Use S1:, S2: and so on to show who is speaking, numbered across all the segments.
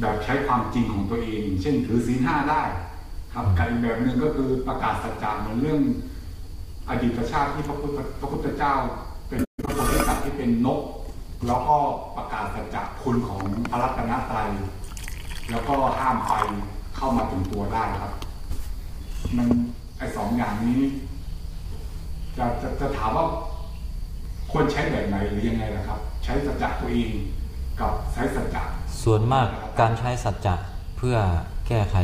S1: แบบใช้ความจริงของตัวเอง เช่นถือศีลห้าได้ ครับกับอีกแบบหนึ่งก็คือประกาศสัจจะเหมือนเรื่องอดีตชาติที่พระพุทธพระพุทธเจ้า เป็นพระโพธิสัตว์ที่เป็นนก แล้วก็ประกาศสัจจะคุณของพระรัตนตรัยแล้วก็ห้ามไฟเข้ามาถึงตัวได้ครับ มันไอสองอย่างนี้ จะจะจะถามว่าควรใช้แบบไหนหรือยังไงล่ะครับ ใช้สัจจะตัวเองกับใช้สัจจะ
S2: ส่วนมาก การใช้สัจจะเพื่อแก้ไข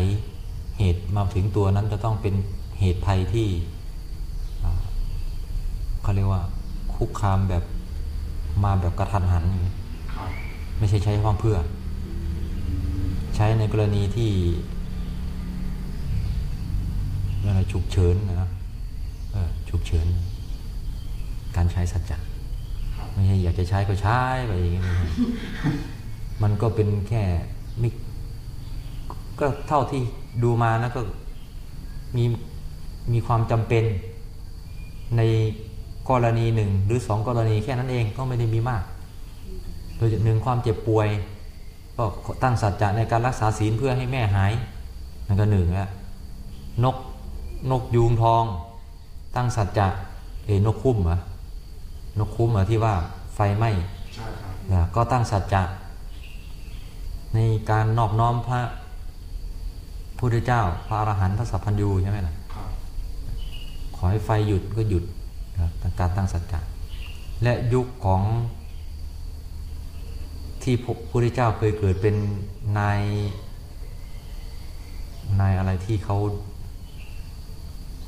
S2: เหตุมาถึงตัวนั้นจะต้องเป็นเหตุภัยที่เขาเรียกว่าคุกคามแบบมาแบบกระทันหัน ไม่ใช่ใช้ความเพื่อ ใช้ในกรณีที่อะไรฉุกเฉินนะฉุกเฉิน การใช้สัจจะไม่ใช่อยากจะใช้ก็ใช้ไปอย่างนี้มันก็เป็นแค่ มิก็เท่าที่ดูมานะก็มีมีความจำเป็นในกรณีหนึ่งหรือสองกรณีแค่นั้นเองก็ไม่ได้มีมาก โดยหนึ่งความเจ็บป่วย ก็ตั้งสัจจะในการรักษาศีลเพื่อให้แม่หายนั่นก็หนึ่งแล้วนกนกยูงทอง ตั้งสัจจะเอ้นกคุ้มเหรอนกคุ้มเหรอที่ว่าไฟไหม้
S1: ใช่ครับ
S2: นะก็ตั้งสัจจะ ในการนอบน้อมพระพุทธเจ้า พระอรหันต์พระสัพพัญญูใช่ไหมล่ะขอให้ไฟหยุดก็หยุดครับการตั้งสัจจะและยุคของที่พระพุทธเจ้าเคยเกิดเป็นนายนายอะไรที่เขา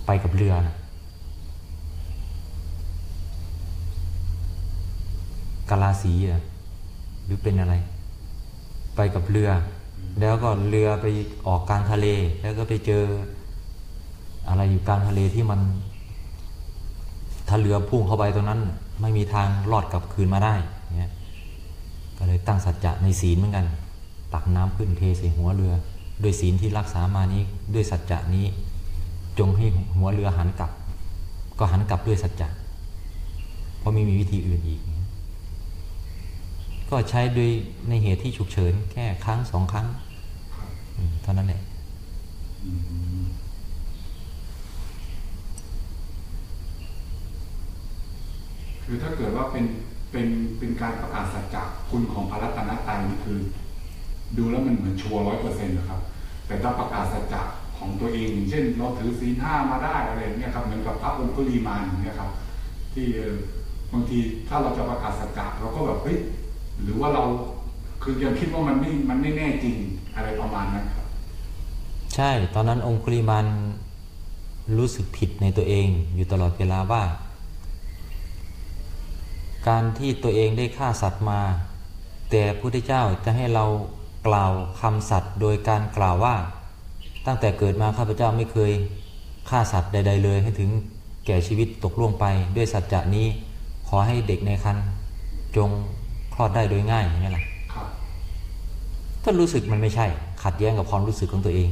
S2: ไปกับเรือนะกาลาสีอะหรือเป็นอะไร ไปกับเรือ แล้วก็เรือไปออกกลางทะเล แล้วก็ไปเจอ อะไรอยู่กลางทะเลที่มัน ถ้าเรือพุ่งเข้าไปตรงนั้น ไม่มีทางรอดกลับคืนมาได้เนี่ยก็เลยตั้งสัจจะในศีลเหมือนกัน ตักน้ำขึ้นเทใส่หัวเรือ ด้วยศีลที่รักษามานี้ด้วยสัจจะนี้ จงให้หัวเรือหันกลับ ก็หันกลับด้วยสัจจะเพราะไม่มีวิธีอื่นอีก ก็ใช้โดยในเหตุที่ฉุกเฉิน แค่ครั้งสองครั้งเท่านั้นแหละ
S1: อืมคือถ้าเกิดว่าเป็นเป็นเป็นการประกาศสัจจะคุณของพระรัตนตรัยนี่คือ ดูแล้วมันเหมือนชัวร้อยเปอร์เซ็นต์นะครับ แต่ถ้าประกาศสัจจะของตัวเองอย่างเช่น เราถือศีลห้ามาได้อะไรเงี้ยครับเหมือนกับพระองคุลีมานอย่างเงี้ยครับ ที่บางทีถ้าเราจะประกาศสัจจะเราก็แบบเฮ้ย หรือว่าเราคือยังคิดว่ามันไม่มันไม่แน่จริงอะไรประมาณนั้นครับ
S2: ใช่ตอนนั้นองคุลิมันรู้สึกผิดในตัวเองอยู่ตลอดเวลาว่า การที่ตัวเองได้ฆ่าสัตว์มา แต่พระพุทธเจ้าจะให้เรากล่าวคำสัตว์โดยการกล่าวว่า ตั้งแต่เกิดมาข้าพเจ้าไม่เคยฆ่าสัตว์ใด ๆ เลยให้ถึงแก่ชีวิตตกล่วงไปด้วยสัจจะนี้ขอให้เด็กในครรภ์จง คลอดได้โดยง่ายอย่างนี้แหละ
S1: ครับ
S2: ก็รู้สึกมันไม่ใช่ ขัดแย้งกับความรู้สึกของตัวเอง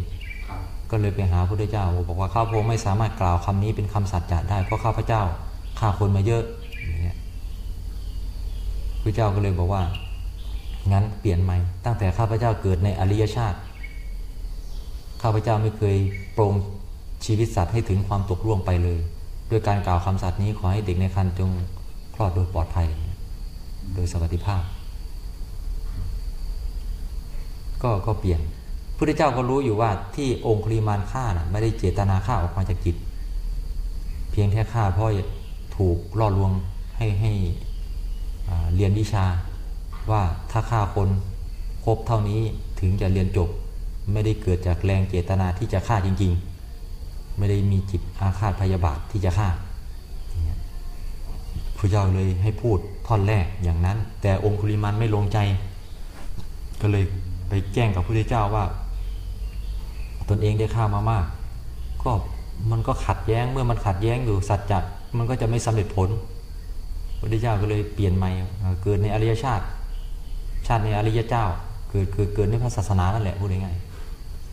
S1: ครับ
S2: ก็เลยไปหาพระพุทธเจ้า บอกว่าข้าพระองค์ไม่สามารถกล่าวคำนี้เป็นคำสัจจะได้เพราะข้าพเจ้าฆ่าคนมาเยอะอย่างเงี้ยพระเจ้าก็เลยบอกว่างั้นเปลี่ยนใหม่ ตั้งแต่ข้าพเจ้าเกิดในอริยชาติ ข้าพเจ้าไม่เคยปรงชีวิตสัตว์ให้ถึงความตกล่วงไปเลย ด้วยการกล่าวคำสัตย์นี้ขอให้เด็กในครรภ์จงคลอดโดยปลอดภัย โดยสวัสดิภาพ ก็ก็เปลี่ยนพุทธเจ้าก็รู้อยู่ว่าที่องค์คลีมานฆ่านะไม่ได้เจตนาฆ่าออกมาจากจิต เพียงแค่ฆ่าเพราะถูกล่อลวงให้ให้เรียนวิชาว่าถ้าฆ่าคนครบเท่านี้ถึงจะเรียนจบไม่ได้เกิดจากแรงเจตนาที่จะฆ่าจริง ๆ ไม่ได้มีจิตอาฆาตพยาบาทที่จะฆ่าอย่างเงี้ยพระเจ้าเลยให้พูด ท่อนแรกอย่างนั้น แต่องคุลิมานไม่ลงใจ ก็เลยไปแจ้งกับพระพุทธเจ้าว่า ตนเองได้ฆ่ามามาก ก็มันก็ขัดแย้งเมื่อมันขัดแย้งอยู่สัจจะมันก็จะไม่สำเร็จผลพระพุทธเจ้าก็เลยเปลี่ยนใหม่เกิดในอริยชาติ ชาติในอริยเจ้า เกิดเกิดเกิดในพระศาสนานั่นแหละพูดง่าย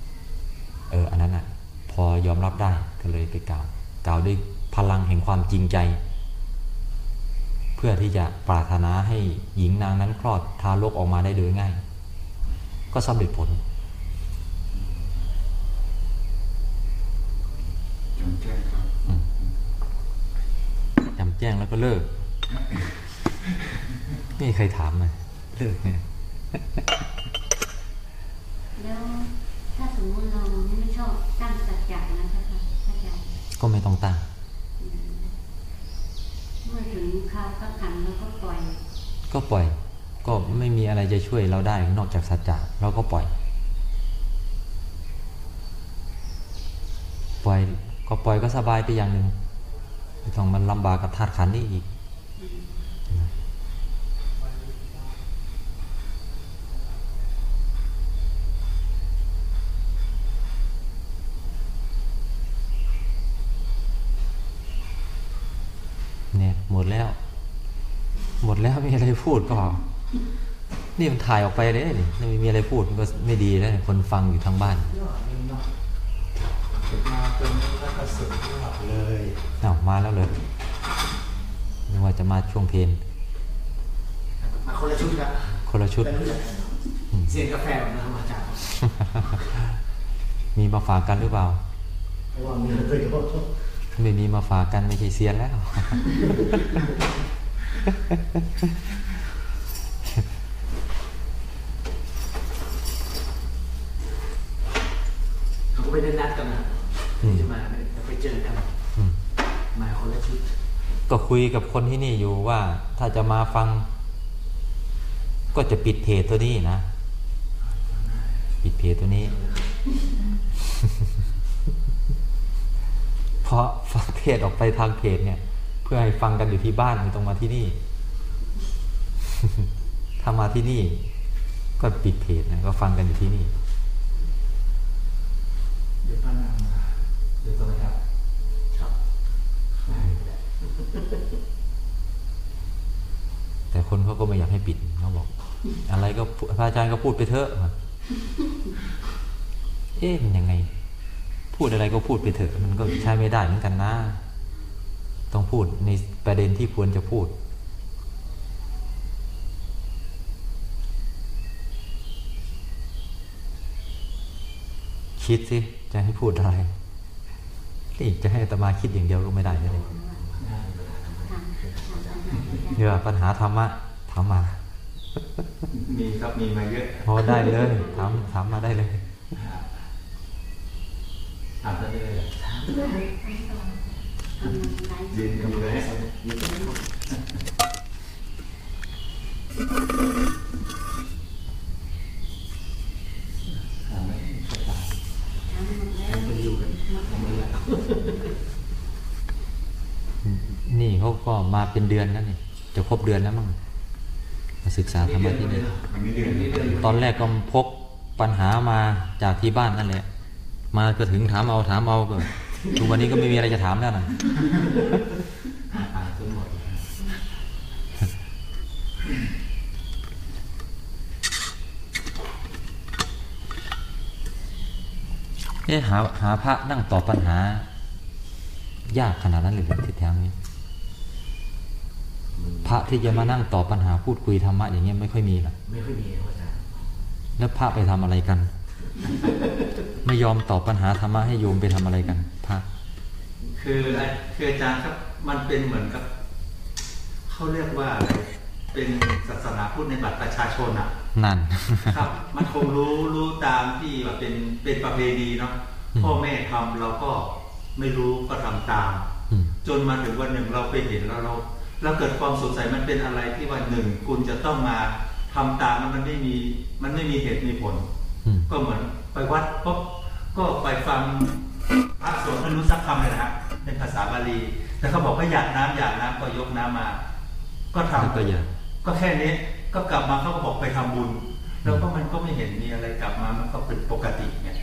S2: ๆเอออันนั้นอะพอยอมรับได้ก็เลยไปกล่าว กล่าวด้วยพลังแห่งความจริงใจ เพื่อที่จะปรารถนาให้หญิงนางนั้นคลอดทารกออกมาได้โดยง่าย ก็ก็สำเร็จผล
S1: จำแจ้งครับ
S2: จำแจ้งแล้วก็เลิกไม่มีใครถามเลยเลิกเนี่ย
S3: แล้วถ้าสมมติเราไม่ชอบตั้งสัจจะนะเจ้าค่ะอาจารย์
S2: ก็ไม่ต้องตั้ง
S3: เมื่ อถึงคราวก็ขันแล้วก็ปล่อย
S2: ก็ปล่อย ก็ไม่มีอะไรจะช่วยเราได้นอกจากสัจจะเราก็ปล่อย ปล่อยก็ปล่อยก็สบายไปอย่างหนึ่งไม่ต้องมันลำบากกับธาตุขันนี่อีก มดแล้ว หมดแล้วมีอะไรพูดก็นี่มันถ่ายออกไปเลยนี่ไม่มีอะไรพูดมันก็ไม่ดีแล้วเนี่ยคนฟังอยู่ทางบ้าน
S4: ยอดนี่เนาะมาตรงนี้แล้วก็สุดยอดเลย
S2: อ้าวมาแล้วเลยนึกว่าจะมาช่วงเพลน
S4: มาคนละชุดละ
S2: คนละชุด
S4: เป็นเรื่องเสียงกาแฟแบบนะครับอาจารย์
S2: มีมาฝากกันหรือเปล่า
S4: เพราะว่ามีเคยบอก
S2: ไม่มีมาฝากกันไม่ใช่เซียนแล้ว
S4: เขาก็ไม่ได้นัดกันนะ
S2: อืม
S4: จะมาจะไปเจอกัน
S2: อืม
S4: มาคนละชุด
S2: ก็คุยกับคนที่นี่อยู่ว่าถ้าจะมาฟัง ก็จะปิดเพจตัวนี้นะ ปิดเพจตัวนี้ เพราะฟังเทศออกไปทางเพจเนี่ย เพื่อให้ฟังกันอยู่ที่บ้านไม่ต้องมาที่นี่ ถ้ามาที่นี่ ก็ปิดเพจนะก็ฟังกันอยู่ที่นี่
S4: เดี๋ยวป้านางมาเดี๋ยวตัวครับครับ
S2: แต่คนเขาก็ไม่อยากให้ปิดเขาบอก อะไรก็พูพระอาจารย์ก็พูดไปเถอะเอ๊ะมันยังไง พูดอะไรก็พูดไปเถอะ มันก็ใช้ไม่ได้เหมือนกันนะ ต้องพูดในประเด็นที่ควรจะพูด คิดสิจะให้พูดอะไรนี่จะให้อาตมาคิดอย่างเดียวก็ไม่ได้เลย
S3: ถามถามอาจารย์
S2: เดี๋ยวปัญหาธรรมะถามมา
S1: มีครับมีมาเยอะ
S2: พอได้เลยถามถามมาได้เลย
S1: ถามได้เลย
S3: กำลังไลฟ์
S1: ยืนกันเลย
S4: ถามไม่สบาย
S3: มั
S4: นอยู่กัน
S2: นี่เขาก็มาเป็นเดือนแล้วนี่จะครบเดือนแล้วมั้งมาศึกษาธรรมะที่นี่ตอนแรกก็พกปัญหามาจากที่บ้านนั่นแหละ มาก็ถึงถามเอาถามเอาก็ทุกวันนี้ก็ไม่มีอะไรจะถามแล้วนะ
S4: อ่านจนหมด
S2: เอ๊ะหาหาพระนั่งตอบปัญหา ยากขนาดนั้นเลยเหรอทิศทางนี้พระที่จะมานั่งตอบปัญหาพูดคุยธรรมะอย่างเงี้ยไม่ค่อยมีหรอก
S4: ไม่ค่อยมีอาจารย์
S2: แล้วพระไปทำอะไรกัน ไม่ยอมตอบปัญหาธรรมะให้โยมไปทำอะไรกันพระ
S5: คือไอ้คืออาจารย์ครับมันเป็นเหมือนกับเขาเรียกว่าอะไรเป็นศาสนาพุทธในบัตรประชาชนอะ
S2: นั่น
S5: ครับ มันคงรู้รู้ตามที่ว่าเป็นเป็นประเพณีเนาะ
S2: อืม
S5: พ่อแม่ทำเราก็ไม่รู้ก็ทำตาม
S2: อืม
S5: จนมาถึงวันหนึ่งเราไปเห็นแล้วเราเราเกิดความสงสัยมันเป็นอะไรที่ว่าหนึ่งคุณจะต้องมาทำตามมันไม่มีมันไม่มีเหตุมีผล
S2: อืม
S5: ก็เหมือนไปวัดปุ๊บก็ไปฟังพระสวดไม่รู้สักคำเลยนะฮะเป็นภาษาบาลี แต่เขาบอกว่าอยากน้ำอยากน้ำก็ยกน้ำมา ก็ทำ
S2: แล้วก็อยาก
S5: ก็แค่นี้ก็กลับมาเขาก็บอกไปทำบุญ แล้วก็มันก็ไม่เห็นมีอะไรกลับมามันก็เป็นปกติเนี่ย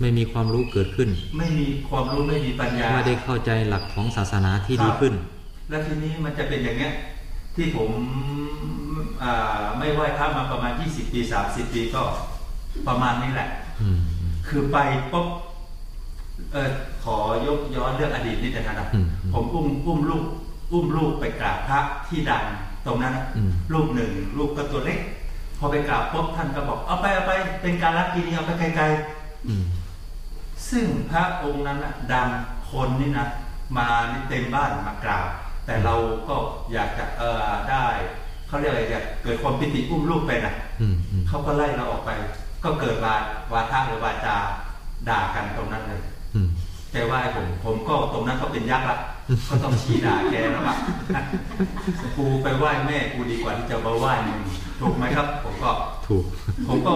S2: ไม่มีความรู้เกิดขึ้น
S5: ไม่มีความรู้ไม่มีปัญญา
S2: ไม่ได้เข้าใจหลักของศาสนาที่ดีขึ้น
S5: แล้วทีนี้มันจะเป็นอย่างเงี้ยที่ผมอ่าไม่ไหว้พระมาประมาณ 20 ปี 30 ปีก็ ประมาณนี้แหละ
S2: อืม
S5: คือไปปุ๊บเออขอยกย้อนเรื่องอดีตนิดนึงนะครับ
S2: อืม
S5: ผมอุ้มอุ้มลูกอุ้มลูกไปกราบพระที่ดังตรงนั้นน่ะ
S2: อืม
S5: ลูกหนึ่งลูกก็ตัวเล็ก พอไปกราบปุ๊บท่านก็บอกเอาไปเอาไปเป็นการรักกินีเอาไปไกล
S2: อืม
S5: ๆซึ่งพระองค์นั้นนะดังคนนี่นะมานี่เต็มบ้านมากราบ แต่เราก็อยากจะเออได้เขาเรียกอะไรอยากเกิดความปิติอุ้มลูกไปนะ
S2: อืมอืม
S5: เขาก็ไล่เราออกไป ก็เกิดวาวาทะหรือวาจาด่ากันตรงนั้นเลย
S2: อืม
S5: แกไหว้ผม ผมก็ตรงนั้นก็เป็นยักษ์ละก็ต้องชี้ด่าแกแล้วล่ะกูไปไหว้แม่กูดีกว่าที่จะมาไหว้มึงถูกไหมครับ ผมก็
S2: ถูก
S5: ผมก็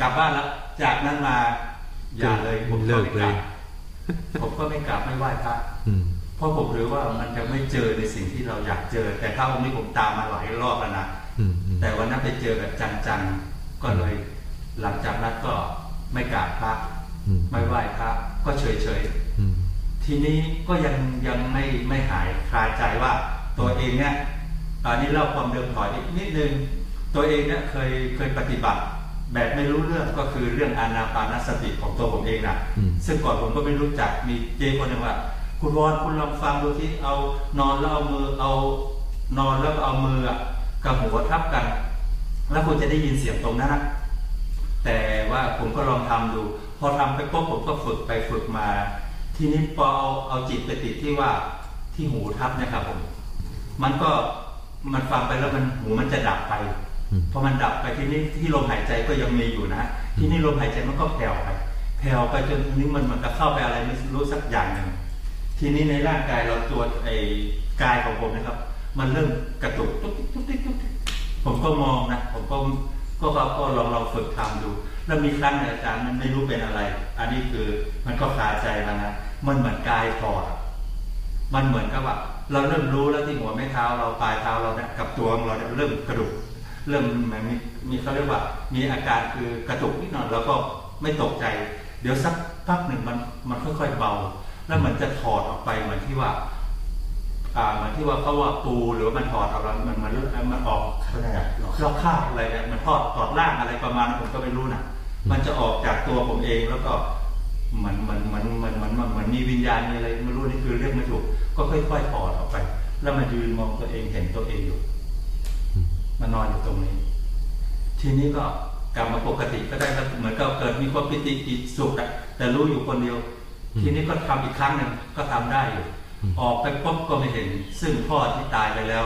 S5: กลับบ้านแล้วจากนั้นมา อย่าเลยผม
S2: เลิก
S5: ไม่
S2: เลย
S5: ผมก็ไม่กลับไม่ไหว้พระ
S2: อืม
S5: เพราะผมรู้ว่ามันจะไม่เจอในสิ่งที่เราอยากเจอ แต่ถ้าองค์นี้ผมตามมาหลายรอบแล้วนะ
S2: อืมอืม
S5: แต่วันนั้นไปเจอแบบจังๆก็เลย หลังจากนั้นก็ไม่กราบพระ
S2: อืม
S5: ไม่ไหว้พระก็เฉย
S2: อืม
S5: ๆทีนี้ก็ยังยังไม่ไม่หายคาใจว่าตัวเองเนี่ยอันนี้เล่าความเดิมถอยอีกนิดนึง ตัวเองเนี่ยเคยเคยปฏิบัติ แบบไม่รู้เรื่องก็คือเรื่องอานาปานสติของตัวผมเองนะ
S2: อืม
S5: ซึ่งก่อนผมก็ไม่รู้จักมีเจคนหนึ่งว่า คุณวอนคุณลองฟังดูที่เอานอนแล้วเอามือเอานอนแล้วก็เอามืออะกับหัวทับกัน แล้วคุณจะได้ยินเสียงตรงนั้นนะ แต่ว่าผมก็ลองทำดู พอทำไปปุ๊บผมก็ฝึกไปฝึกมา ทีนี้พอเอาเอาจิตไปติดที่ว่าที่หูทับเนะครับผม มันก็มันฟังไปแล้วมันหูมันจะดับไป
S2: อืม
S5: พอมันดับไปทีนี้ที่ลมหายใจก็ยังมีอยู่นะทีนี้ลมหายใจมันก็แผ่วไปแผ่วไปจนทีนี้มันมันก็เข้าไปอะไรไม่รู้สักอย่างหนึ่งทีนี้ในร่างกายเราตัวไอ้กายของผมนะครับ มันเริ่มกระตุกตุ๊กติ๊กตุ๊กติ๊กตุ๊กติ๊กผมก็มองนะผมก็ ก็ก็ก็ลองลองฝึกทำดู แล้วมีครั้งหนึ่งอาจารย์มันไม่รู้เป็นอะไร อันนี้คือมันก็คาใจมานะมันเหมือนกายถอดมันเหมือนกับว่า เราเริ่มรู้แล้วที่หัวแม่เท้าเราปลายเท้าเราเนี่ยกับตัวของเราเนี่ยเริ่มกระดุกเริ่มมันมีมีเขาเรียกว่า มีอาการคือกระตุกนิดหน่อยแล้วก็ไม่ตกใจ เดี๋ยวสักพักหนึ่งมันมันค่อยๆเบา แล้วมันจะถอดออกไปเหมือนที่ว่า อ่าเหมือนที่ว่าเขาว่าปูหรือว่ามันถอดออกแล้วมันมันมันออกเขาเรียกอะไรลอกคราบอะไรเนี่ยมันทอดถอดล่างอะไรประมาณนั้นผมก็ไม่รู้นะมันจะออกจากตัวผมเองแล้วก็เหมันเหมันเหมันเหมันเหมันเหมันมีวิญญาณมีอะไรไม่รู้นี่คือเรื่องไม่ถูก ก็ค่อยๆถอดออกไป แล้วมายืนมองตัวเองเห็นตัวเองอยู่มานอนอยู่ตรงนี้ ทีนี้ก็กลับมาปกติก็ได้ก็เหมือนกับเกิดมีความปิติอิสุขอะแต่รู้อยู่คนเดียว
S2: อืม
S5: ทีนี้ก็ทำอีกครั้งหนึ่งก็ทำได้อยู่
S2: อืม
S5: ออกไปปุ๊บก็ไม่เห็น ซึ่งพ่อที่ตายไปแล้ว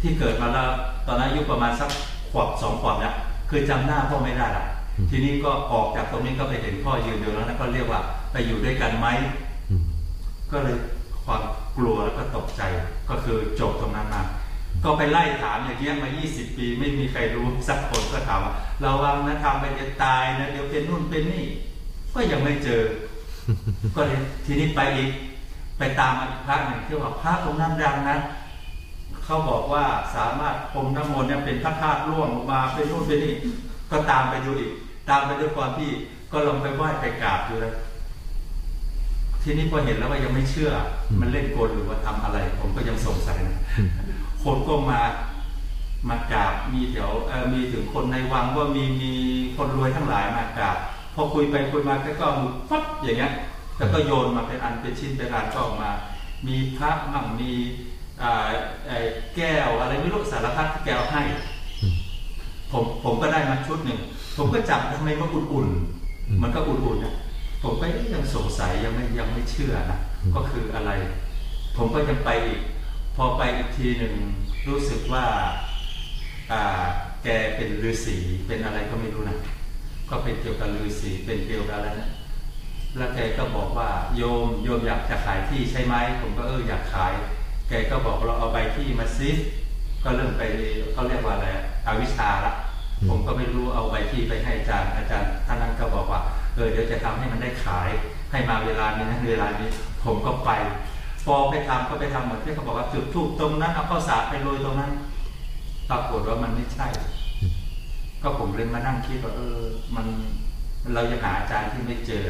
S5: ที่เกิดมาแล้วตอนนั้นอายุประมาณสักขวบสองขวบเนี่ยคือจำหน้าพ่อไม่ได้ละทีนี้ก็ออกจากตรงนี้ก็ไปเห็นพ่อยืนอยู่แล้วนะก็เรียกว่าไปอยู่ด้วยกันไหม
S2: อืม
S5: ก็เลยความกลัวแล้วก็ตกใจก็คือจบตรงนั้นมาก็ไปไล่ถามอย่างเงี้ยมา 20 ปีไม่มีใครรู้สักคนก็ถามว่าระวังนะทำไปจะตายนะเดี๋ยวเป็นนู่นเป็นนี่ ก็ยังไม่เจอ ก็เลยทีนี้ไปอีก ไปตามอีกพระหนึ่งที่ว่าพระองค์นั้นดังนะเขาบอกว่าสามารถพรมน้ำมนต์เนี่ยเป็นพระธาตุร่วงมาเป็นนู่นเป็นนี่ก็ตามไปดูอีก ตามไปด้วยความที่ก็ลองไปไหว้ไปกราบดูเลยทีนี้พอเห็นแล้วว่ายังไม่เชื่อ มันเล่นกลหรือว่าทำอะไร ผมก็ยังสงสัยนะคนก็มามากราบมีแถวเออมีถึงคนในวังว่ามีมีคนรวยทั้งหลายมากราบพอคุยไปคุยมาก็ก็มือฟับอย่างเงี้ย แล้วก็โยนมาเป็นอันเป็นชิ้นเป็นอันก็ออกมา มีพระมั่งมีอ่าไอ้แก้วอะไรไม่รู้สารพัดที่แก้วให้
S2: อืม
S5: ผมผมก็ได้มาชุดหนึ่ง ผมก็จับทำไมมันอุ่น
S2: อืม
S5: ๆมันก็อุ่นๆนะผมก็ยังสงสัยยังไม่ยังไม่เชื่อนะ
S2: อืม
S5: ก็คืออะไร ผมก็ยังไปอีกพอไปอีกทีหนึ่งรู้สึกว่าอ่าแกเป็นฤาษีเป็นอะไรก็ไม่รู้นะก็เป็นเกี่ยวกับฤาษีเป็นเกี่ยวกับอะไรนะ แล้วแกก็บอกว่าโยมโยมอยากจะขายที่ใช่ไหมผมก็เอออยากขาย แกก็บอกเราเอาใบที่มาซิก็เริ่มไปเขาเรียกว่าอะไรอะอวิชชาละ
S2: อืม
S5: ผมก็ไม่รู้เอาใบที่ไปให้อาจารย์อาจารย์ท่านนั้นก็บอกว่าเออเดี๋ยวจะทำให้มันได้ขาย ให้มาเวลานี้นะเวลานี้ผมก็ไปพอไปทำก็ไปทำเหมือนที่เขาบอกว่าจุดทูบตรงนั้นเอาข้าวสารไปโรยตรงนั้นปรากฏว่ามันไม่ใช่ ก็ผมเลยมานั่งคิดว่าเออ มันเราจะหาอาจารย์ที่ไม่เจอ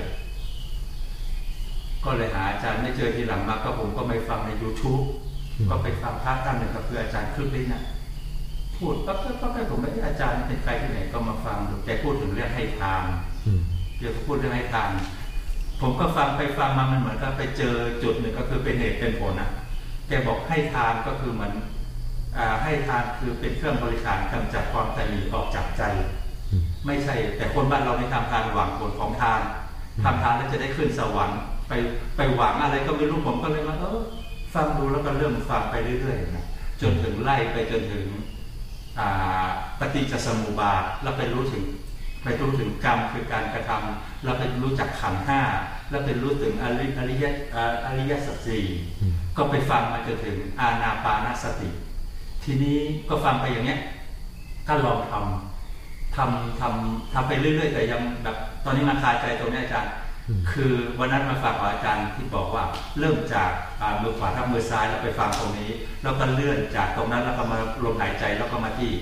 S5: ก็เลยหาอาจารย์ไม่เจอทีหลังมาก็ผมก็ไม่ฟังใน YouTube
S2: อืม
S5: ก็ไปฟังพระท่านหนึ่งก็คืออาจารย์ครึกฤทธิ์นะพูดปั๊บปั๊บปั๊บปั๊บผมไม่ได้อาจารย์เป็นใครที่ไหนก็มาฟังดูแกพูดถึงเรื่องให้ทาน
S2: อืม
S5: เกี่ยวกับพูดเรื่องให้ทานผมก็ฟังไปฟังมามันเหมือนกับไปเจอจุดหนึ่งก็คือเป็นเหตุเป็นผลนะแกบอกให้ทานก็คือเหมือนอ่าให้ทานคือเป็นเครื่องบริการกำจัดความตนีออกจากใจ
S2: อืม
S5: ไม่ใช่ แต่คนบ้านเราไม่ทำทานหวังผลของทานทำทานแล้วจะได้ขึ้นสวรรค์ ไปไปหวังอะไรก็ไม่รู้ผมก็เลยมาเออฟังดูแล้วก็เริ่มฟังไปเรื่อยๆนะจนถึงไล่ไปจนถึงปฏิจจสมุปบาทแล้วไปรู้ถึงไปรู้ถึงกรรมคือการกระทำแล้วไปรู้จักขันห้าแล้วไปรู้ถึงอริอริยอ่าอริยสัจสี่ก็ไปฟังมาจนถึงอาณาปานสติ ทีนี้ก็ฟังไปอย่างเงี้ยก็ลองทำทำทำทำไปเรื่อย ๆ แต่ยังแบบตอนนี้มาคาใจตรงนี้อาจารย์ คือวันนั้นมาฟังของอาจารย์ที่บอกว่าเริ่มจากอ่ามือขวาทับมือซ้ายแล้วไปฟังตรงนี้ แล้วก็เลื่อนจากตรงนั้นแล้วก็มาลมหายใจแล้วก็มาที่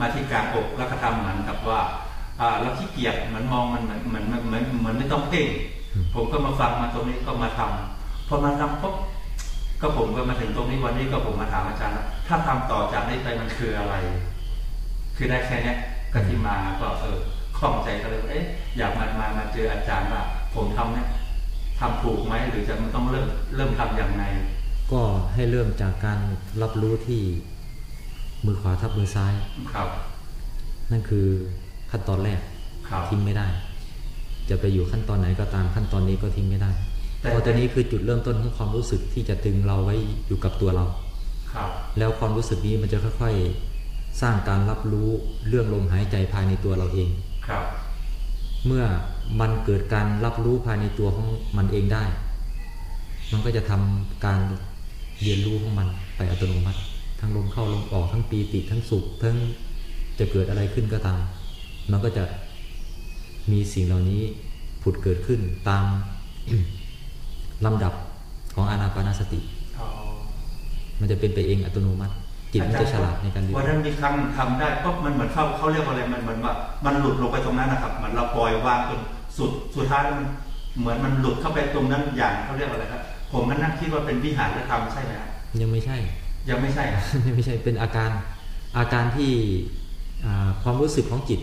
S5: มาที่กลางอกแล้วก็ทำเหมือนกับว่าอ่าเราขี้เกียจเหมือนมองมันเหมือนเหมือนเหมือนเหมือนไม่ต้องเพ่ง
S2: อืม
S5: ผมก็มาฟังมาตรงนี้ก็มาทำพอมาทำปุ๊บก็ผมก็มาถึงตรงนี้วันนี้ก็ผมมาถามอาจารย์ว่าถ้าทำต่อจากนี้ไปมันคืออะไร คือได้แค่เนี้ยก็ที่มาก็เออคล่องใจก็เลยว่าเอ๊ะอยากมามามาเจออาจารย์ว่า ผมทำเนี่ยทำถูกไหมหรือจะมันต้องเริ่มเริ่มทำอย่างไร
S2: ก็ให้เริ่มจากการรับรู้ที่มือขวาทับมือซ้าย
S5: ครับ
S2: นั่นคือขั้นตอนแรก
S5: ครับ
S2: ทิ้งไม่ได้ จะไปอยู่ขั้นตอนไหนก็ตามขั้นตอนนี้ก็ทิ้งไม่ได้
S5: แต่
S2: เพราะตัวนี้คือจุดเริ่มต้นของความรู้สึกที่จะตึงเราไว้อยู่กับตัวเรา
S5: ครับ
S2: แล้วความรู้สึกนี้มันจะค่อยๆ สร้างการรับรู้เรื่องลมหายใจภายในตัวเราเอง
S5: ครับ
S2: เมื่อ มันเกิดการรับรู้ภายในตัวของมันเองได้ มันก็จะทำการเรียนรู้ของมันไปอัตโนมัติ ทั้งลมเข้าลมออกทั้งปีติทั้งสุขทั้งจะเกิดอะไรขึ้นก็ตาม มันก็จะมีสิ่งเหล่านี้ผุดเกิดขึ้นตามลำดับของอานาปานสติ มันจะเป็นไปเองอัตโนมัติจิตมันจะฉลาดในการเรียน
S5: วันนั้นมีครั้งทำได้ปุ๊บมันเหมือนเข้าเขาเรียกว่าอะไรมันเหมือนว่ามันหลุดลงไปตรงนั้นนะครับมือนเราปล่อยวางจน สุดสุดท้ายมันเหมือนมันหลุดเข้าไปตรงนั้นอย่างเขาเรียกว่าอะไรครับผมก็นั่งคิดว่าเป็นวิหารธรรมใช่ไหมครับ
S2: ยังไม่ใช่
S5: ยังไม่ใช่นะ
S2: ไม่ใช่เป็นอาการอาการที่อ่าความรู้สึกของจิต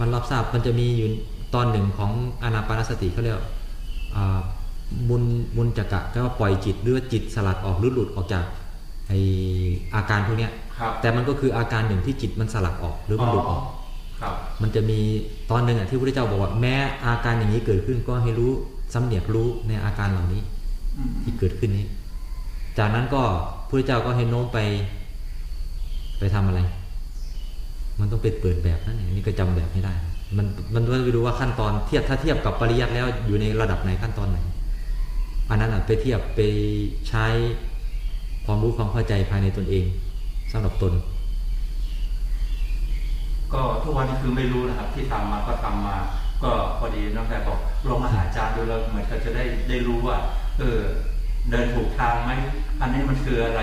S2: มันรับทราบมันจะมีอยู่ตอนหนึ่งของอานาปานสติเขาเรียกอ่ามุนมุนจักระแปลว่าปล่อยจิตหรือว่าจิตสลัดออกหรือหลุดออกจากไออาการพวกเนี้ย
S5: ครับ
S2: แต่มันก็คืออาการหนึ่งที่จิตมันสลัดออกหรือมันหลุดออก
S5: ครับ
S2: มันจะมีตอนหนึ่งอะที่พระเจ้าบอกว่าแม้อาการอย่างนี้เกิดขึ้นก็ให้รู้สำเนียกรู้ในอาการเหล่านี้ที่เกิดขึ้นนี้ จากนั้นก็พระเจ้าก็ให้โน้มไป ไปทำอะไร มันต้องเป็นเปิดแบบนั่นเองนี่ก็จำแบบไม่ได้ มันมันต้องไปดูว่าขั้นตอนเทียบถ้าเทียบกับปริยัติแล้วอยู่ในระดับไหนขั้นตอนไหนอันนั้นอะไปเทียบไปใช้ความรู้ความเข้าใจภายในตนเองสำหรับตน
S5: ก็ทุกวันนี้คือไม่รู้นะครับ ที่ทำมาก็ทำมา ก็พอดีน้องแต่บอกลองมาหาอาจารย์ดูแล้วเหมือนกับจะได้ได้รู้ว่า เออเดินถูกทางไหมอันนี้มันคืออะไร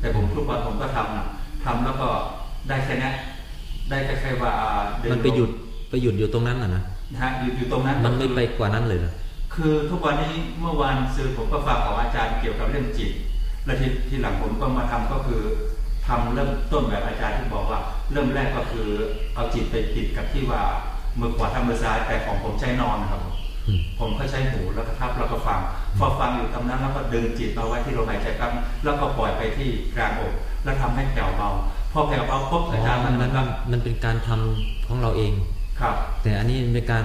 S5: แต่ผมทุกวันผมก็ทำนะทำแล้วก็ได้แค่เนี้ยได้แค่แค่ว่าเดิ
S2: มันไปหยุดไปหยุดอยู่ตรงนั้นน่ะนะ
S5: นะฮะอยู่อยู่ตรงนั้น
S2: มันไม่
S5: ก็คือ
S2: ไปกว่านั้นเลยเหรอ
S5: คือทุกวันนี้เมื่อวานซื้อผมก็ฟังของอาจารย์เกี่ยวกับเรื่องจิต และที่ที่หลังผมก็มาทำก็คือ ทำเริ่มต้นแบบอาจารย์ที่บอกว่า เริ่มแรกก็คือเอาจิตไปติดกับที่ว่ามือขวาทำมือซ้ายแต่ของผมใช้นอนนะครับ ผม
S2: อืม
S5: ผมก็ใช้หูแล้วก็ทับแล้วก็ฟังพอฟังอยู่ตรงนั้นแล้วก็ดึงจิตมาไว้ที่ลมหายใจครับแล้วก็ปล่อยไปที่กลางอกแล้วทำให้แผ่วเบาพอแผ่วเบาปุ๊บอาจารย์มัน
S2: มั
S5: มันนก็
S2: มันเป็นการทำของเราเอง
S5: ครับ
S2: แต่อันนี้เป็นการ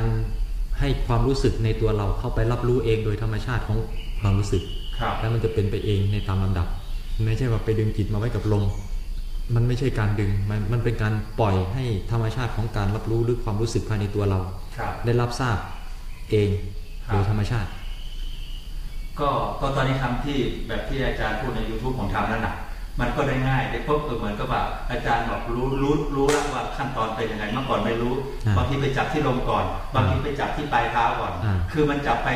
S2: ให้ความรู้สึกในตัวเราเข้าไปรับรู้เองโดยธรรมชาติของความรู้สึก
S5: ครับ
S2: แล้วมันจะเป็นไปเองในตามลำดับ ไม่ใช่ว่าไปดึงจิตมาไว้กับลม มันไม่ใช่การดึง มันมันเป็นการปล่อยให้ธรรมชาติของการรับรู้หรือความรู้สึกภายในตัวเรา
S5: ครับ
S2: ได้รับทราบเอง
S5: ครับ
S2: โดยธรรมชาติ
S5: ก็ก็ตอนนี้ทำที่แบบที่อาจารย์พูดใน YouTube ของทำนั่นน่ะ มันก็ได้ง่ายได้ปุ๊บเออเหมือนกับว่าอาจารย์บอกรู้รู้รู้แล้วว่าขั้นตอนเป็นยังไงเมื่อก่อนไม่รู้
S2: อ่า
S5: บางทีไปจับที่ลมก่อน บางทีไปจับที่ปลายเท้าก่อน
S2: อ่า
S5: คือมันจับไป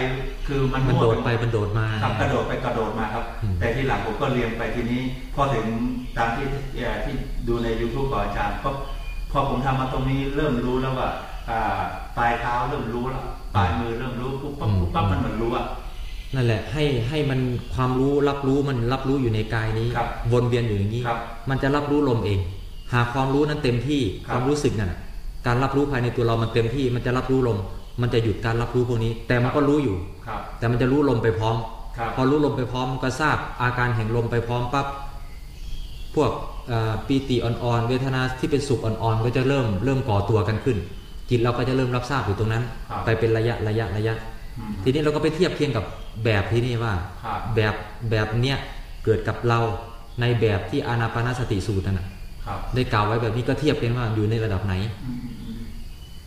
S5: คือมัน
S2: มันโดด
S5: ว
S2: ไปมันโดดมา
S5: ครับกระโดดไปกระโดดมาครับ
S2: อืม
S5: แต่ที่หลังผมก็เรียนไปทีนี้ พอถึงตามที่เอ่อที่ดูใน YouTube ของอาจารย์ก็พอผมทำมาตรงนี้เริ่มรู้แล้วว่าอ่าปลายเท้าเริ่มรู้แล้วปลายมือเริ่มรู้ปุ๊บปั๊บปุ๊บปั๊บมันเหมือนรู้อะ
S2: นั่นแหละให้ให้มันความรู้รับรู้มันรับรู้อยู่ในกายนี้
S5: ครับ
S2: วนเวียนอยู่อย่างนี้
S5: ครับ
S2: มันจะรับรู้ลมเอง หากความรู้นั้นเต็มที่
S5: ครับ
S2: ความรู้สึกนั่นน่ะการรับรู้ภายในตัวเรามันเต็มที่ มันจะรับรู้ลม มันจะหยุดการรับรู้พวกนี้ แต่มันก็รู้อยู่
S5: ครับ
S2: แต่มันจะรู้ลมไปพร้อม
S5: ครับ
S2: พอรู้ลมไปพร้อมมันก็ทราบอาการแห่งลมไปพร้อมปั๊บพวกเอ่อปีติอ่อนๆเวทนาที่เป็นสุขอ่อนๆก็จะเริ่มเริ่มก่อตัวกันขึ้นจิตเราก็จะเริ่มรับทราบอยู่ตรงนั้น
S5: ครับ
S2: ไปเป็นระยะระยะระยะ
S5: อืม
S2: ทีนี้เราก็ไปเทียบเคียงกับแบบที่นี่ว่า
S5: ครับ
S2: แบบแบบเนี้ยเกิดกับเราในแบบที่อานาปานสติสูตรนั่นนะ
S5: ครับ
S2: ได้กล่าวไว้แบบนี้ก็เทียบกันว่าอยู่ในระดับไหน
S5: อืมอืมอืม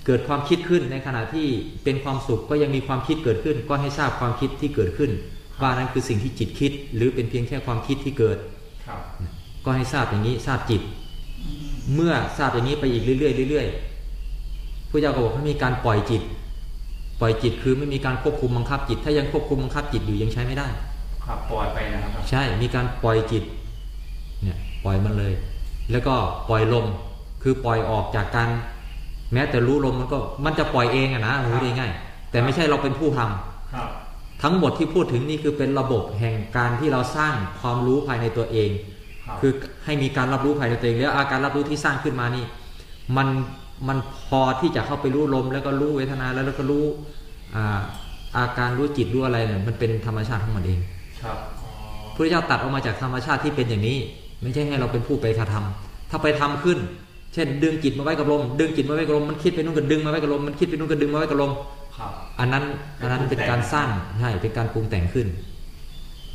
S2: เกิดความคิดขึ้นในขณะที่เป็นความสุขก็ยังมีความคิดเกิดขึ้น ก็ให้ทราบความคิดที่เกิดขึ้น ว่านั้นคือสิ่งที่จิตคิด หรือเป็นเพียงแค่ความคิดที่เกิด
S5: ครับ
S2: ก็ให้ทราบอย่างนี้ทราบจิต เมื่อทราบอย่างนี้ไปอีกเรื่อยๆเรื่อยๆผู้เจ้าก็บอกให้มีการปล่อยจิต ปล่อยจิตคือไม่มีการควบคุมบังคับจิต ถ้ายังควบคุมบังคับจิตอยู่ยังใช้ไม่ได้
S5: ครับปล่อยไปนะครับ
S2: ใช่มีการปล่อยจิตเนี่ยปล่อยมันเลย แล้วก็ปล่อยลมคือปล่อยออกจากการแม้แต่รู้ลมมันก็มันจะปล่อยเองอะนะรู้ได้ง่าย แต่ไม่ใช่เราเป็นผู้ทำ
S5: ครับ
S2: ทั้งหมดที่พูดถึงนี่คือเป็นระบบแห่งการที่เราสร้างความรู้ภายในตัวเอง
S5: ครับ
S2: คือให้มีการรับรู้ภายในตัวเองแล้วอาการรับรู้ที่สร้างขึ้นมานี่ มัน มันพอที่จะเข้าไปรู้ลมแล้วก็รู้เวทนาแล้วแล้วก็รู้อ่าอาการรู้จิตรู้อะไรเนี่ยมันเป็นธรรมชาติของมันเอง
S5: ครับอ๋อ
S2: พระเจ้าตัดออกมาจากธรรมชาติที่เป็นอย่างนี้ ไม่ใช่ให้เราเป็นผู้ไปกระทำถ้าไปทำขึ้น เช่น ดึงจิตมาไว้กับลมดึงจิตมาไว้กับลมมันคิดไปนู่นก็ดึงมาไว้กับลมมันคิดไปนู่นก็ดึงมาไว้กับลม
S5: ครับ
S2: อันนั้นอันนั้นเป็นการสร้างใช่เป็นการปรุงแต่งขึ้น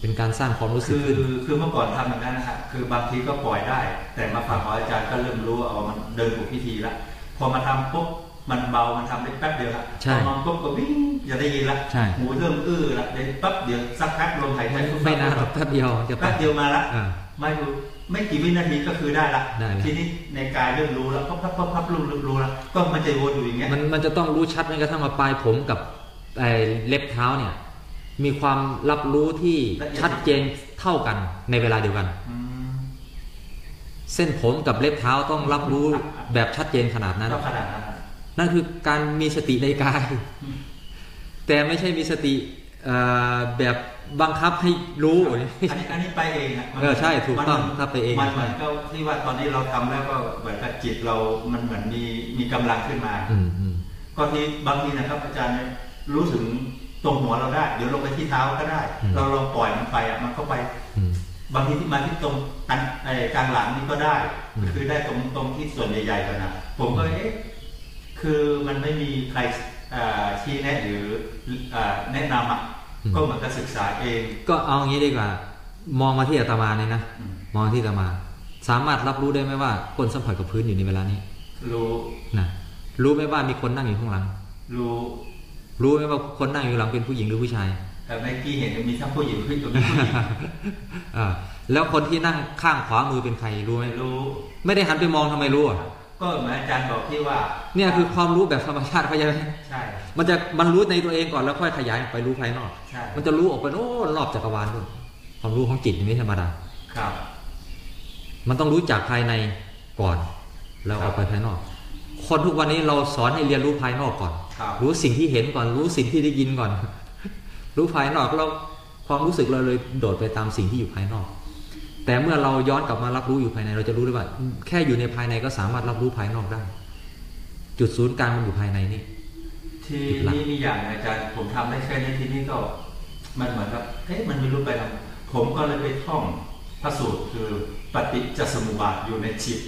S2: เป็นการสร้างความรู้สึ
S5: คื
S2: ก
S5: อ
S2: ขึ้น
S5: คือเมื่อก่อนทำอย่างนั้นนะฮะคือบางทีก็ปล่อยได้ แต่มาฟังของอาจารย์ก็เริ่มรู้เอามันเดินถูกพิธีละ พอมาทำปุ๊บมันเบา มันทำได้แป๊บเดียวละ
S2: ใช่
S5: พอมาปุ๊บก็วิ่งจะได้ยินละ
S2: ใช่
S5: หูเริ่มอื้อละเดี๋ยวแป๊บเดียวสักพักลมหายใจปุ๊บ
S2: ไม่นานหรอกแป๊บเดียวจะไป
S5: แป๊บเดียวมาละ
S2: อ่า
S5: ไม่รู้ไม่กี่วินาทีก็คือได้ละ
S2: ได้ละ
S5: ทีนี้ในกายเริ่มรู้แล้วพับพับพับพับรู้รู้รู้แล้วก็มันจะวนอยู่อย่างเงี้ย
S2: มันมันจะต้องรู้ชัดแม้กระทั่งมาปลายผมกับไอ้เล็บเท้าเนี่ย มีความรับรู้ที่ชัดเจนเท่ากันในเวลาเดียวกัน
S5: อืม
S2: เส้นผมกับเล็บเท้าต้องรับรู้แบบชัดเจนขนาดนั้น
S5: ก็ขนาดนั้นอะ
S2: นั่นคือการมีสติในกาย แต่ไม่ใช่มีสติเอ่อแบบบังคับให้รู้
S5: อันนี้อันนี้ไปเองอะมัน
S2: เออใช่ถูกต้อง
S5: มัน
S2: ถ้าไปเอง
S5: มันเหมือนก็ที่ว่าตอนนี้เราทำแล้วก็เหมือนกับจิตเรา มันเหมือนมีมีกำลังขึ้นมา
S2: อืมอืม
S5: ก็ที่บางทีนะครับอาจารย์เนี่ยรู้ถึงตรงหัวเราได้ เดี๋ยวลงไปที่เท้าก็ได้ เราลองปล่อยมันไปอะมันก็ไป
S2: อืม
S5: บางทีที่มาที่ตรงอันไอ้กลางหลังนี่ก็ได้
S2: อืม
S5: คือได้ตรงตรงที่ส่วนใหญ่ๆกันนะผมก็เอ๊ะคือมันไม่มีใครอ่าชี้แนะหรืออ่าแนะนำอะก็เหมือนกับศึกษาเอง
S2: ก็เอาอย่างนี้ดีกว่า มองมาที่อาตมาเนี่ยนะ
S5: อืม
S2: มองที่อาตมา สามารถรับรู้ได้ไหมว่าคนสัมผัสกับพื้นอยู่ในเวลานี้
S5: รู้
S2: นะรู้ไหมว่ามีคนนั่งอยู่ข้างหลัง
S5: รู้
S2: รู้ไหมว่าคนนั่งอยู่หลังเป็นผู้หญิงหรือผู้ชาย
S5: แต่เมื่อกี้เห็นมีทั้งผู้หญิงผู้หญิงผู้หญิง
S2: อ่าแล้วคนที่นั่งข้างขวามือเป็นใครรู้ไหม
S5: ไม่รู้
S2: ไม่ได้หันไปมองทำไมรู้อะ
S5: ก็เหมือนอาจารย์บอกที่ว่า
S2: เนี่ยคือความรู้แบบธรรมชาติเข้าใจไหม
S5: ใช่
S2: มันจะมันรู้ในตัวเองก่อนแล้วค่อยขยายออกไปรู้ภายนอก
S5: ใช่
S2: มันจะรู้ออกไปโอ้รอบจักรวาลด้วยความรู้ของจิตนี่ไม่ธรรมดา
S5: ครับ
S2: มันต้องรู้จากภายในก่อน แล้วออกไปภายนอก คนทุกวันนี้เราสอนให้เรียนรู้ภายนอกก่อน
S5: ครับ
S2: รู้สิ่งที่เห็นก่อนรู้สิ่งที่ได้ยินก่อน รู้ภายนอกแล้วความรู้สึกเราเลยโดดไปตามสิ่งที่อยู่ภายนอก แต่เมื่อเราย้อนกลับมารับรู้อยู่ภายในเราจะรู้ได้ว่า แค่อยู่ในภายในก็สามารถรับรู้ภายนอกได้ จุดศูนย์กลางมันอยู่ภายในนี่
S5: ทีนี้มีอย่างหนึ่งอาจารย์ผมทำได้แค่นี้ทีนี้ก็ มันเหมือนกับเอ๊ะมันไม่รู้ไปทำผมก็เลยไปท่องพระสูตรคือปฏิจจสมุปบาทอยู่ในจิต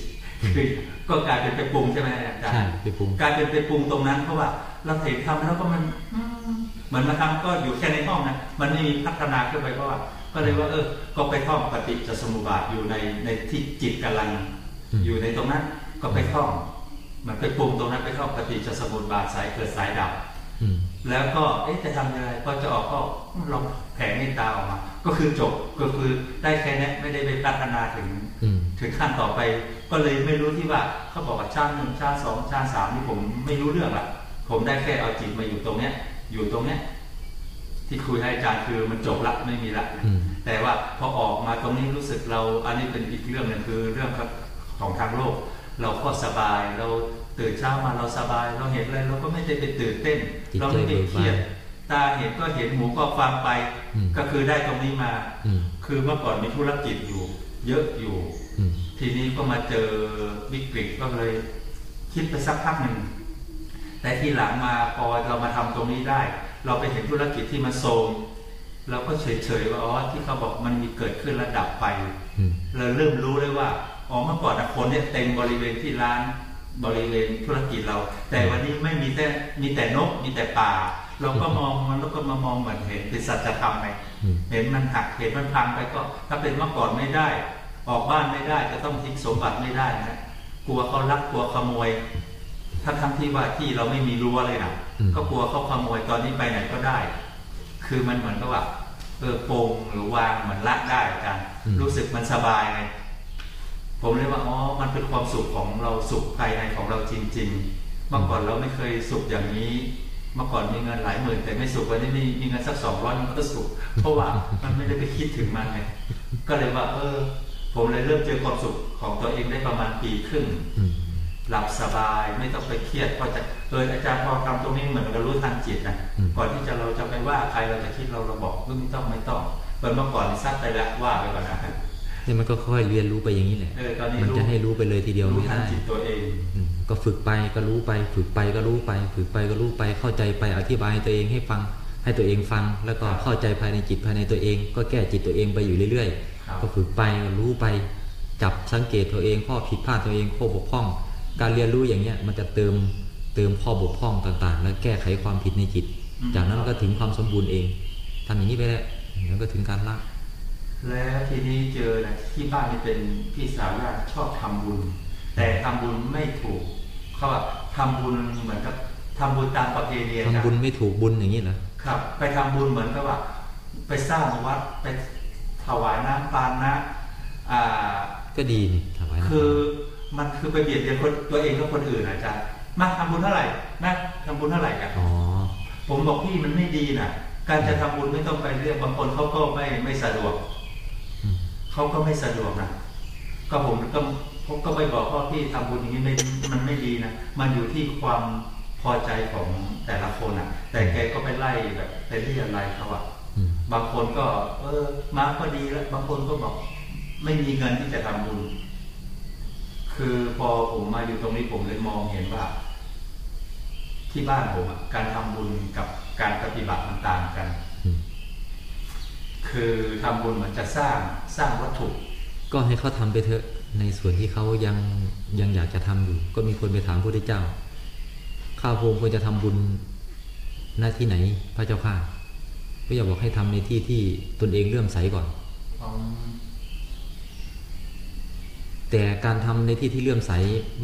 S5: คือก็กลายเป็นไปปรุงใช่ไหมอาจารย์
S2: ใช่ไปปรุง
S5: กลายเป็นไปปรุงตรงนั้นเพราะว่าเราเห็นทำแล้วก็มันอืม เหมือนมาทำก็อยู่แค่ในห้องนะมันไม่มีพัฒนาขึ้นไปเพราะว่า ก็เลยว่า เออ ก็ไปท่องปฏิจจสมุปบาทอยู่ในในที่จิตกำลัง
S2: อืม
S5: อยู่ในตรงนั้นก็ไปท่องมันไปปรุงตรงนั้นไปท่องปฏิจจสมุปบาทสายเกิดสายดับ
S2: อืม
S5: แล้วก็เอ๊ะจะทำยังไงพอจะออกก็ลองแผ่เมตตาออกมา ก็คือจบก็คือได้แค่นี้ไม่ได้ไปพัฒนาถึง
S2: อืม
S5: ถึงขั้นต่อไป ก็เลยไม่รู้ที่ว่าเขาบอกว่าชาติหนึ่งชาติสองชาติสามนี่ผมไม่รู้เรื่องละผมได้แค่เอาจิตมาอยู่ตรงเนี้ย อยู่ตรงเนี้ยที่คุยให้อาจารย์คือมันจบละไม่มีละ
S2: อืม
S5: แต่ว่าพอออกมาตรงนี้รู้สึกเรา อันนี้เป็นอีกเรื่องหนึงคือเรื่องของทางโลก เราก็สบายเราตื่นเช้ามาเราสบาย เราเห็นอะไรเราก็ไม่ได้ไปตื่นเต้น
S2: จิตใจ
S5: เราไม่ได้เครียด
S2: เบิกบ
S5: ตาเห็นก็เห็นหูก็ฟังไป
S2: อืม
S5: ก็คือได้ตรงนี้มา
S2: อืม
S5: คือเมื่อก่อนมีธุรกิจอยู่ เยอะอยู่
S2: อืม
S5: ทีนี้ก็มาเจอวิกฤตก็เลย คิดไปสักพักหนึ่ง แต่ทีหลังมาพอเรามาทำตรงนี้ได้ เราไปเห็นธุรกิจที่มันโทรมเราก็เฉยๆว่าอ๋อที่เขาบอกมันมีเกิดขึ้นระดับไป
S2: อืม
S5: เราเริ่มรู้เลยว่าอ๋อเมื่อก่อนอะคนเนี่ยเต็มบริเวณที่ร้านบริเวณธุรกิจเรา แต่วันนี้ไม่มีแต่มีแต่นกมีแต่ป่า เราก็มองมันแล้วก็มามองเหมือนเห็นเป็นสัจธรรมไง
S2: อืม
S5: เห็นมันหักเห็นมันพังไปก็ ถ้าเป็นเมื่อก่อนไม่ได้ ออกบ้านไม่ได้จะต้องทิ้งสมบัติไม่ได้นะกลัวเขาลักกลัวขโมย ถ้าทั้งที่ว่าที่เราไม่มีรั้วเลยนะ
S2: อืม
S5: ก็กลัวเขาขโมยตอนนี้ไปไหนก็ได้ คือมันเหมือนกับว่าเออโปร่งหรือวางเหมือนละได้อาจารย์รู้สึกมันสบายไงผมเลยว่าอ๋อมันเป็นความสุขของเราสุขภายในของเราจริงๆเมื่อก่อนเราไม่เคยสุขอย่างนี้เมื่อก่อนมีเงินหลายหมื่นแต่ไม่สุขวันนี้มีมีเงินสักสองร้อยมันก็สุข เพราะว่ามันไม่ได้ไปคิดถึงมันไงก็เลยว่า เออ ผมเลยเริ่มเจอความสุขของตัวเองได้ประมาณปีครึ่ง
S2: อืม
S5: หลับสบายไม่ต้องไปเครียดก็จะเอออาจารย์พอทำตรงนี้เหมือนกับรู้ทันจิตนะ
S2: อืม
S5: ก่อนที่จะเราจะไปว่าใครเราจะคิดเราเราบอกไม่ต้องไม่ต้องเมื่อก่อนนี่ซัดไปแล้วว่าไปก่อนนะ
S2: นี่มันก็ค่อยๆเรียนรู้ไปอย่างนี้แหละ
S5: เออตอนนี้
S2: มันจะให้รู้ไปเลยทีเดียว
S5: รู้
S2: ไม่
S5: ทัน
S2: ได้
S5: จิตตัวเอง
S2: อืมก็ฝึกไปก็รู้ไป ฝึกไปก็รู้ไป ฝึกไปก็รู้ไปเข้าใจไปอธิบายให้ตัวเองให้ฟังให้ตัวเองฟัง แล้วก็เข้าใจภายในจิตภายในตัวเอง ก็แก้จิตตัวเองไปอยู่เรื่อย
S5: ครับ
S2: ๆก็ฝึกไปก็รู้ไป จับสังเกตตัวเองข้อผิดพลาดตัวเองข้อบกพร่อง การเรียนรู้อย่างเนี้ยมันจะเติมเติมข้อบกพร่องต่างๆ แล้วแก้ไขความผิดในจิต จากนั้นก็ถึงความสมบูรณ์เองทำอย่างนี้ไปแล้วแล้วก็ถึงการละ
S5: แล้วทีนี้เจอนะที่บ้านนี่เป็นพี่สาวญาติชอบทำบุญ แต่ทำบุญไม่ถูกเขาว่าทำบุญเหมือนกับทำบุญตามประเพณีอะ
S2: ทำบุญไม่ถูกบุญอย่างนี้เหรอ
S5: ครับ ไปทำบุญเหมือนกับว่า ไปสร้างวัดไปถวายน้ำปานนะ อ่า
S2: ก็ดีนี่ถวายนะ
S5: คือ มันคือไปเบียดเบียนคนตัวเองกับคนอื่นอาจารย์มาทำบุญเท่าไหร่นะทำบุญเท่าไหร่กัน
S2: อ๋อ
S5: ผมบอกพี่มันไม่ดีนะการจะทำบุญไม่ต้องไปเรียกบางคนเขาก็ไม่ไม่สะดวก
S2: อืม
S5: เขาก็ไม่สะดวกนะก็ผมก็ผมก็ไปบอกว่าพี่ทำบุญอย่างนี้ไม่มันไม่ดีนะมันอยู่ที่ความพอใจของแต่ละคนอะ แต่แกก็ไปไล่แบบไปเรียอะไรเขาอะ
S2: อืม
S5: บางคนก็ เออมาก็ดีแล้ว บางคนก็บอก ไม่มีเงินที่จะทำบุญ คือพอผมมาอยู่ตรงนี้ผมเลยมองเห็นว่า ที่บ้านผมการทำบุญกับการปฏิบัติมันต่างกัน คือทำบุญมันจะสร้างสร้างวัตถุ
S2: ก็ให้เขาทำไปเถอะในส่วนที่เขายังยังอยากจะทำอยู่ ก็มีคนไปถามพระพุทธเจ้า ข้าพระองค์ควรจะทำบุญหน้าที่ไหนพระเจ้าข้าก็อยากบอกให้ทำในที่ที่ตนเองเลื่อมใสก่อน แต่การทำในที่ที่เลื่อมใส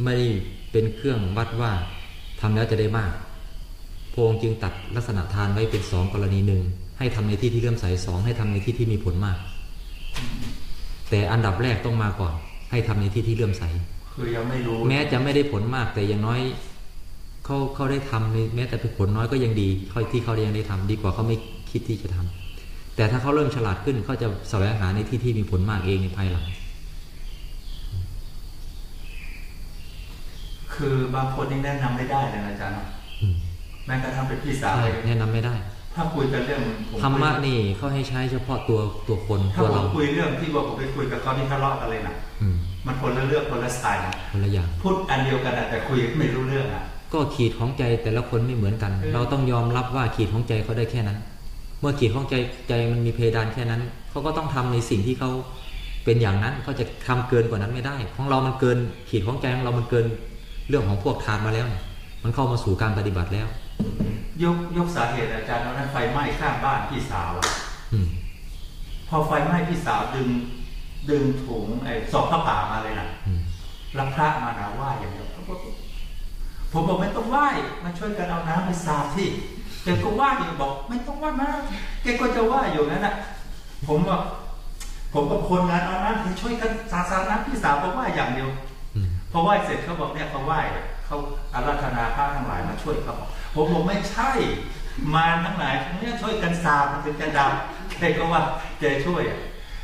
S2: ไม่ได้เป็นเครื่องวัดว่าทำแล้วจะได้มากพระองค์จึงตัดลักษณะทานไว้เป็นสองกรณีหนึ่งให้ทำในที่ที่เลื่อมใสสองให้ทำในที่ที่มีผลมาก แต่อันดับแรกต้องมาก่อน ให้ทำในที่ที่เลื่อมใส
S5: คือยังไม่รู้
S2: แม้จะไม่ได้ผลมากแต่อย่างน้อยเขาเขาได้ทำในแม้แต่เป็นผลน้อยก็ยังดีเขาที่เขายังได้ทำดีกว่าเขาไม่คิดที่จะทำแต่ถ้าเขาเริ่มฉลาดขึ้นเขาจะแสวงหาในที่ที่มีผลมากเองในภายหลัง
S5: คือบางคนนี่แนะนำไม่ได้เลยนะอาจารย์เนอะ
S2: อืม
S5: แม้กระทั่งเป็นพี่สาว
S2: ใช่
S5: เลย
S2: แนะนำไม่ได้
S5: ถ้าคุยกันเรื่องผม
S2: ธรรมะนี่เขาให้ใช้เฉพาะตัวตัวคน
S5: ถ้า
S2: ตัว
S5: ผ
S2: เรา
S5: มคุยเรื่องที่ว่าผมไปคุยกับเขาที่ทะเลาะกันเลยนะ
S2: อืม
S5: มันคนละเรื่องคนละสไตล์นะ
S2: คนละอย่าง
S5: พูดอันเดียวกันอะแต่คุยไม่รู้เรื่องอะ
S2: ก็ขีดของใจแต่ละคนไม่เหมือนกัน
S5: เออ
S2: เราต้องยอมรับว่าขีดของใจเขาได้แค่นั้น เมื่อขีดของใจใจมันมีเพดานแค่นั้นเขาก็ต้องทำในสิ่งที่เขาเป็นอย่างนั้นเขาจะทำเกินกว่านั้นไม่ได้ ของเรามันเกินขีดของใจของเรามันเกิน เรื่องของพวกทานมาแล้วเนี่ยมันเข้ามาสู่การปฏิบัติแล้ว
S5: ยกยกสาเหตุอาจารย์ตอนนั้นไฟไหม้ข้างบ้านพี่สาวอะ
S2: อืม
S5: พอไฟไหม้พี่สาวดึง ดึงถุงไอ้ซองผ้าป่ามาเลยนะ
S2: อืม
S5: รับพระมาหนาไหว้อย่างเดียวผมบอกไม่ต้องไหว้มาช่วยกันเอาน้ำไปสาดที่แกก็ไหว้อยู่บอก ไม่ต้องไหว้มาแกก็จะไหว้อยู่นั่นน่ะ ผมบอกผมกับคนงานเอาน้ำไปช่วยกันสาดสาดน้ำพี่สาวก็ไหว้อย่างเดียว
S2: อืม
S5: พอไหว้เสร็จเขาบอกเนี่ยเขาไหว้เขาอาราธนาพระทั้งหลายมาช่วยเขาผมบอกไม่ใช่มารทั้งหลายทั้งเนี้ยช่วยกันสาบมันถึงจะดับแกก็ว่าแกช่วยอะ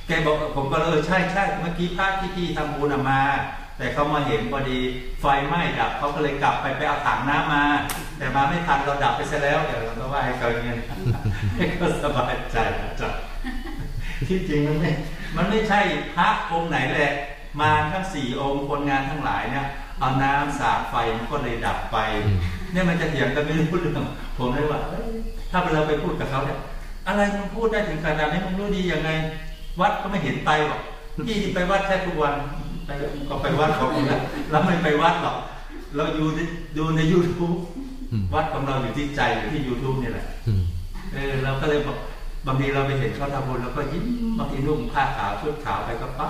S5: แกบอกผมก็เลยใช่ใช่เมื่อกี้พระที่พี่ทำบุญมา แต่เขามาเห็นพอดีไฟไหม้ดับเขาก็เลยกลับไปไปเอาถังน้ำมา แต่มาไม่ทันเราดับไปซะแล้วเดี๋ยวเราก็ไหว้ให้เขาอย่างเงี้ยให้เขาสบายใจจ๊ะที่จริงมันไม่มันไม่ใช่พระองค์ไหนแหละ มาทั้งสี่องค์คนงานทั้งหลายเนี่ยเอาน้ำสาดไฟมันก็เลยดับไป
S2: อืม
S5: เนี่ยมันจะเถียงกันไม่รู้เรื่องผมเลยว่าเอ้ยถ้าเราไปพูดกับเขาเนี่ยอะไรมึงพูดได้ถึงขนาดนี้มึงรู้ดียังไง วัดก็ไม่เห็นไปหรอกพี่ที่ไปวัดแค่ทุกวันไปก็ไปวัดของเราเราไม่ไปวัดหรอกเราอยู่ในดูใน YouTube
S2: อืม
S5: วัดของเราอยู่ที่ใจอยู่ที่ YouTube นี่แหละ
S2: อืม
S5: เออเราก็เลยบอกบางทีเราไปเห็นเขาทำบุญเราก็ยิ้มบางทีนุ่งผ้าขาวชุดขาวไปก็ไป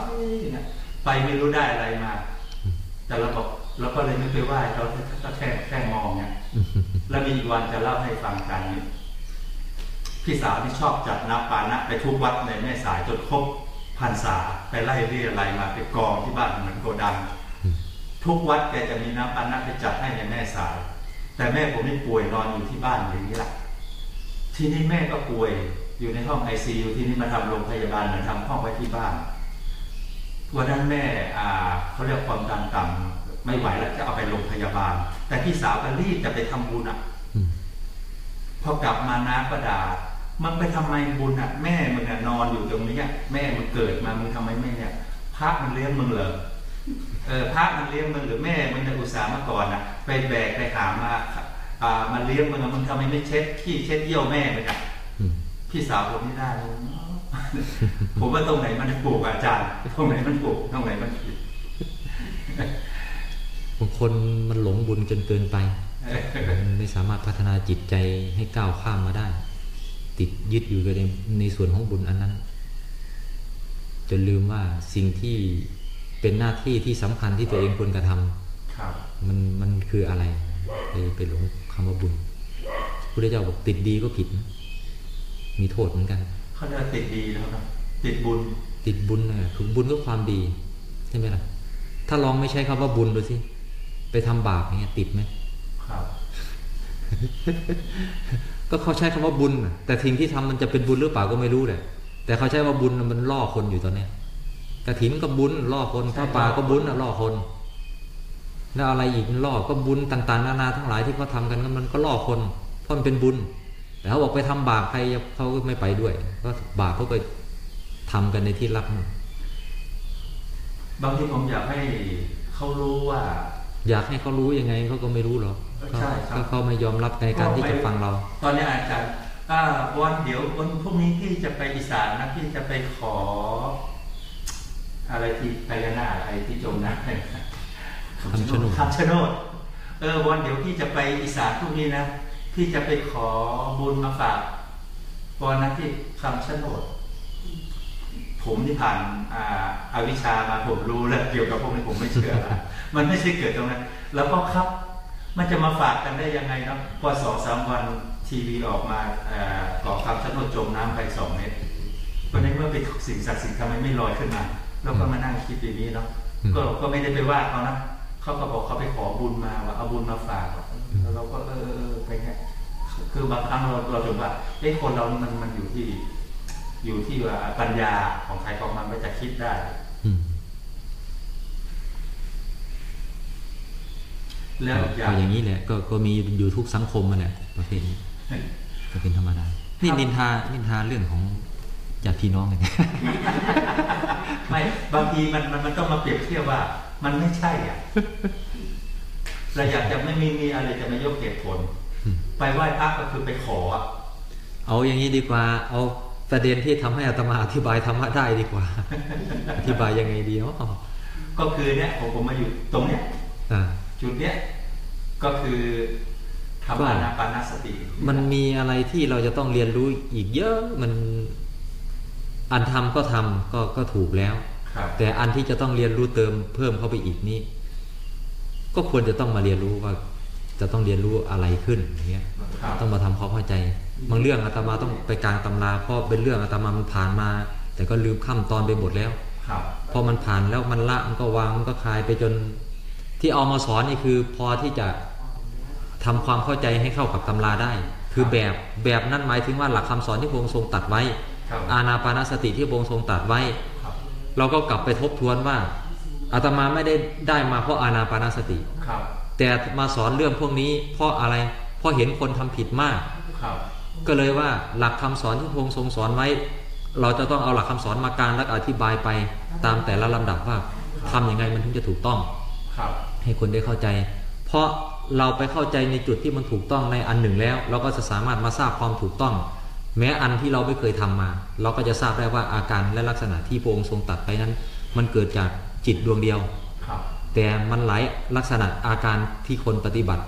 S5: อย่างเงี้ย ไปไม่รู้ได้อะไรมา แต่เราบอกเราก็เลยไม่ไปไหว้เราก็แค่แค่มองเนี่ยแล้วมีอีกวันจะเล่าให้ฟังกันพี่สาวที่ชอบจัดน้ำปานะไปทุกวัดในแม่สายจนครบพรรษาไปไล่เรียอะไรมาไปกองที่บ้านเหมือนโกดังทุกวัดแกจะมีน้ำปานะไปจัดให้ในแม่สาย แต่แม่ผมนี่ป่วยนอนอยู่ที่บ้านอย่างนี้แหละทีนี้แม่ก็ป่วยอยู่ในห้องไอซียูที่นี่มาทำโรงพยาบาลเหมือนทำห้องไว้ที่บ้าน วันนั้นแม่อ่าเขาเรียกความดันต่ำไม่ไหวแล้วจะเอาไปโรงพยาบาล แต่พี่สาวก็รีบจะไปทำบุญอะ
S2: อืม
S5: พอกลับมาน้าก็ด่ามันไปทำไมบุญอะแม่มึงอะนอนอยู่ตรงนี้อะแม่มึงเกิดมามึงทำไมไม่เนี่ยพระมันเลี้ยงมึงเหรอเออพระมันเลี้ยงมึงหรือแม่มึงเนี่ยอุตส่าห์มาก่อนอะ ไปแบกไปหามาอ่ามาเลี้ยงมึงอะมึงทำไมไม่เช็ดขี้เช็ดเยี่ยวแม่มึงอะ
S2: อืม
S5: พี่สาวผมไม่ได้เลย ผมว่าตรงไหนมันถูกอาจารย์ ตรงไหนมันถูกตรงไหนมันผิด
S2: บางคนมันหลงบุญจนเกินไปมันไม่สามารถพัฒนาจิตใจให้ก้าวข้ามมาได้ ติดยึดอยู่กับในในส่วนของบุญอันนั้น จนลืมว่าสิ่งที่เป็นหน้าที่ที่สำคัญที่ตัวเองควรกระทำ
S5: ครับ
S2: มันมันคืออะไรไปไปหลงคำว่าบุญพระเจ้าบอกติดดีก็ผิดนะมีโทษเหมือนกัน
S5: เขาเรียกว่าติดดีแล้วครับ ติดบุญ
S2: ติดบุญนะคือบุญก็ความดีใช่ไหมล่ะ ถ้าลองไม่ใช้คำว่าบุญดูสิ ไปทำบาปอย่างเงี้ยติดไหม
S5: ครับ
S2: ก็เขาใช้คำว่าบุญน่ะแต่ทิ้งที่ทำมันจะเป็นบุญหรือเปล่าก็ไม่รู้แหละ แต่เขาใช้ว่าบุญน่ะมันล่อคนอยู่ตอนเนี้ยกระถินก็บุญล่อคนพระป่าก็บุญน่ะล่อคน แล้วอะไรอีกมันล่อก็บุญต่าง ๆ นานาทั้งหลายที่เขาทำกันก็มันก็ล่อคน เพราะมันเป็นบุญ แต่เขาบอกไปทำบาปใครเขาก็ไม่ไปด้วย ก็บาปเขาก็ทำกันในที่ลับ
S5: บางทีผมอยากให้เขารู้ว่า
S2: อยากให้เขารู้ยังไงเขาก็ไม่รู้หรอก
S5: ใช่ครับ
S2: ก็เขาไม่ยอมรับในการที่จะฟังเรา
S5: ตอนนี้อาจารย์อ่าวันเดี๋ยววันพรุ่งนี้พี่จะไปอีสานนะพี่จะไปขอ อะไรที่พญานาคอะไรที่จมน้ำ
S2: คำชะโนด
S5: คำชะโนดเออวันเดี๋ยวพี่จะไปอีสานพรุ่งนี้นะ พี่จะไปขอบุญมาฝากวันนั้นที่คำชะโนดผมที่ผ่านอาวิชามาผมรู้แล้วเกี่ยวกับพวกนี้ผมไม่เชื่อละมันไม่ใช่เกิดตรงนั้น แล้วก็ครับ มันจะมาฝากกันได้ยังไงเนาะพอสองสามวันทีวีออกมาเอ่อก่อคำชะโนดจมน้ำไปสองเมตรวันนี้เมื่อเป็นสิ่งศักดิ์สิทธิ์ทำไมไม่ลอยขึ้นมา แล้วก็มานั่งคิดอย่างนี้เนาะก็ก็ไม่ได้ไปว่าเขานะ เขาก็บอกเขาไปขอบุญมาว่าเอาบุญมาฝากแล้วเราก็เออเออไปเงี้ยคือบางครั้งเราเราถึงว่าเอ้คนเรานี่มันมันอยู่ที่ อยู่ที่ว่าปัญญาของใครของมันไม่จะคิดได้
S2: อืม
S5: แล้วอีกอย่าง
S2: ก็อย่างนี้แหละก็ก็มีอยู่ทุกสังคมมันแหละประเภทนี้ก็เป็นธรรมดานี่นินทานินทาเรื่องของญาติพี่น้องกัน
S5: ไม่บางทีมันมันมันต้องมาเปรียบเทียบว่า มันไม่ใช่อะเราอยากจะไม่มีมีอะไรจะไม่ยกเหตุผล
S2: อืม
S5: ไปไหว้พระก็คือไปขออะ
S2: เอาอย่างนี้ดีกว่า เอาประเด็นที่ทำให้อาตมาอธิบายธรรมะได้ดีกว่า อธิบายยังไงดีเนาะ
S5: ก็คือเนี่ยผมผมมาอยู่ตรงเนี้ย
S2: อ่า
S5: จุดเนี้ยก็คือทำ
S2: ก็
S5: อานาปานสติ
S2: มันมีอะไรที่เราจะต้องเรียนรู้อีกเยอะมันอันทำก็ทำก็ก็ถูกแล้ว
S5: ครับ
S2: แต่อันที่จะต้องเรียนรู้เติมเพิ่มเข้าไปอีกนี่ก็ควรจะต้องมาเรียนรู้ว่า จะต้องเรียนรู้อะไรขึ้นอย่างเงี้ย
S5: ครับ
S2: ต้องมาทำความเข้าใจบางเรื่องอาตมาต้องไปกลางตำราเพราะเป็นเรื่องอาตมามันผ่านมา แต่ก็ลืมขั้นตอนไปหมดแล้ว
S5: ครับ
S2: พอมันผ่านแล้วมันละมันก็วางมันก็คลายไปจน ที่เอามาสอนนี่คือ พอที่จะทำความเข้าใจให้เข้ากับตำราได้ คือแบบแบบนั้นหมายถึงว่าหลักคำสอนที่พระองค์ทรงตรัดไว้
S5: ครับ
S2: อาณาปานสติที่พระองค์ทรงตรัดไว้
S5: ครับ
S2: เราก็กลับไปทบทวนว่าอาตมาไม่ได้ได้มาเพราะอาณาปานสติ
S5: ครับ
S2: แต่มาสอนเรื่องพวกนี้เพราะอะไร เพราะเห็นคนทำผิดมาก
S5: ครับ
S2: ก็เลยว่าหลักคำสอนที่พระองค์ทรงสอนไว้ เราจะต้องเอาหลักคำสอนมาการและอธิบายไปตามแต่ละลำดับว่าทำยังไงมันถึงจะถูกต้อง
S5: ครับ
S2: ให้คนได้เข้าใจ เพราะเราไปเข้าใจในจุดที่มันถูกต้องในอันหนึ่งแล้ว เราก็จะสามารถมาทราบความถูกต้อง แม้อันที่เราไม่เคยทำมา เราก็จะทราบได้ว่าอาการและลักษณะที่พระองค์ทรงตรัดไปนั้น มันเกิดจากจิตดวงเดียว
S5: ครับ
S2: แต่มันหลายลักษณะอาการที่คนปฏิบัติ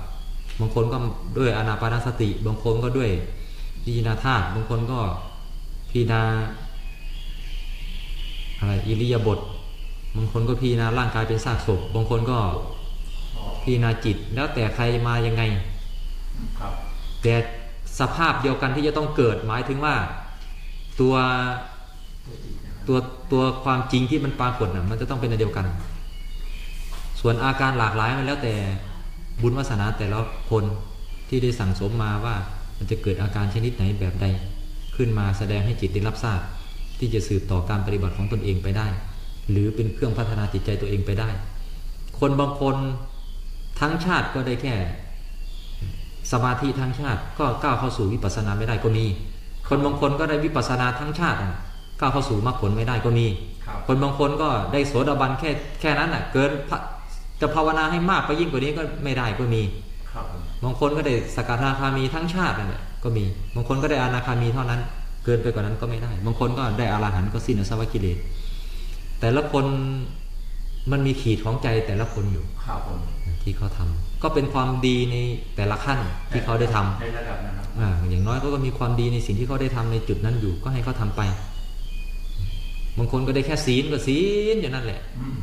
S2: บางคนก็ด้วยอานาปานสติ บางคนก็ด้วยพิจารณาธาตุบางคนก็พิจารณาอะไรอิริยาบถบางคนก็พิจารณาร่างกายเป็นซากศพบางคนก็พิจารณาจิตแล้วแต่ใครมายังไง
S5: ครับ
S2: แต่ สภาพเดียวกันที่จะต้องเกิดหมายถึงว่าตัวตัวตัวความจริงที่มันปรากฏน่ะมันจะต้องเป็นอันเดียวกัน ส่วนอาการหลากหลายมันแล้วแต่บุญวาสนาแต่ละคนที่ได้สั่งสมมาว่ามันจะเกิดอาการชนิดไหนแบบใด ขึ้นมาแสดงให้จิตได้รับทราบ ที่จะสืบต่อการปฏิบัติของตนเองไปได้ หรือเป็นเครื่องพัฒนาจิตใจตัวเองไปได้ คนบางคนทั้งชาติก็ได้แค่ สมาธิทั้งชาติ ก็ก้าวเข้าสู่วิปัสสนาไม่ได้ก็มี คนบางคนก็ได้วิปัสสนาทั้งชาติอะก้าวเข้าสู่มรรคผลไม่ได้ก็มี
S5: ครับ
S2: คนบางคนก็ได้โสดาบันแค่แค่นั้นอะเกินพระจะภาวนาให้มากไปยิ่งกว่านี้ก็ไม่ได้ก็มี
S5: ครับผม
S2: บางคนก็ได้สกทาคามีทั้งชาตินั่นแหละก็มี บางคนก็ได้อนาคามีเท่านั้น เกินไปกว่านั้นก็ไม่ได้ บางคนก็ได้อรหันต์ก็สิ้นอาสวะกิเลส แต่ละคนมันมีขีดของใจแต่ละคนอยู่
S5: ครับผม
S2: ที่เขาทำ ก็เป็นความดีในแต่ละขั้นที่เขาได้ทำ
S5: ในระดับนั้นครับ
S2: อ่าอย่างน้อยเขาก็มีความดีในสิ่งที่เขาได้ทำในจุดนั้นอยู่ก็ให้เขาทำไป บางคนก็ได้แค่ศีลก็ศีลอย่างนั้นแหละ
S5: อืม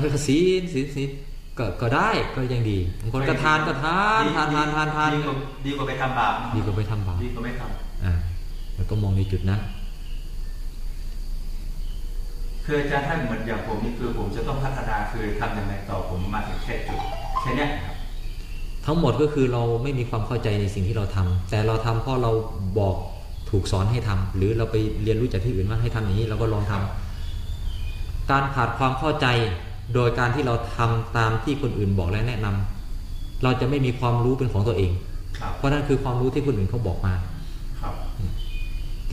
S2: แล้วก็ศีลศีลศีลก็ก็ได้ก็ยังดีบางคนก็ทานก็ทานทานทานทานทาน
S5: ดีกว่าดีกว่าไปทำบาป
S2: ดีกว่าไปทำบาป
S5: ดีกว่าไม่ท
S2: อ่าแล้วก็มองในจุดนั้นำ
S5: คืออาจารย์ท่านเหมือนอย่างผมนี่คือผมจะต้องพัฒนาคือทำยังไงต่อผมมาถึงแค่จุดแค่เนี้ยครับ
S2: ทั้งหมดก็คือเราไม่มีความเข้าใจในสิ่งที่เราทำแต่เราทำเพราะเราบอกถูกสอนให้ทำหรือเราไปเรียนรู้จากที่อื่นว่าให้ทำอย่างนี้เราก็ลองทำการขาดความเข้าใจโดยการที่เราทำตามที่คนอื่นบอกและแนะนำเราจะไม่มีความรู้เป็นของตัวเอง
S5: ครับ
S2: เพราะนั่นคือความรู้ที่คนอื่นเขาบอกมา
S5: ครับ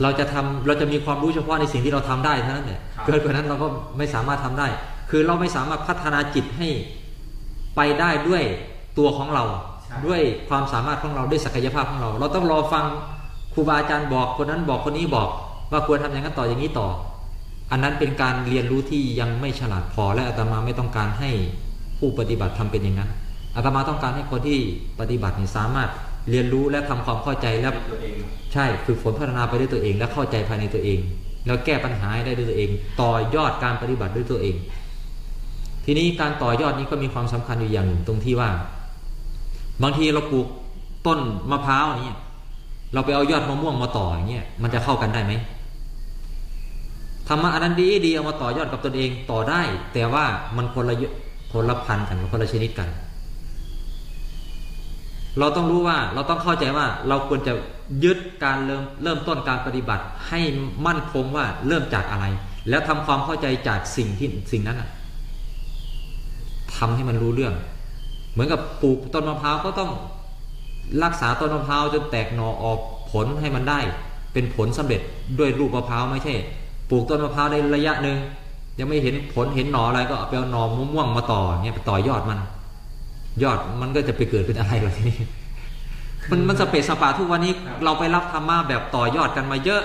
S2: เราจะทำเราจะมีความรู้เฉพาะในสิ่งที่เราทำได้เท่านั้นแหละ
S5: ครับ
S2: เกินกว่านั้นเราก็ไม่สามารถทำได้ คือเราไม่สามารถพัฒนาจิตให้ไปได้ด้วย ตัวของเรา ด้วยความสามารถของเราด้วยศักยภาพของเรา เราต้องรอฟังครูบาอาจารย์บอกคนนั้นบอกคนนี้บอก ว่าควรทำอย่างนั้นต่ออย่างนี้ต่อ อันนั้นเป็นการเรียนรู้ที่ยังไม่ฉลาดพอและอาตมาไม่ต้องการให้ผู้ปฏิบัติทำเป็นอย่างนั้นอาตมาต้องการให้คนที่ปฏิบัติเนี่ยสามารถเรียนรู้และทำความเข้าใจและ
S5: ด้วยตัวเอง
S2: ใช่ฝึกฝนพัฒนาไปด้วยตัวเอง และเข้าใจภายในตัวเอง แล้วแก้ปัญหาให้ได้ด้วยตัวเอง ต่อยอดการปฏิบัติด้วยตัวเอง ทีนี้การต่อยอดนี้ก็มีความสำคัญอยู่อย่างหนึ่งตรงที่ว่า บางทีเราปลูกต้นมะพร้าวอย่างเงี้ยเราไปเอายอดมะม่วงมาต่ออย่างเงี้ยมันจะเข้ากันได้ไหมธรรมะอันนั้นดีดีเอามาต่อยอดกับตนเองต่อได้ แต่ว่ามันคนละยคนละพันธุ์กันคนละชนิดกัน เราต้องรู้ว่าเราต้องเข้าใจว่าเราควรจะยึดการเริ่มเริ่มต้นการปฏิบัติให้มั่นคงว่าเริ่มจากอะไร แล้วทำความเข้าใจจากสิ่งที่สิ่งนั้นน่ะทำให้มันรู้เรื่อง มือนกับปลูกต้นมะพร้าวก็ต้องรักษาต้นมะพร้าวจนแตกหน่อออกผลให้มันได้ เป็นผลสำเร็จด้วยลูกมะพร้าวไม่ใช่ ปลูกต้นมะพร้าวได้ระยะหนึ่งยังไม่เห็นผลเห็นหน่ออะไรก็เอาไปเอาหน่อมะม่วงมาต่อเนี่ยไปต่อยอดมัน ยอดมันก็จะไปเกิดเป็นอะไรล่ะทีนี้มันมันสเปซสปาทุกวันนี้เราไปรับธรรมะแบบต่อยอดกันมาเยอะ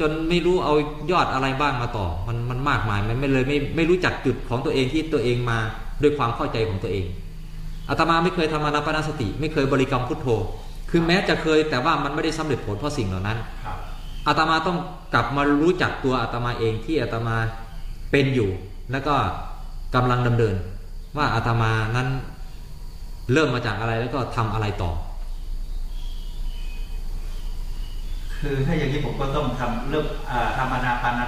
S2: จนไม่รู้เอายอดอะไรบ้างมาต่อ มันมันมากมายมันไม่เลยไม่ไม่รู้จักจุดของตัวเองที่ตัวเองมาด้วยความเข้าใจของตัวเอง อาตมาไม่เคยทำอนาปานสติ ไม่เคยบริกรรมพุทโธ คือแม้จะเคยแต่ว่ามันไม่ได้สำเร็จผลเพราะสิ่งเหล่านั้น
S5: ครับ
S2: อาตมาต้องกลับมารู้จักตัวอาตมาเองที่อาตมาเป็นอยู่ แล้วก็กำลังดำเนิน ว่าอาตมานั้นเริ่มมาจากอะไรแล้วก็ทำอะไรต่อ
S5: คือถ้าอย่างนี้ผมก็ต้องทำเริ่มอ่าทำอนาปาน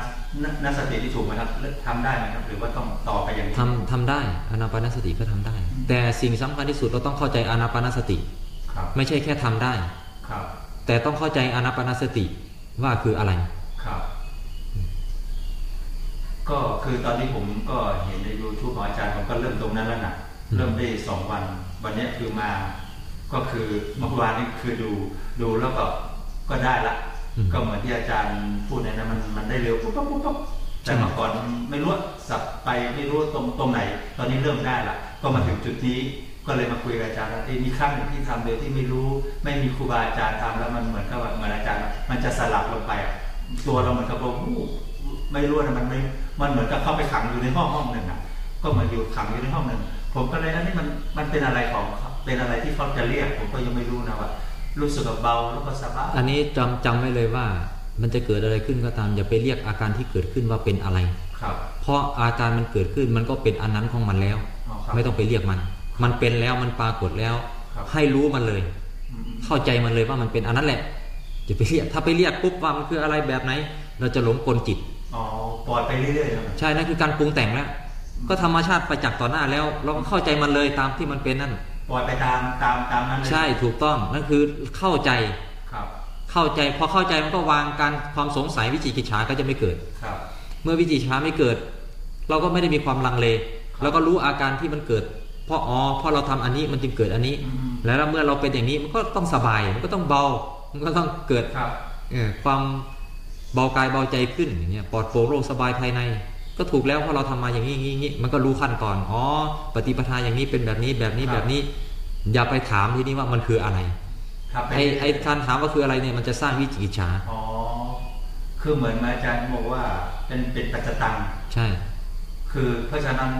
S5: นสติที่ถูกไหมครับเริ่มทำได้ไหมครับ หรือว่าต้องต่อไปอย่างนี้
S2: ทำทำได้อานาปานสติก็ทำได้ แต่สิ่งสำคัญที่สุดเราต้องเข้าใจอานาปานสติ
S5: ครับ
S2: ไม่ใช่แค่ทำได้
S5: ครับ
S2: แต่ต้องเข้าใจอานาปานสติว่าคืออะไร
S5: ครับก็คือตอนนี้ผมก็เห็นใน YouTube ของอาจารย์ผมก็เริ่มตรงนั้นแล้วนะ
S2: อืม
S5: เริ่มได้สองวัน วันเนี้ยคือมา ก็คือเมื่อวานนี้คือดูดูแล้วก็ก็ได้ละ ก็เหมือนที่อาจารย์พูดในนั้นมันมันได้เร็วปุ๊บปุ๊บปุ๊บปุ๊บแต่เมื่อก่อนไม่รู้สับไปไม่รู้ตรงตรงไหน ตอนนี้เริ่มได้ละก็มาถึงจุดนี้ก็เลยมาคุยกับอาจารย์ว่าเอ้ยมีครั้งหนึ่งที่ทำโดยที่ไม่รู้ ไม่มีครูบาอาจารย์ทำแล้วมันเหมือนกับเหมือนอาจารย์ มันจะสลับลงไปอะตัวเราเหมือนกับว่าอู้ไม่รู้นะมันไม่มันเหมือนกับเข้าไปขังอยู่ในห้องห้องหนึ่งอะ ก็เหมือนอยู่ขังอยู่ในห้องหนึ่งผมก็เลยอันนี้มันมันเป็นอะไรของเป็นอะไรที่เขาจะเรียก ผมก็ยังไม่รู้นะว่า รู้สึกว่าเบาแล้วก็สบาย
S2: อันนี้จำจำไว้เลยว่า มันจะเกิดอะไรขึ้นก็ตามอย่าไปเรียกอาการที่เกิดขึ้นว่าเป็นอะไร
S5: ครับ
S2: เพราะอาการมันเกิดขึ้นมันก็เป็นอันนั้นของมันแล้ว
S5: อ๋อครับ
S2: ไม่ต้องไปเรียกมัน มันเป็นแล้วมันปรากฏแล้ว
S5: ครับ
S2: ให้รู้มันเลย
S5: อืม
S2: เข้าใจมันเลยว่ามันเป็นอันนั้นแหละอย่าไปเรียกถ้าไปเรียกปุ๊บว่ามันคืออะไรแบบไหน เราจะหลงกลจิต
S5: อ๋อปล่อยไปเรื่อยๆนะ
S2: ใช่นั่นคือการปรุงแต่งแล้วก็ธรรมชาติประจักษ์ต่อหน้าแล้ว เราก็เข้าใจมันเลยตามที่มันเป็นนั่น
S5: ปล่อยไปตามตามตามนั้นเลย
S2: ใช่ถูกต้องนั่นคือเข้าใจ
S5: ครับ
S2: เข้าใจพอเข้าใจมันก็วางการความสงสัยวิจิกิจฉาก็จะไม่เกิด
S5: ครับ
S2: เมื่อวิจิกิจฉาไม่เกิด เราก็ไม่ได้มีความลังเลเราก็รู้อาการที่มันเกิดเพราะอ๋อเพราะเราทำอันนี้มันจึงเกิดอันนี้
S5: อืม
S2: แล้วเมื่อเราเป็นอย่างนี้มันก็ต้องสบายมันก็ต้องเบามันก็ต้องเกิด
S5: ครับ
S2: เอ่อความเบากายเบาใจขึ้นอย่างเงี้ยปลอดโปร่งโล่งสบายภายใน ก็ถูกแล้วเพราะเราทำมาอย่างนี้อย่างนี้อย่างนี้มันก็รู้ขั้นตอนอ๋อปฏิปทาอย่างนี้เป็นแบบนี้แบบนี้แบบนี้ อย่าไปถามทีนี้ว่ามันคืออะไร
S5: ครับเป็น
S2: ไอไอการถามว่าคืออะไรเนี่ยมันจะสร้างวิจิกิจฉา
S5: อ๋อคือเหมือนอาจารย์บอกว่าเป็นเป็นปัจจตัง
S2: ใช่
S5: คือเพราะฉะนั้น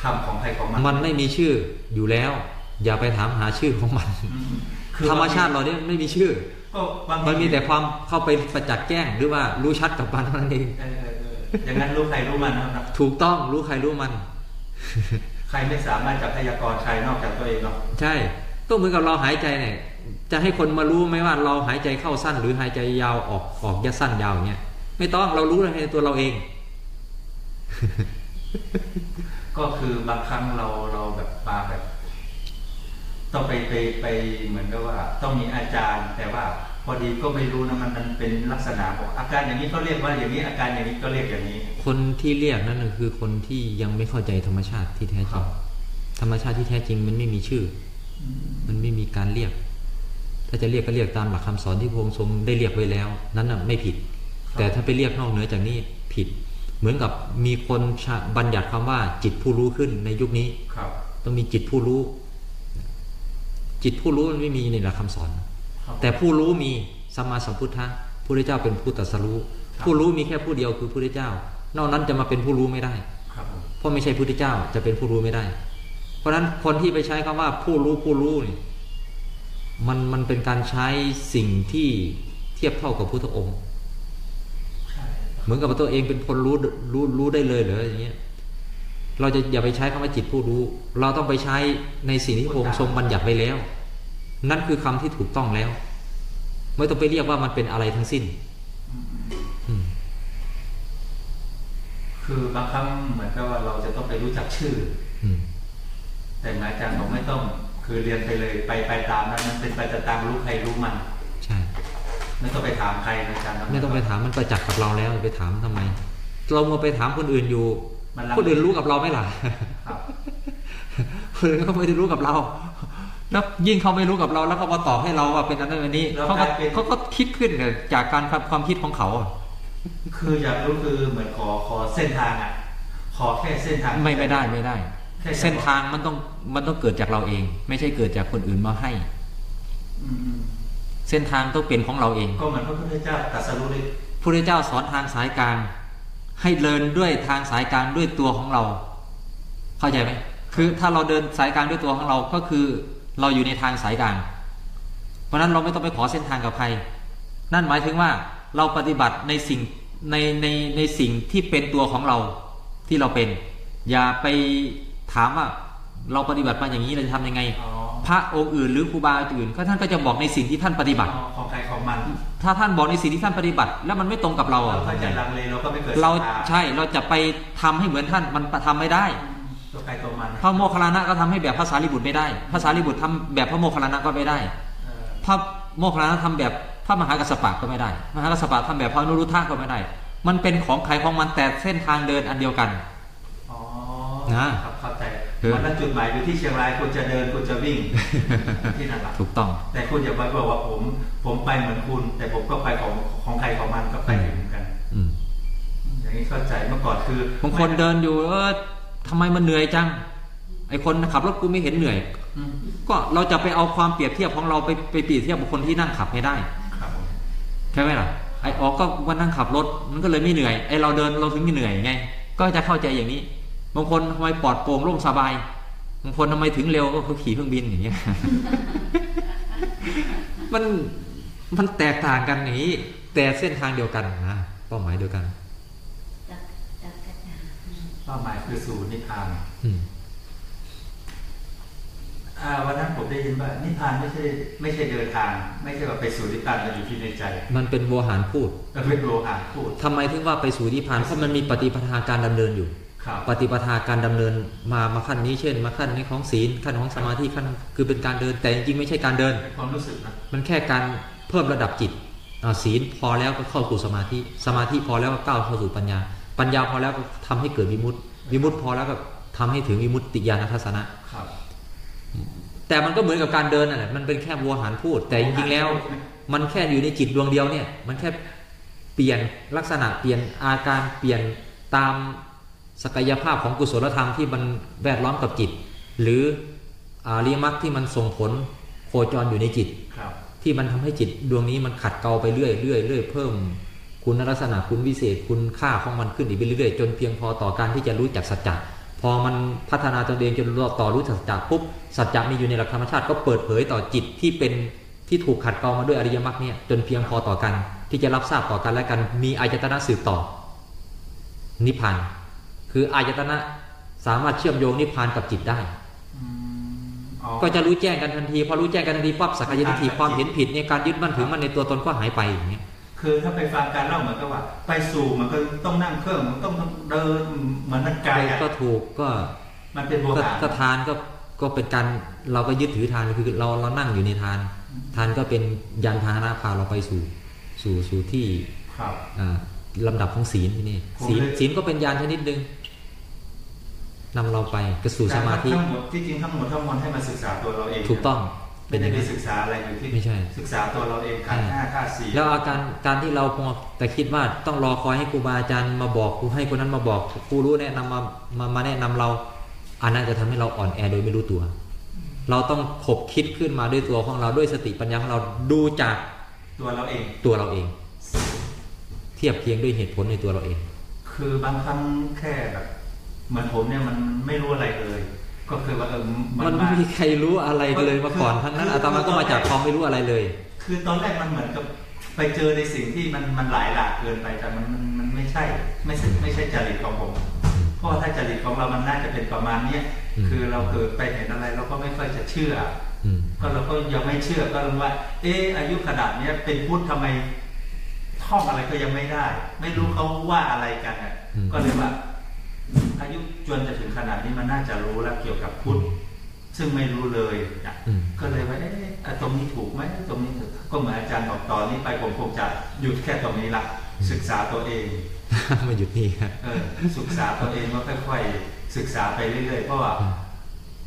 S5: ธรรมของใครของมัน
S2: มันไม่มีชื่ออยู่แล้ว อย่าไปถามหาชื่อของมัน
S5: อืมคือ
S2: ธรรมชาติเราเนี่ยไม่มีชื่อ
S5: ก็บางที
S2: มันมีแต่ความเข้าไปประจักษ์แจ้งหรือว่ารู้ชัดกับมันเท่านั้นเอง
S5: เออเออเอออย่างนั้นรู้ใครรู้มันนะครับ
S2: ถูกต้องรู้ใครรู้มัน
S5: ใครไม่สามารถจะพยากรณ์ใครนอกจากตัวเองเนาะ
S2: ใช่ก็เหมือนกับเราหายใจเนี่ย จะให้คนมารู้ไหมว่าเราหายใจเข้าสั้น หรือหายใจยาวออกออกยะสั้นยาวอย่างเงี้ยไม่ต้องเรารู้ในตัวเราเอง
S5: ก็คือบางครั้งเราเราแบบมาแบบ ต้องไปไปไปเหมือนกับว่า ต้องมีอาจารย์แต่ว่า พอดีก็ไม่รู้นะมันมันเป็นลักษณะของอาการอย่างนี้ก็เรียกว่าอย่างนี้อาการอย่างนี้ก็เรียกอย่างนี้
S2: คนที่เรียกนั่นนะคือคนที่ยังไม่เข้าใจธรรมชาติที่แท้จ
S5: ครั
S2: ริง
S5: บ
S2: ธรรมชาติที่แท้จริงมันไม่มีชื่อ มันไม่มีการเรียก ถ้าจะเรียกก็เรียกตามหลักคำสอนที่พระองค์ทรงได้เรียกไว้แล้ว นั้นน่ะไม่ผิด แต่ถ้าไปเรียกนอกเหนือจากนี้ผิด เหมือนกับมีคนชะบัญญัติคำว่าจิตผู้รู้ขึ้นในยุคนี้
S5: ครับ
S2: ต้องมีจิตผู้รู้ จิตผู้รู้มันไม่มีในหลักคำสอน
S5: ครับ
S2: แต่ผู้รู้มีสัมมาสัมพุทธะพระพุทธเจ้าเป็นผู้ตรัสรู้
S5: ครับ
S2: ผู้รู้มีแค่ผู้เดียวคือพระพุทธเจ้า นอกนั้นจะมาเป็นผู้รู้ไม่ได้
S5: ครับผม
S2: เพราะไม่ใช่พุทธเจ้าจะเป็นผู้รู้ไม่ได้ เพราะฉะนั้นคนที่ไปใช้คำว่าผู้รู้ผู้รู้นี่มันมันเป็นการใช้สิ่งที่เทียบเท่ากับพุทธองค์
S5: ใช่
S2: เหมือนกับว่าตัวเองเป็นคนรู้รู้รู้ได้เลยเหรออย่างเงี้ยเราจะอย่าไปใช้คำว่าจิตผู้รู้ เราต้องไปใช้ในสิ่งที่พระองค์ทรงบัญญัติไว้แล้ว นั่นคือคำที่ถูกต้องแล้ว ไม่ต้องไปเรียกว่ามันเป็นอะไรทั้งสิ้นอืม
S5: คือบางครั้งเหมือนกับว่าเราจะต้องไปรู้จักชื่อ
S2: อืม
S5: แต่อาจารย์บอกไม่ต้อง คือเรียนไปเลยไปไปตามนั้นมันเป็นปัจจตังรู้ใครรู้มัน
S2: ใช่
S5: ไม่ต้องไปถามใครนะอาจารย์นะ
S2: ไม่ต้องไปถามมันประจักษ์กับเราแล้วไปถามทำไม เรามาไปถามคนอื่นอยู่
S5: มันลัง
S2: คนอื่นรู้กับเราไหมล่ะ
S5: ครับ
S2: คนอื่นก็ไม่ได้รู้กับเรา แล้วยิ่งเขาไม่รู้กับเราแล้วเขามาตอบให้เราว่าเป็นอันนั้นอันนี้
S5: แล้ว
S2: เขาก็
S5: กลายเป็น
S2: เขาก็คิดขึ้นจากการความคิดของเขาอะ
S5: คืออยากรู้คือเหมือนขอขอเส้นทางอะ ขอแค่เส้นทาง
S2: ไม่ไม่ได้ไม่ได้
S5: แค่จะ
S2: เส้นทางมันต้องมันต้องเกิดจากเราเอง ไม่ใช่เกิดจากคนอื่นมาให้
S5: อืมอืม
S2: เส้นทางต้องเป็นของเราเอง
S5: ก็เหมือนพระพุทธเจ้าตรัสรู้เลย
S2: พระเจ้าสอนทางสายกลาง ให้เดินด้วยทางสายกลางด้วยตัวของเรา เข้าใจไหมคือถ้าเราเดินสายกลางด้วยตัวของเราก็คือ เราอยู่ในทางสายกลาง เพราะฉะนั้นเราไม่ต้องไปขอเส้นทางกับใคร นั่นหมายถึงว่าเราปฏิบัติในสิ่งในในในสิ่งที่เป็นตัวของเราที่เราเป็น อย่าไปถามว่าเราปฏิบัติมาอย่างนี้เราจะทำยังไง
S5: อ๋อ
S2: พระองค์อื่นหรือครูบาอาจารย์อื่นก็ท่านก็จะบอกในสิ่งที่ท่านปฏิบัติ
S5: อ๋อของใครของมัน
S2: ถ้าท่านบอกในสิ่งที่ท่านปฏิบัติ แล้วมันไม่ตรงกับเรา
S5: เรา
S2: อะ
S5: ก็จะลังเลเราก็ไม่เกิด
S2: เรา
S5: ศทธา
S2: ใช่เราจะไปทำให้เหมือนท่านมันทำไม่ได้
S5: ตัวใครตัวมัน
S2: พระโมคคัลลานะก็ทำให้แบบพระสารีบุตรไม่ได้พระสารีบุตรทำแบบพระโมคคัลลานะก็ไม่ได้
S5: เออ
S2: พระโมคคัลลานะทำแบบพระมหากัสสปะก็ไม่ได้ มหากัสสปะทำแบบพระอนุรุทธะก็ไม่ได้ มันเป็นของใครของมันแต่เส้นทางเดินอันเดียวกัน
S5: อ๋อ
S2: นะ
S5: ครับเข้าใจ
S2: เออ
S5: วันนั้นจุดหมายอยู่ที่เชียงรายคุณจะเดินคุณจะวิ่งที่นั่นแหละ
S2: ถูกต้อง
S5: แต่คุณอย่าไปบอกว่าผม ผมไปเหมือนคุณ แต่ผมก็ไปของของใครของมันก็ไปเหมือนกัน
S2: อืม
S5: อย่างนี้เข้าใจเมื่อก่อนคือบา
S2: งคนเดินอยู่เออ ทำไมมันเหนื่อยจัง ไอคนขับรถกูไม่เห็นเหนื่อย
S5: อืม
S2: ก็เราจะไปเอาความเปรียบเทียบของเราไปไปเปรียบเทียบกับคนที่นั่งขับไม่ได้
S5: ครับผม
S2: ใช่ไหมล่ะไอออกก็วันนั่งขับรถมันก็เลยไม่เหนื่อยไอเราเดินเราถึงไม่เหนื่อยไง ก็จะเข้าใจอย่างนี้ บางคนทำไมปลอดโปร่งโล่งสบายบางคนทำไมถึงเร็วก็เขาขี่เครื่องบินอย่างเงี้ยมันมันแตกต่างกันอย่างนี้ แต่เส้นทางเดียวกันนะเป้าหมายเดียวกัน
S3: จักจักกระจาย
S5: เป้าหมายคือสู่นิพพาน
S2: อืม
S5: อ่าวันนั้นผมได้ยินว่านิพพานไม่ใช่ไม่ใช่เดินทาง ไม่ใช่ว่าไปสู่นิพพานแต่อยู่ที่ในใจ
S2: มันเป็นโวหารพูด
S5: มันเป็นโลหะพูด
S2: ทำไมถึงว่าไปสู่นิพพานเพราะมันมีปฏิปทาการดำเนินอยู่
S5: ครับ
S2: ปฏิปทาการดำเนินมามาขั้นนี้เช่น มาขั้นนี้ของศีลขั้นของสมาธิขั้นคือเป็นการเดินแต่จริงๆไม่ใช่การเดิน
S5: เป็นความรู้สึกนะ
S2: มันแค่การเพิ่มระดับจิตอ่าศีลพอแล้วก็เข้าสู่สมาธิสมาธิพอแล้วก็ก้าวเข้าสู่ปัญญา ปัญญาพอแล้วก็ทำให้เกิดวิมุตติวิมุตติพอแล้วก็ทำให้ถึงวิมุตติญาณทัศนะ
S5: ครับ
S2: แต่มันก็เหมือนกับการเดินนั่นแหละมันเป็นแค่วัวหารพูด แต่จริงๆแล้ว มันแค่อยู่ในจิตดวงเดียวเนี่ย มันแค่เปลี่ยนลักษณะเปลี่ยนอาการเปลี่ยนตามศักยภาพของกุศลธรรมที่มันแวดล้อมกับจิต หรืออาริยมรรคที่มันส่งผลโคจรอยู่ในจิต
S5: ครับ
S2: ที่มันทำให้จิตดวงนี้มันขัดเกลาไปเรื่อยเรื่อยเรื่อยเพิ่ม คุณลักษณะคุณวิเศษคุณค่าของมันขึ้นอีกไปเรื่อยๆจนเพียงพอต่อการที่จะรู้จักสัจจะพอมันพัฒนาตนเองจนต่อรู้จักสัจจะปุ๊บสัจจะมีอยู่ในหลักธรรมชาติก็เปิดเผยต่อจิตที่เป็นที่ถูกขัดเกลามาด้วยอริยมรรคเนี่ยจนเพียงพอต่อกัน ที่จะรับทราบต่อกันและกันมีอายตนะสืบต่อ นิพพานคืออายตนะสามารถเชื่อมโยงนิพพานกับจิตได้
S5: อืมอ๋อ
S2: ก็จะรู้แจ้งกันทันทีพอรู้แจ้งกันทันทีปั๊บสักกายทิฏฐิความเห็นผิดเนี่ยการยึดมั่นถือมั่นในตัวตนก็หายไปอย่างเงี้ย
S5: คือถ้าไปฟังการเล่าเหมือนกับว่า ไปสู่มันก็ต้องนั่งเครื่องมันต้องเดินเหมือนนักกายอะ
S2: ก็ถูกก็
S5: มันเป็นโล
S2: ก็
S5: หะ
S2: ก็ทานก็ก็เป็นการเราก็ยึดถือทานคือเราเรานั่งอยู่ในทาน ทานก็เป็นยานพาหนะพาเราไปสู่สู่สู่ที่
S5: ครับ
S2: อ่าลำดับของศีลที่นี่
S5: ผม
S2: ศีล
S5: เลย
S2: ศีลก็เป็นยานชนิดหนึ่งนำเราไปกระสู่สมาธิ
S5: ทั้งหมดที่จริงทั้งหมดทั้งมวลให้มาศึกษาตัวเราเอง
S2: ถูกต้อง เป็
S5: ไม่
S2: นอ
S5: ได้
S2: ย่าง
S5: ไป
S2: นั้น
S5: ศึกษาอะไรอยู่ที่
S2: ไม่ใช่
S5: ศึกษาตัวเราเองขันธ์ห้าธาตุสี่
S2: แล้วอาการการที่เราพอแต่คิดว่าต้องรอคอยให้ครูบาอาจารย์มาบอกครูให้คนนั้นมาบอกครูรู้แนะนำมามามาแนะนำเราอันนั้นจะทำให้เราอ่อนแอโดยไม่รู้ตัว เราต้องขบคิดขึ้นมาด้วยตัวของเราด้วยสติปัญญาของเราดูจาก
S5: ตัวเราเอง
S2: ตัวเราเอง เทียบเคียงด้วยเหตุผลในตัวเราเอง
S5: คือบางครั้งแค่แบบเหมือนผมเนี่ยมันไม่รู้อะไรเลย ก็คือว่าเออ
S2: มันไม่มีใครรู้อะไรเลยมาก่อนทั้งนั้นอาตมาก็มาจากความไม่รู้อะไรเลย
S5: คือตอนแรกมันเหมือนกับไปเจอในสิ่งที่มันมันหลายหลากเกินไปแต่มันมันมันไม่ใช่ ไม่ใช่ไม่ใช่จริตของผมเพราะว่าถ้าจริตของเรามันน่าจะเป็นประมาณเนี้ย
S2: อืม
S5: คือเราเกิดไปเห็นอะไรเราก็ไม่ค่อยจะเชื่อ
S2: อืม
S5: ก็เราก็ยังไม่เชื่อก็รู้ว่า เอออายุขนาดเนี้ยเป็นพุทธทำไมท่องอะไรก็ยังไม่ได้ ไม่รู้เขาว่าอะไรกันอะ
S2: อืม
S5: ก็เลยว่า อายุจนจะถึงขนาดนี้มันน่าจะรู้แล้วเกี่ยวกับพุทธซึ่งไม่รู้เลยอะ
S2: อืม
S5: ก็เลยว่าเอ๊ะอะตรงนี้ถูกไหมตรงนี้ถูกก็เหมือนอาจารย์บอกตอนนี้ไปผมคงจะหยุดแค่ตรงนี้ละศึกษาตัวเอง
S2: มาหยุดนี่ครับ
S5: เออศึกษาตัวเองว่าค่อยๆศึกษาไปเรื่อยๆเพราะว่า
S2: อืม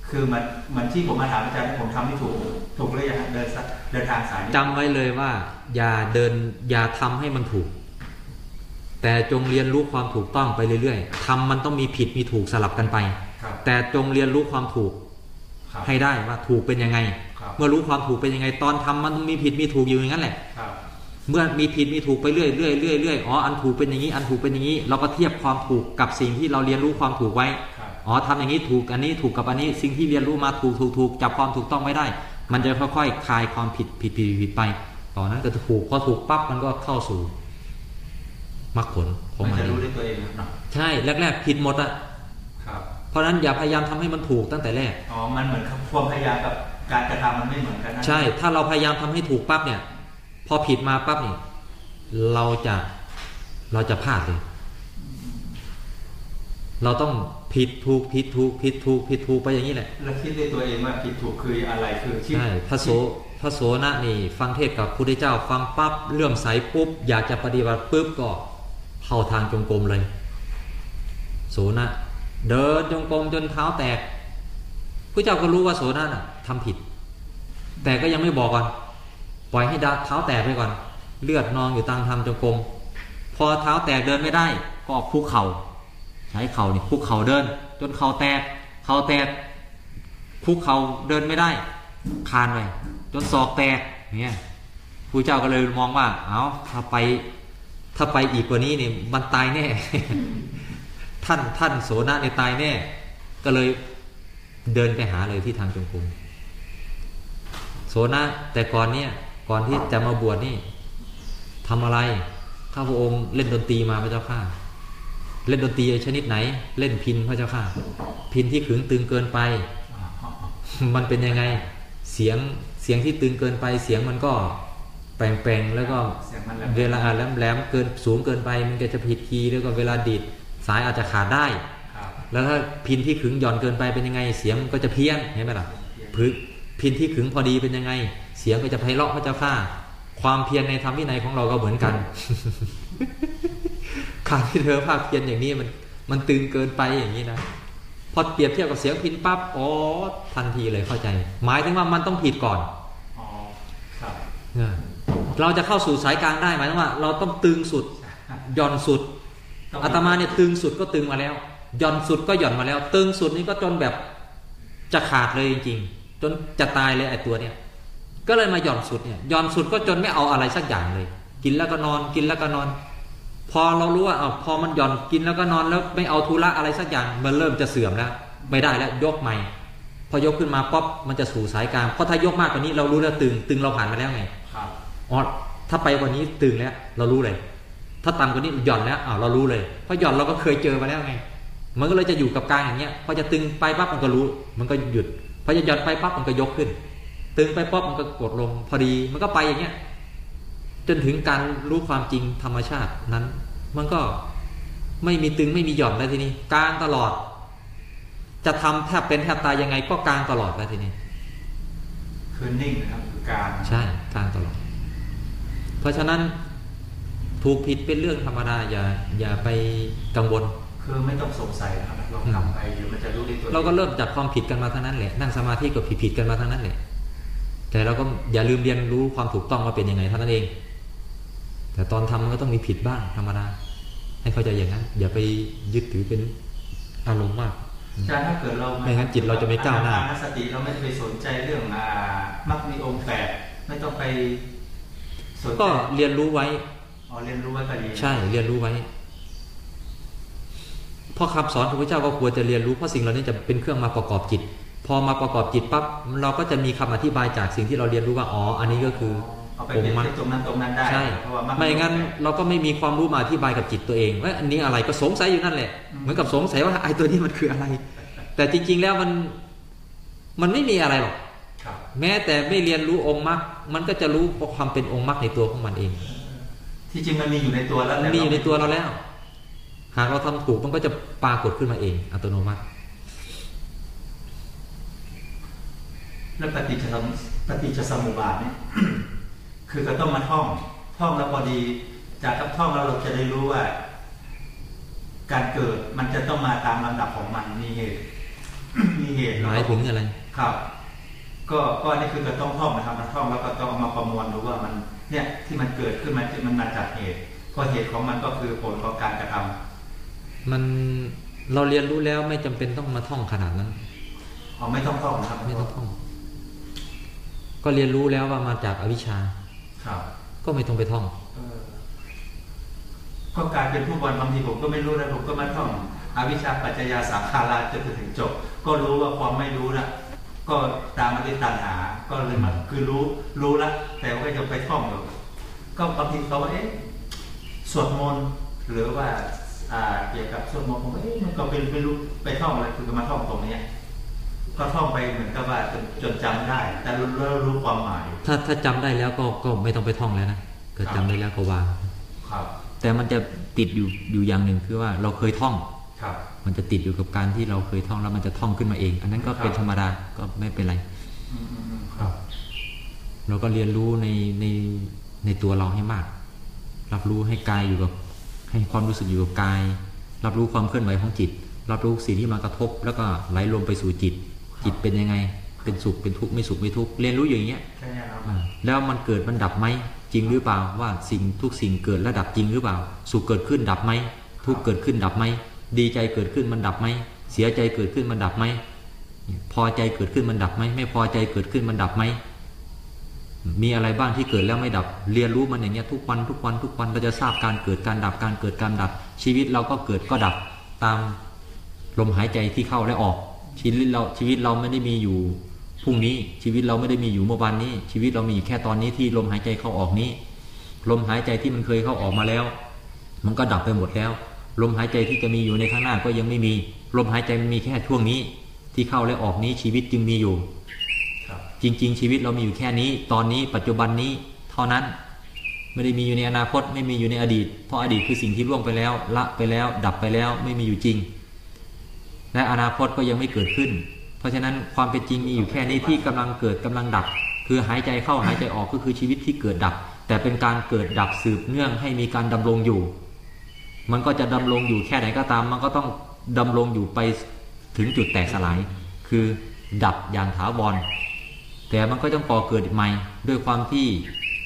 S5: คือมันมันที่ผมมาถามอาจารย์ผมทำไม่ถูกถูกเลยอะเดินสะเดินทางสายนี้
S2: จำไว้เลยว่า อย่าเดินอย่าทำให้มันถูก แต่จงเรียนรู้ความถูกต้องไปเรื่อยๆทำมันต้องมีผิดมีถูกสลับกันไป
S5: ครับ
S2: แต่จงเรียนรู้ความถูก
S5: ครับ
S2: ให้ได้ว่าถูกเป็นยังไง
S5: ครับ
S2: เมื่อรู้ความถูกเป็นยังไง ตอนทำมันต้องมีผิดมีถูกอยู่อย่างนั้นแหละ
S5: ครับ
S2: เมื่อมีผิดมีถูกไปเรื่อยเรื่อยเรื่อยเรื่อยอ๋ออันถูกเป็นอย่างนี้ อันถูกเป็นอย่างนี้ เราก็เทียบความถูกกับสิ่งที่เราเรียนรู้ความถูกไว้
S5: ครับ
S2: อ๋อทำอย่างนี้ถูกอันนี้ถูกกับอันนี้ สิ่งที่เรียนรู้มาถูกถูกถูกจับความถูกต้องไม่ได้ มันจะค่อยๆคลายความผิดผิดผิดผิดไปต่อนนั้นก็จะถูกพอถูกปั๊บมันก็เข้าสู่ มรรคผลของ
S5: มัน
S2: มัน
S5: จะ
S2: เอ
S5: รู้
S2: ง
S5: ด้วยตัวเองเนาะ
S2: ใช่แรกๆผิดหมดอะ
S5: ครับ
S2: เพราะฉะนั้นอย่าพยายามทำให้มันถูกตั้งแต่แรก
S5: อ๋อมันเหมือนกับความพยายามกับการกระทำมันไม่เหมือนกันนะ
S2: ใช่ ถ้าเราพยายามทำให้ถูกปั๊บเนี่ย พอผิดมาปั๊บนี่เราจะเราจะพลาดเลย เราต้องผิดถูกผิดถูกผิดถูกผิดถูกไปอย่างนี้แหละ
S5: แล้วคิดด้วยตัวเองว่าผิดถูกคืออะไรคือคิด
S2: ใช่พระโสพระโสนะนี่ ฟังเทศกับพระพุทธเจ้า ฟังปั๊บเลื่อมใสปุ๊บ อยากจะปฏิบัติปุ๊บก็ เข้าทางจงกรมเลยโสนะเดินจงกรมจนเท้าแตกพระเจ้าก็รู้ว่าโสนะน่ะทำผิด แต่ก็ยังไม่บอกก่อน ปล่อยให้ดาเท้าแตกไปก่อน เลือดนองอยู่ตามทำจงกรมพอเท้าแตกเดินไม่ได้ก็ออกคุกเขา่าใช้เข่านี่คุกเข่าเดิน จนเข่าแตกเข่าแตกคุกเข่าเดินไม่ได้ คานไปจนศอกแตกเนี่ยครูเจ้าก็เลยมองว่า เอาถ้าไป ถ้าไปอีกกว่านี้เนี่ยมันตายแน่ ท่านท่านโสนะในยตายแน่ ก็เลยเดินไปหาเลยที่ทางจงกรมโสนะแต่ก่อนเนี่ยก่อนที่จะมาบวชนี่ทำอะไรข้าพระองค์เล่นดนตรีมาพระเจ้าข้าเล่นดนตรีชนิดไหน เล่นพินพระเจ้าข้าพินที่ขึงตึงเกินไป มันเป็นยังไง เสียงเสียงที่ตึงเกินไป เสียงมันก็ แปลงๆแล้วก็
S5: เสียงมันแหลม
S2: เวลาแหลมแหลมๆเกินสูงเกินไป มันก็จะผิดคีย์แล้วก็เวลาดีดสายอาจจะขาดได้
S5: ครับ
S2: แล้วถ้าพินที่ขึงหย่อนเกินไปเป็นยังไง เสียงมันก็จะเพี้ยนเห็นไหมล่ะพึกพินที่ขึงพอดีเป็นยังไง เสียงก็จะไพเราะพระเจ้าข้าความเพียรในธรรมวินัยของเราก็เหมือนกันการที่เธอภาคเพียรอย่างนี้มันมันตึงเกินไปอย่างนี้นะพอเปรียบเทียบกับเสียงพินปั๊บอ๋อทันทีเลยเข้าใจ หมายถึงว่ามันต้องผิดก่อน
S5: อ๋อครับ
S2: เราจะเข้าสู่สายกลางได้หมายถึงว่า เราต้องตึงสุดหย่อนสุด
S5: อา
S2: ตมาเนี่ยตึงสุดก็ตึงมาแล้วหย่อนสุดก็หย่อนมาแล้ว ตึงสุดนี่ก็จนแบบจะขาดเลยจริงๆจนจะตายเลยไอ้ตัวเนี่ย ก็เลยมาหย่อนสุดเนี่ยหย่อนสุดก็จนไม่เอาอะไรสักอย่างเลย กินแล้วก็นอนกินแล้วก็นอน พอเรารู้ว่าเอาพอมันหย่อนกินแล้วก็นอนแล้วไม่เอาธุระอะไรสักอย่างมันเริ่มจะเสื่อมแล้วไม่ได้แล้วยกใหม่ พอยกขึ้นมาป๊อปมันจะสู่สายกลางเพราะถ้ายกมากกว่านี้เรารู้แล้วตึงตึงเราผ่านมาแล้วไง อ๋อถ้าไปกว่านี้ตึงแล้ว เรารู้เลย ถ้าต่ำกว่านี้หย่อนแล้วอ้าวเรารู้เลยเพราะหย่อนเราก็เคยเจอมาแล้วไง มันก็เลยจะอยู่กับกลางอย่างเงี้ยพอจะตึงไปปั๊บมันก็รู้ มันก็หยุดพอจะหย่อนไปปั๊บมันก็ยกขึ้น ตึงไปปั๊บมันก็กดลงพอดีมันก็ไปอย่างเงี้ยจนถึงการรู้ความจริงธรรมชาตินั้น มันก็ไม่มีตึงไม่มีหย่อนแล้วทีนี้กลางตลอด จะทำแทบเป็นแทบตายยังไงก็กลางตลอดแล้วทีนี้
S5: คือนิ่งนะครับคือการ
S2: ใช่กลางตลอดเพ ราะฉะนั้นถูกผิดเป็นเรื่องธรรมดาอย่าอย่าไปกังวล
S5: คือไม่ต้องสงสัยนะครับเราทำไปเดี๋ยวมันจะรู้ในตัว
S2: เราก็เริ่มจากความผิดกันมาทั้งนั้นแหละนั่งสมาธิก็ผิดผิดๆกันมาทั้งนั้นแหละแต่เราก็อย่าลืมเรียนรู้ความถูกต้องว่าเป็นยังไงเท่านั้นเอง แต่ตอนทำมันก็ต้องมีผิดบ้างธรรมดาให้เข้าใจอย่างนั้น อย่าไปยึดถือเป็นอารมณ์มาก
S5: อาจารย์ถ้าเกิดเรา
S2: ไม่งั้นจิตเราจะไม่ก้าวหน้า
S5: อสติเราไม่ได้ไปสนใจเรื่องอ่ามักมีองค์แปดไม่ต้องไปสนใจ
S2: ก็เรียนรู้ไว้
S5: อ๋อเรียนรู้ไว้ก็ดี
S2: ใช่เรียนรู้ไว้เพราะคำสอนของพระเจ้าก็ควรจะเรียนรู้เพราะสิ่งเหล่านี้จะเป็นเครื่องมาประกอบจิต พอมาประกอบจิตปั๊บเราก็จะมีคำอธิบายจากสิ่งที่เราเรียนรู้ว่าอ๋ออันนี้ก็คือ
S5: เอาไป
S2: อง
S5: เป็น
S2: ค์มรรค
S5: ตรงนั้นตรงนั้นได้
S2: ใช่
S5: เพราะว่ามัก
S2: ไม่งั้นเราก็ไม่มีความรู้มาอธิบายกับจิตตัวเองว่าอันนี้อะไรก็สงสัยอยู่นั่นแหละ เหมือนกับสงสัยว่าไอ้ตัวนี้มันคืออะไร แต่จริง ๆแล้วมันมันไม่มีอะไรหรอก
S5: ครับ
S2: แม้แต่ไม่เรียนรู้องค์มรรคมันก็จะรู้ความเป็นองค์มรรคในตัวของมันเอง
S5: ที่จริงมันมีอยู่ในตัวแล้ว
S2: มันมีอยู่ในตัวเราแล้ว หากเราทำถูกมันก็จะปรากฏขึ้นมาเอง อัตโนมัติ
S5: แล้วปฏิจจสมุปฏิจจสมุปบาทเนี่ยคือก็ต้องมาท่องท่องแล้วพอดี จากกับท่องแล้วเราจะได้รู้ว่า การเกิดมันจะต้องมาตามลำดับของมันมีเหตุมีเหตุ
S2: หมายถึงอะไร
S5: ครับ ก็ก็นี่คือก็ต้องท่องนะครับมาท่องแล้วก็ต้องเอามาประมวลดูว่ามันเนี่ยที่มันเกิดขึ้นมามันมาจากเหตุเพราะเหตุของมันก็คือผลของการกระทำ
S2: มันเราเรียนรู้แล้วไม่จำเป็นต้องมาท่องขนาดนั้น
S5: อ๋อไม่ต้องท่องนะครับ
S2: ไม่ต้องท่อง ก็เรียนรู้แล้วว่ามาจากอวิชชา
S5: ครับ
S2: ก็ไม่ต้องไปท่อง
S5: เออก็กลายเป็นผู้บอลบางทีผมก็ไม่รู้นะผมก็มาท่องอวิชชาปัจจยาสังขาราจนถึงจบ ก็รู้ว่าความไม่รู้นะ ก็ตามมาด้วยตัณหา ก็เลยมาคือรู้รู้ละแต่ว่าก็ยังไปท่องอยู่ก็บางทีเขาว่าเอ๊ะสวดมนต์หรือว่าอ่าเกี่ยวกับสวดมนต์ผมว่าเอ๊ะมันก็เป็นไม่รู้ไปท่องอะไรคือก็มาท่องตรงเนี้ยก็ท่องไปเหมือนกับว่าจนจนจำได้ แต่รู้แล้วรู้ความหมาย
S2: ถ้าถ้าจำได้แล้วก็ก็ไม่ต้องไปท่องแล้วนะก็จำได้แล้วก็วาง
S5: ครับ
S2: แต่มันจะติดอยู่อยู่อย่างหนึ่งคือว่าเราเคยท่อง
S5: ครับ
S2: มันจะติดอยู่กับการที่เราเคยท่องแล้วมันจะท่องขึ้นมาเอง อันนั้นก็เป็น
S5: ครับ
S2: ธรรมดาก็ไม่เป็นไร
S5: อืมอืมอืมครับ
S2: เราก็เรียนรู้ในในในตัวเราให้มาก รับรู้ให้กายอยู่กับ ให้ความรู้สึกอยู่กับกาย รับรู้ความเคลื่อนไหวของจิต รับรู้สิ่งที่มากระทบ แล้วก็ไหลลงไปสู่จิต จิตเป็นยังไง เป็นสุขเป็นทุกข์ไม่สุขไม่ทุกข์เรียนรู้อย่างเงี้ย
S5: แค่เนี้ยครับ
S2: อ่าแล้วมันเกิดมันดับไหมจริงหรือเปล่าว่าสิ่งทุกสิ่งเกิดและดับจริงหรือเปล่า สุขเกิดขึ้นดับไหมทุกข์เกิดขึ้นดับไหม ดีใจเกิดขึ้นมันดับไหมเสียใจเกิดขึ้นมันดับไหมพอใจเกิดขึ้นมันดับไหมไม่พอใจเกิดขึ้นมันดับไหมมีอะไรบ้างที่เกิดแล้วไม่ดับ เรียนรู้มันอย่างเงี้ยทุกวันทุกวันทุกวันเราจะทราบการเกิดการดับการเกิดการดับ ชีวิตเราก็เกิดก็ดับตามลมหายใจที่เข้าและออก ชีวิตเราชีวิตเราไม่ได้มีอยู่พรุ่งนี้ชีวิตเราไม่ได้มีอยู่เมื่อวานนี้ ชีวิตเรามีอยู่แค่ตอนนี้ที่ลมหายใจเข้าออกนี้ ลมหายใจที่มันเคยเข้าออกมาแล้ว มันก็ดับไปหมดแล้ว ลมหายใจที่จะมีอยู่ในข้างหน้าก็ยังไม่มี ลมหายใจมันมีแค่ช่วงนี้ ที่เข้าและออกนี้ชีวิตจึงมีอยู่
S5: ครับ
S2: จริง ๆ ชีวิตเรามีอยู่แค่นี้ ตอนนี้ปัจจุบันนี้เท่านั้นไม่ได้มีอยู่ในอนาคตไม่มีอยู่ในอดีต เพราะอดีตคือสิ่งที่ล่วงไปแล้ว ละไปแล้ว ดับไปแล้วไม่มีอยู่จริง และอนาคตก็ยังไม่เกิดขึ้น เพราะฉะนั้นความเป็นจริงมีอยู่แค่นี้ที่กำลังเกิดกำลังดับ คือหายใจเข้าหายใจออกก็คือชีวิตที่เกิดดับ แต่เป็นการเกิดดับสืบเนื่องให้มีการดำรงอยู่ มันก็จะดำรงอยู่แค่ไหนก็ตาม มันก็ต้องดำรงอยู่ไปถึงจุดแตกสลาย คือดับอย่างถาวรแต่มันก็ต้องก่อเกิดใหม่ ด้วยความที่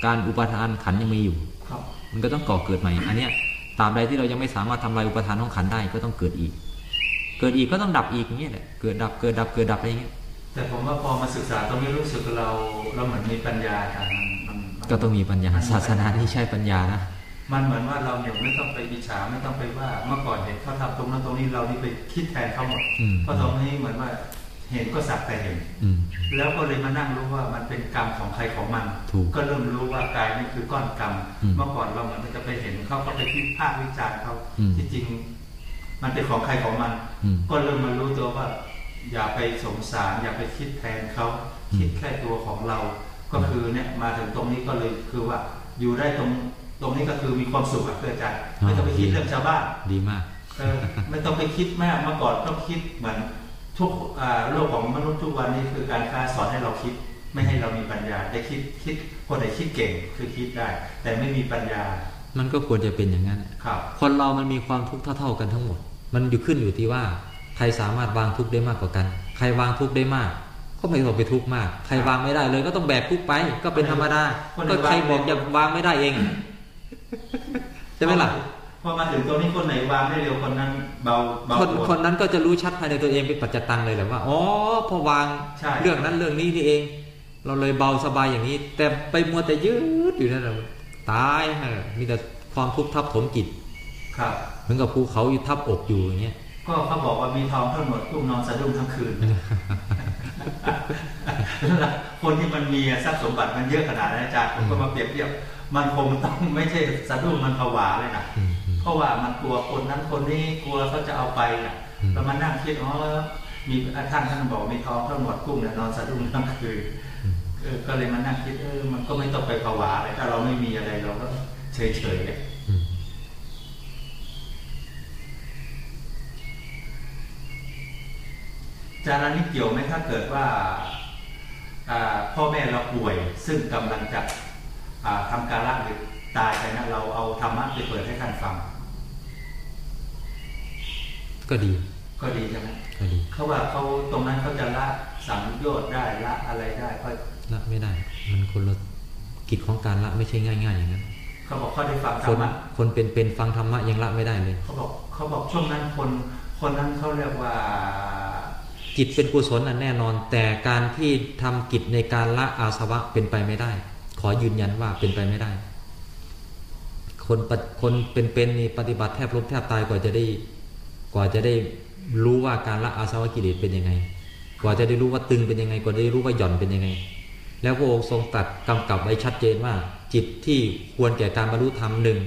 S2: การอุปทานขันธ์ยังมีอยู่
S5: ครับ
S2: มันก็ต้องก่อเกิดใหม่ อันเนี้ยตราบใดที่เรายังไม่สามารถทำลายอุปทานของขันธ์ได้ก็ต้องเกิดอีก เกิดอีกก็ต้องดับอีกอย่างเงี้ยแหละเกิดดับเกิดดับเกิดดับอะไรอย่างเงี้ย
S5: แต่ผมว่าพอมาศึกษาตรงนี้รู้สึกเราเราเหมือนมีปัญญาการมันมันมัน
S2: ก็ต้องมีปัญญาศาสนาที่ใช่ปัญญานะ
S5: มันเหมือนว่าเราอย่างไม่ต้องไปอิจฉาไม่ต้องไปว่าเมื่อก่อนเห็นเขาทำตรงนั้นตรงนี้เรานี่ไปคิดแทนเขาหมด
S2: อืม
S5: เพราะตรงนี้เหมือนว่าเห็นก็สักแต่เห็น
S2: อืม
S5: แล้วก็เลยมานั่งรู้ว่ามันเป็นกรรมของใครของมัน
S2: ถูก
S5: ก็เริ่มรู้ว่ากายนี่คือก้อนกรรม
S2: อืม
S5: เมื่อก่อนเราเหมือนจะไปเห็นเขาก็ไปพิพากษ์วิจารณ์เขา
S2: อืม
S5: ที่จริง มันเป็นของใครของมัน
S2: อืม
S5: ก็เริ่มมารู้ตัวว่า อย่าไปสงสาร อย่าไปคิดแทนเขา
S2: อืม
S5: คิดแค่ตัวของเรา ก็คือเนี่ยมาถึงตรงนี้ก็เลยคือว่าอยู่ได้ตรง ตรงนี้ก็คือมีความสุขอะเพื่ออาจารย์ไม่ต้องไปคิดเรื่องชาวบ้าน
S2: ดีมาก
S5: เออไม่ต้องไปคิดมากเมื่อก่อนต้องคิดเหมือนทุกอ่าโลกของมนุษย์ทุกวันนี้คือการค้าสอนให้เราคิด ไม่ให้เรามีปัญญาได้คิดคิดคนไหนคิดเก่งคือคิดได้ แต่ไม่มีปัญญา
S2: มันก็ควรจะเป็นอย่างนั้น
S5: ครับ
S2: คนเรามันมีความทุกข์เท่า ๆกันทั้งหมด มันอยู่ขึ้นอยู่ที่ว่าใครสามารถวางทุกข์ได้มากกว่ากัน ใครวางทุกข์ได้มาก ก็ไม่ต้องไปทุกข์มาก ใครวางไม่ได้เลยก็ต้องแบกทุกข์ไป ก็เป็นธรรมดาก็ใครบอกจะวางไม่ได้เอง ใช่ไหมล่ะ
S5: พอมาถึงตรงนี้คนไหนวางได้เร็วคนนั้นเบาเบา
S2: คน
S5: ปวด
S2: คนนั้นก็จะรู้ชัดภายในตัวเองเป็นปัจจตังเลยแหละว่าอ๋อพอวาง
S5: ใช่
S2: เรื่องนั้นเรื่องนี้นี่เอง เราเลยเบาสบายอย่างนี้ แต่ไปมัวแต่ยืดอยู่นั่นแหละตายฮะมีแต่ความทุกข์ทับถมจิต
S5: ครับ
S2: เหมือนกับภูเขาอยู่ทับอกอยู่อย่างเงี้ย
S5: ก็เขาบอกว่ามีทองทั้งหมดกุ้งนอนสะดุ้งทั้งคืน คนที่มันมีทรัพย์สมบัติมันเยอะขนาดนั้นอาจารย์ผมก็มาเปรียบเทียบ มันคงต้องไม่ใช่สะดุ้งมันผวาเลยนะ
S2: อืมอืม
S5: เพราะว่ามันกลัวคนนั้นคนนี้กลัวเขาจะเอาไปน่ะ
S2: อืม
S5: แล้วมานั่งคิดอ๋อมีท่านท่านบอกมีทองทั้งหมดกุ้งเนี่ยนอนสะดุ้งทั้งคืนเออก็เลยมานั่งคิดเออมันก็ไม่ต้องไปผวาเลยถ้าเราไม่มีอะไรเราก็เฉยเฉยๆอะ
S2: อืม
S5: อา จารย์อันนี้เกี่ยวไหมถ้าเกิดว่าอ่าพ่อแม่เราป่วย ซึ่งกำลังจะอ่าทำการละหรือตายไปนะเราเอาธรรมะไปเปิดให้ท่านฟัง
S2: ก็ดี
S5: ก็ดีใช่ไหม
S2: ก็ดี
S5: เขาว่าเขาตรงนั้นเขาจะละสังโยชน์ได้ละอะไรได้ก็
S2: ละไม่ได้ มันคนละกิจของการละไม่ใช่ง่ายๆอย่างนั้น
S5: เขาบอกเขาได้ฟังธ
S2: ค
S5: ร
S2: น
S5: รมะ
S2: คนเป็นเป็นฟังธรรมะยังละไม่ได้เลย
S5: เขาบอกเขาบอกช่วงนั้นคนคนนั้นเขาเรียกว่า
S2: จิตเป็นกุศลน่ะแน่นอน แต่การที่ทำกิจในการละอาสวะเป็นไปไม่ได้ ขอยืนยันว่าเป็นไปไม่ได้ คนคนเป็นๆนี่ปฏิบัติแทบล้มแทบตายกว่าจะได้ กว่าจะได้รู้ว่าการละอาสวะกิเลสเป็นยังไง กว่าจะได้รู้ว่าตึงเป็นยังไง กว่าได้รู้ว่าหย่อนเป็นยังไง แล้วพระองค์ทรงตัดกำกับไว้ชัดเจนว่า จิตที่ควรแก่การบรรลุธรรมหนึ่ง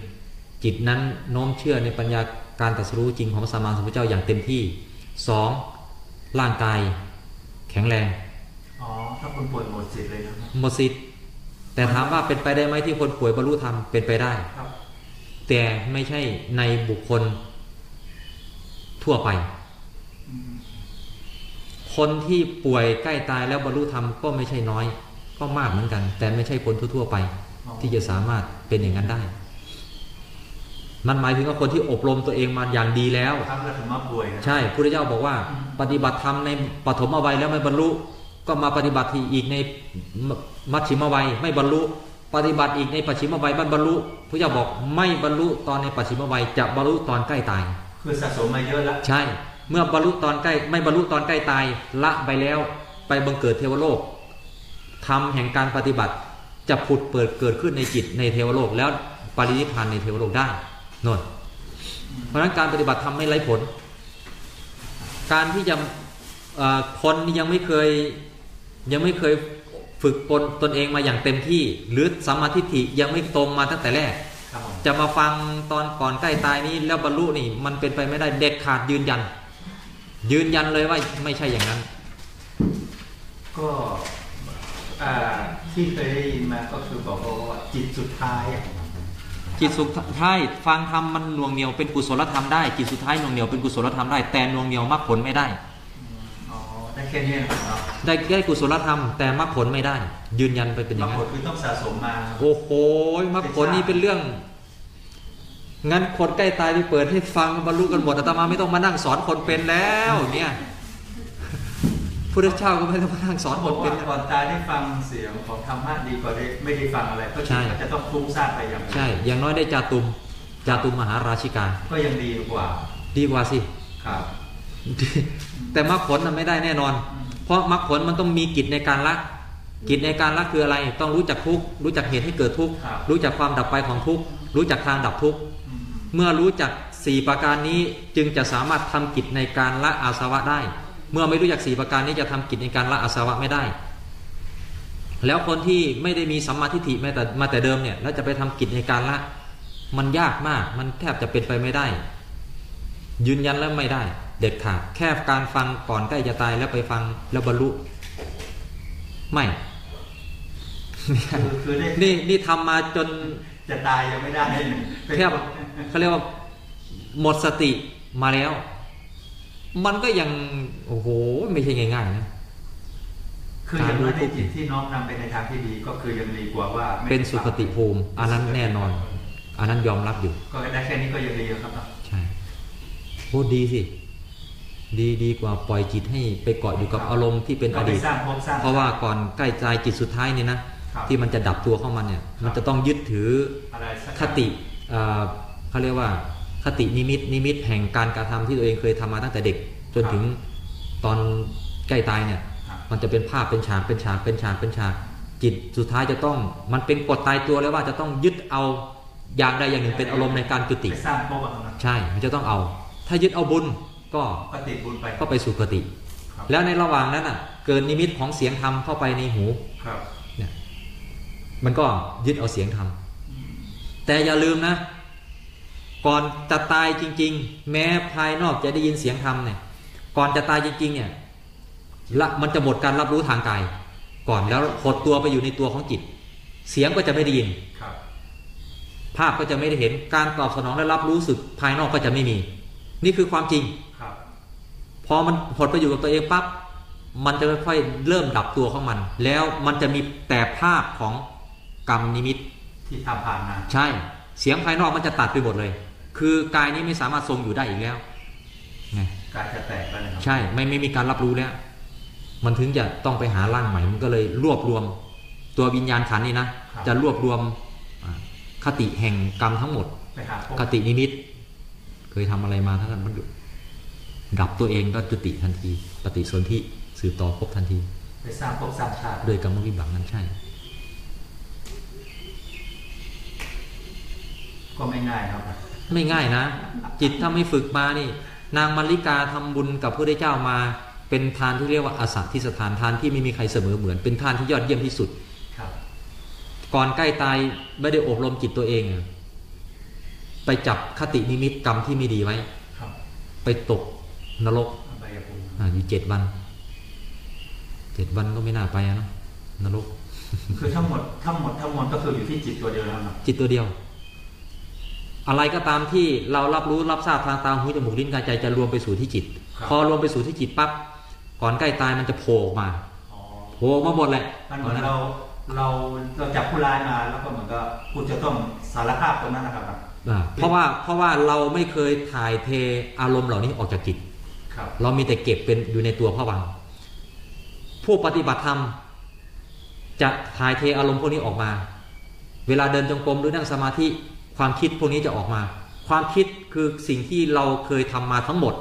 S2: จิตนั้นโน้มเชื่อในปัญญาการตรัสรู้จริงของพระสัมมาสัมพุทธเจ้าอย่างเต็มที่สอง ร่างกาย แข็งแรง
S5: อ๋อถ้าคนป่วยหมดสิทธิ์เลยนะครับ
S2: หมดสิทธิ์แต่ถามว่าเป็นไปได้ไหมที่คนป่วยบรรลุธรรมเป็นไปได้
S5: ครับ
S2: แต่ไม่ใช่ในบุคคล ทั่วไป
S5: อืม
S2: คนที่ป่วยใกล้ตายแล้วบรรลุธรรมก็ไม่ใช่น้อย ก็มากเหมือนกัน แต่ไม่ใช่คนทั่วๆไป ที่จะสามารถเป็นอย่างนั้นได้ มันหมายถึงว่าคนที่อบรมตัวเองมาอย่างดีแล้ว
S5: ครับแล้วถึงมาป่วยนะ
S2: ใช่พุทธเจ้าบอกว่า
S5: อืม
S2: ปฏิบัติธรรมในปฐมวัยแล้วไม่บรรลุ ก็มาปฏิบัติอีกในมมัชชิมวัยไม่บรรลุ ปฏิบัติอีกในปัจฉิมวัยบรรลุพระเจ้าบอกไม่บรรลุตอนในปัจฉิมวัยจะบรรลุตอนใกล้ตาย
S5: คือสะสมมาเยอะแล้ว
S2: ใช่ เมื่อบรรลุตอนใกล้ ไม่บรรลุตอนใกล้ตายละไปแล้วไปบังเกิดเทวโลกทำแห่งการปฏิบัติจะผุดเปิดเกิดขึ้นในจิตในเทวโลกแล้วปรินิพพานในเทวโลกได้ นนเพราะฉะนั้นการปฏิบัติทำไม่ไร้ผล การที่จะเอ่อคนยังไม่เคยยังไม่เคยฝึกตนตนเองมาอย่างเต็มที่ หรือสัมมาทิฏฐิยังไม่ตรงมาตั้งแต่แรก
S5: ครับผม
S2: จะมาฟังตอนก่อนใกล้ตายนี้แล้วบรรลุนี่มันเป็นไปไม่ได้เด็ดขาดยืนยัน ยืนยันเลยว่าไม่ใช่อย่างนั้น
S5: ก็อ่าที่เคยได้ยินมาก็คือบอกว่าจิตสุดท้ายอะ
S2: จิตสุดท้ายฟังธรรมมันหน่วงเหนียวเป็นกุศลธรรมได้จิตสุดท้ายหน่วงเหนียวเป็นกุศลธรรมได้แต่หน่วงเหนียวมรรคผลไม่ได้
S5: อ๋อได้แค่นี้นะครับเนาะ
S2: ได้ได้กุศลธรรมแต่มรรคผลไม่ได้ ยืนยันไปเป็นอบาย่างงนั้
S5: คนนคือต้องสะสมมา
S2: โอ้โหมรรคผลนี่เป็นเรื่องงั้นคนใกล้ตายไปเปิดให้ฟังบรรลุกันหมดอาตมาไม่ต้องมานั่งสอนคนเป็นแล้วเนี่ย พุทธเจ้าก็ไม่ต้องมานั่งสอน
S5: เขา
S2: ค
S5: บอนก
S2: เป็
S5: ว่านก่อนตายได้ฟังเสียงของธรรมะดีกว่าได้ไม่ได้ฟังอะไรก็
S2: ใช่
S5: จิตก็จะต้องฟุ้งซ่านไปอย่างอื่น
S2: ใช่ อย่างน้อยได้จาตุมจาตุมมหาราชิกา
S5: ก็ยังดีกว่า
S2: ดีกว่าสิ
S5: ครับ
S2: แต่มรรคผลน่ะไม่ได้แน่นอน เพราะมรรคผลมันต้องมีกิจในการละกิจในการละคืออะไร ต้องรู้จักทุกข์รู้จักเหตุให้เกิดทุกข์
S5: ครับ
S2: รู้จักความดับไปของทุกข์รู้จักทางดับทุกข์
S5: อืม
S2: เมื่อรู้จักสี่ประการนี้จึงจะสามารถทำกิจในการละอาสวะได้ เมื่อไม่รู้จักสี่ประการนี้จะทำกิจในการละอาสวะไม่ได้ แล้วคนที่ไม่ได้มีสัมมาทิฏฐิแม้แต่มาแต่เดิมเนี่ยแล้วจะไปทำกิจในการละ มันยากมาก มันแทบจะเป็นไปไม่ได้ ยืนยันแล้วไม่ได้ เด็ดขาดแค่การฟังก่อนใกล้จะตายแล้วไปฟังแล้วบรรลุไม่
S5: คือคือได้
S2: นี่นี่ทำมาจน
S5: จะตายยังไม่ได้เป็น
S2: แทบเขาเรียกว่าหมดสติมาแล้ว มันก็ยังโอ้โหไม่ใช่ง่ายๆนะ
S5: คืออย่างน้อยในจิตที่น้อมนำไปในทางที่ดีก็คือยังดีกว่าว่าไม่
S2: เป็นสุขติภูมิ อันนั้นแน่นอน อันนั้นยอมรับอยู่
S5: ก็ได้แค่นี้ก็ยังดีแล้วครับเนาะ
S2: ใช่โอ้ดีสิดีดีกว่าปล่อยจิตให้ไปเกาะอยู่กับอารมณ์ที่เป็นอ
S5: ก็ไป
S2: ดีต
S5: สร้างภพสร้าง
S2: เพราะว่าก่อนใกล้ตายจิตสุดท้ายนี่นะ
S5: ครับ
S2: ที่มันจะดับตัวเข้ามันเนี่ย มันจะต้องยึดถือ
S5: อะไรสัก
S2: คติเอ่อเขาเรียกว่า คตินิมิตนิมิตแห่งการกระทำที่ตัวเองเคยทำมาตั้งแต่เด็ก จนถึงตอนใกล้ตายเนี่ย
S5: ครับ
S2: มันจะเป็นภาพเป็นฉากเป็นฉากเป็นฉากเป็นฉากจิตสุดท้ายจะต้องมันเป็นกฎตายตัวแล้วว่าจะต้องยึดเอาอย่างใดอย่างหนึ่งเป็นอารมณ์ในการจุติ
S5: ไปสร้างภพอะครับ
S2: ใช่มันจะต้องเอา ถ้ายึดเอาบุญก็
S5: ก็ติดบุญไป
S2: ก็ไปสู่กติ
S5: ครับ
S2: แล้วในระหว่างนั้นอะ เกินนิมิตของเสียงธรรมเข้าไปในหู
S5: ครับ
S2: เนี่ยมันก็ยึดเอาเสียงธรรมแต่อย่าลืมนะ ก่อนจะตายจริง ๆ แม้ภายนอกจะได้ยินเสียงธรรมเนี่ยก่อนจะตายจริง ๆ เนี่ยละมันจะหมดการรับรู้ทางกาย ก่อนแล้วหดตัวไปอยู่ในตัวของจิต เสียงก็จะไม่ได้ยิน
S5: ครับ
S2: ภาพก็จะไม่ได้เห็นการตอบสนองและรับรู้สึกภายนอกก็จะไม่มี นี่คือความจริง
S5: ครับ
S2: พอมันหดไปอยู่กับตัวเองปั๊บมันจะค่อยๆเริ่มดับตัวของมัน แล้วมันจะมีแต่ภาพของกรรมนิมิต
S5: ที่ทำผ่านมา
S2: ใช่ เสียงภายนอกมันจะตัดไปหมดเลย คือกายนี้ไม่สามารถทรงอยู่ได้อีกแล้วไง
S5: กายจะแตกไปเลยครั
S2: ใช่ไม่ไม่มีการรับรู้แล้ว มันถึงจะต้องไปหาร่างใหม่ มันก็เลยรวบรวม ตัววิญญาณขันธ์นี่นะจะรวบรวมอ่าคติแห่งกรรมทั้งหมด
S5: ไปหาภพ
S2: คตินิมิต เคยทำอะไรมาถ้ามันดับตัวเองก็จุติทันที ปฏิสนธิสืบต่อภพทันที
S5: ไปสร้างภพสร้างชาติ
S2: โดยกรรมวิบากนั้นใช่
S5: ก็ไม่ง่ายครับ
S2: ไม่ง่ายนะ จิตถ้าไม่ฝึกมานี่ นางมาริกาทำบุญกับพระพุทธเจ้ามา เป็นทานที่เรียกว่าอาสัตทิสถานทานที่ไม่มีใครเสมอเหมือน เป็นทานที่ยอดเยี่ยมที่สุด
S5: ครับ
S2: ก่อนใกล้ตายไม่ได้อบรมจิตตัวเองอะไปจับคตินิมิตกรรมที่ไม่ดีไว้
S5: ครับ
S2: ไปตกนรก
S5: อบายภูมิ
S2: อ่าอยู่เจ็ดวันเจ็ดวันก็ไม่น่าไปอะเนาะนรก
S5: คือทั้งหมดทั้งหมดทั้งมวลก็คืออยู่ที่จิตตัวเดียวแล้วเนาะ
S2: จิตตัวเดียว อะไรก็ตามที่เรารับรู้รับทราบทางตาหูจมูกลิ้นกายใจจะรวมไปสู่ที่จิต พอรวมไปสู่ที่จิตปั๊บก่อนใกล้ตายมันจะโผล่ออกมา
S5: อ๋อ
S2: โผล่ออกมาหมดแหละ
S5: มันเหมือนเราเราเราจับผู้ร้ายมาแล้วก็เหมือนก็คุณจะต้องสารภาพตรงนั้นนะครับ
S2: อ่าเพราะว่าเพราะว่าเราไม่เคยถ่ายเทอารมณ์เหล่านี้ออกจากจิต
S5: ครับ
S2: เรามีแต่เก็บเป็นอยู่ในตัวพระวัง ผู้ปฏิบัติธรรมจะถ่ายเทอารมณ์พวกนี้ออกมา เวลาเดินจงกรมหรือนั่งสมาธิ ความคิดพวกนี้จะออกมา ความคิดคือสิ่งที่เราเคยทำมาทั้งหมด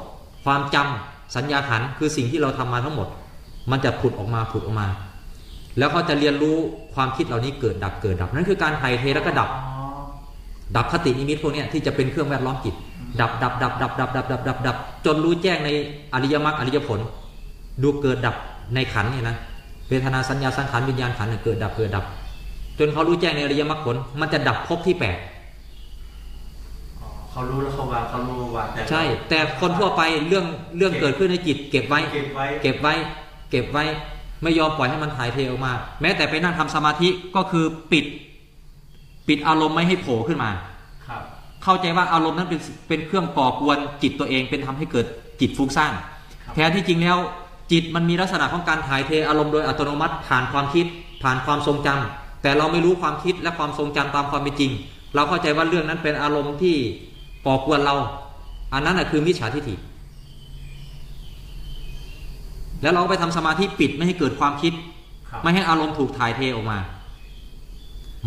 S2: ความจำสัญญาขันคือสิ่งที่เราทำมาทั้งหมด มันจะผุดออกมาผุดออกมา แล้วเขาจะเรียนรู้ความคิดเหล่านี้เกิดดับเกิดดับ นั่นคือการไถ่เทแล้วก็ดับ ดับคตินิมิตพวกนี้ที่จะเป็นเครื่องแวดล้อมจิตดับดับดับดับดับดับดับดับดับจนรู้แจ้งในอริยมรรคอริยผล ดูเกิดดับในขันเนี่ยนะเวทนาสัญญาสังขารวิญญาณขันเนี่ยเกิดดับเกิดดับ จนเขารู้แจ้งในอริยมรรคผล มันจะดับภพที่แปด
S5: เขารู้แล้วเขาวางเขารู้วางแต่
S2: ใช่ แต่คนทั่วไปเรื่องเรื่องเกิดขึ้นในจิต เก็บไว้
S5: เก็บไว้
S2: เก็บไว้ เก็บไว้ ไม่ยอมปล่อยให้มันถ่ายเทออกมา แม้แต่ไปนั่งทำสมาธิก็คือปิด ปิดอารมณ์ไม่ให้โผล่ขึ้นมา
S5: ครับ
S2: เข้าใจว่าอารมณ์นั้นเป็นเป็นเครื่องก่อกวนจิตตัวเองเป็นทำให้เกิดจิตฟุ้งซ่าน
S5: ครับ
S2: แท้ที่จริงแล้วจิตมันมีลักษณะของการถ่ายเทอารมณ์โดยอัตโนมัติผ่านความคิด ผ่านความทรงจำแต่เราไม่รู้ความคิดและความทรงจำตามความเป็นจริง เราเข้าใจว่าเรื่องนั้นเป็นอารมณ์ที่ ก่อกวนเรา อันนั้นน่ะคือมิจฉาทิฏฐิ แล้วเราก็ไปทำสมาธิปิดไม่ให้เกิดความคิด
S5: ครับ
S2: ไม่ให้อารมณ์ถูกถ่ายเทออกมา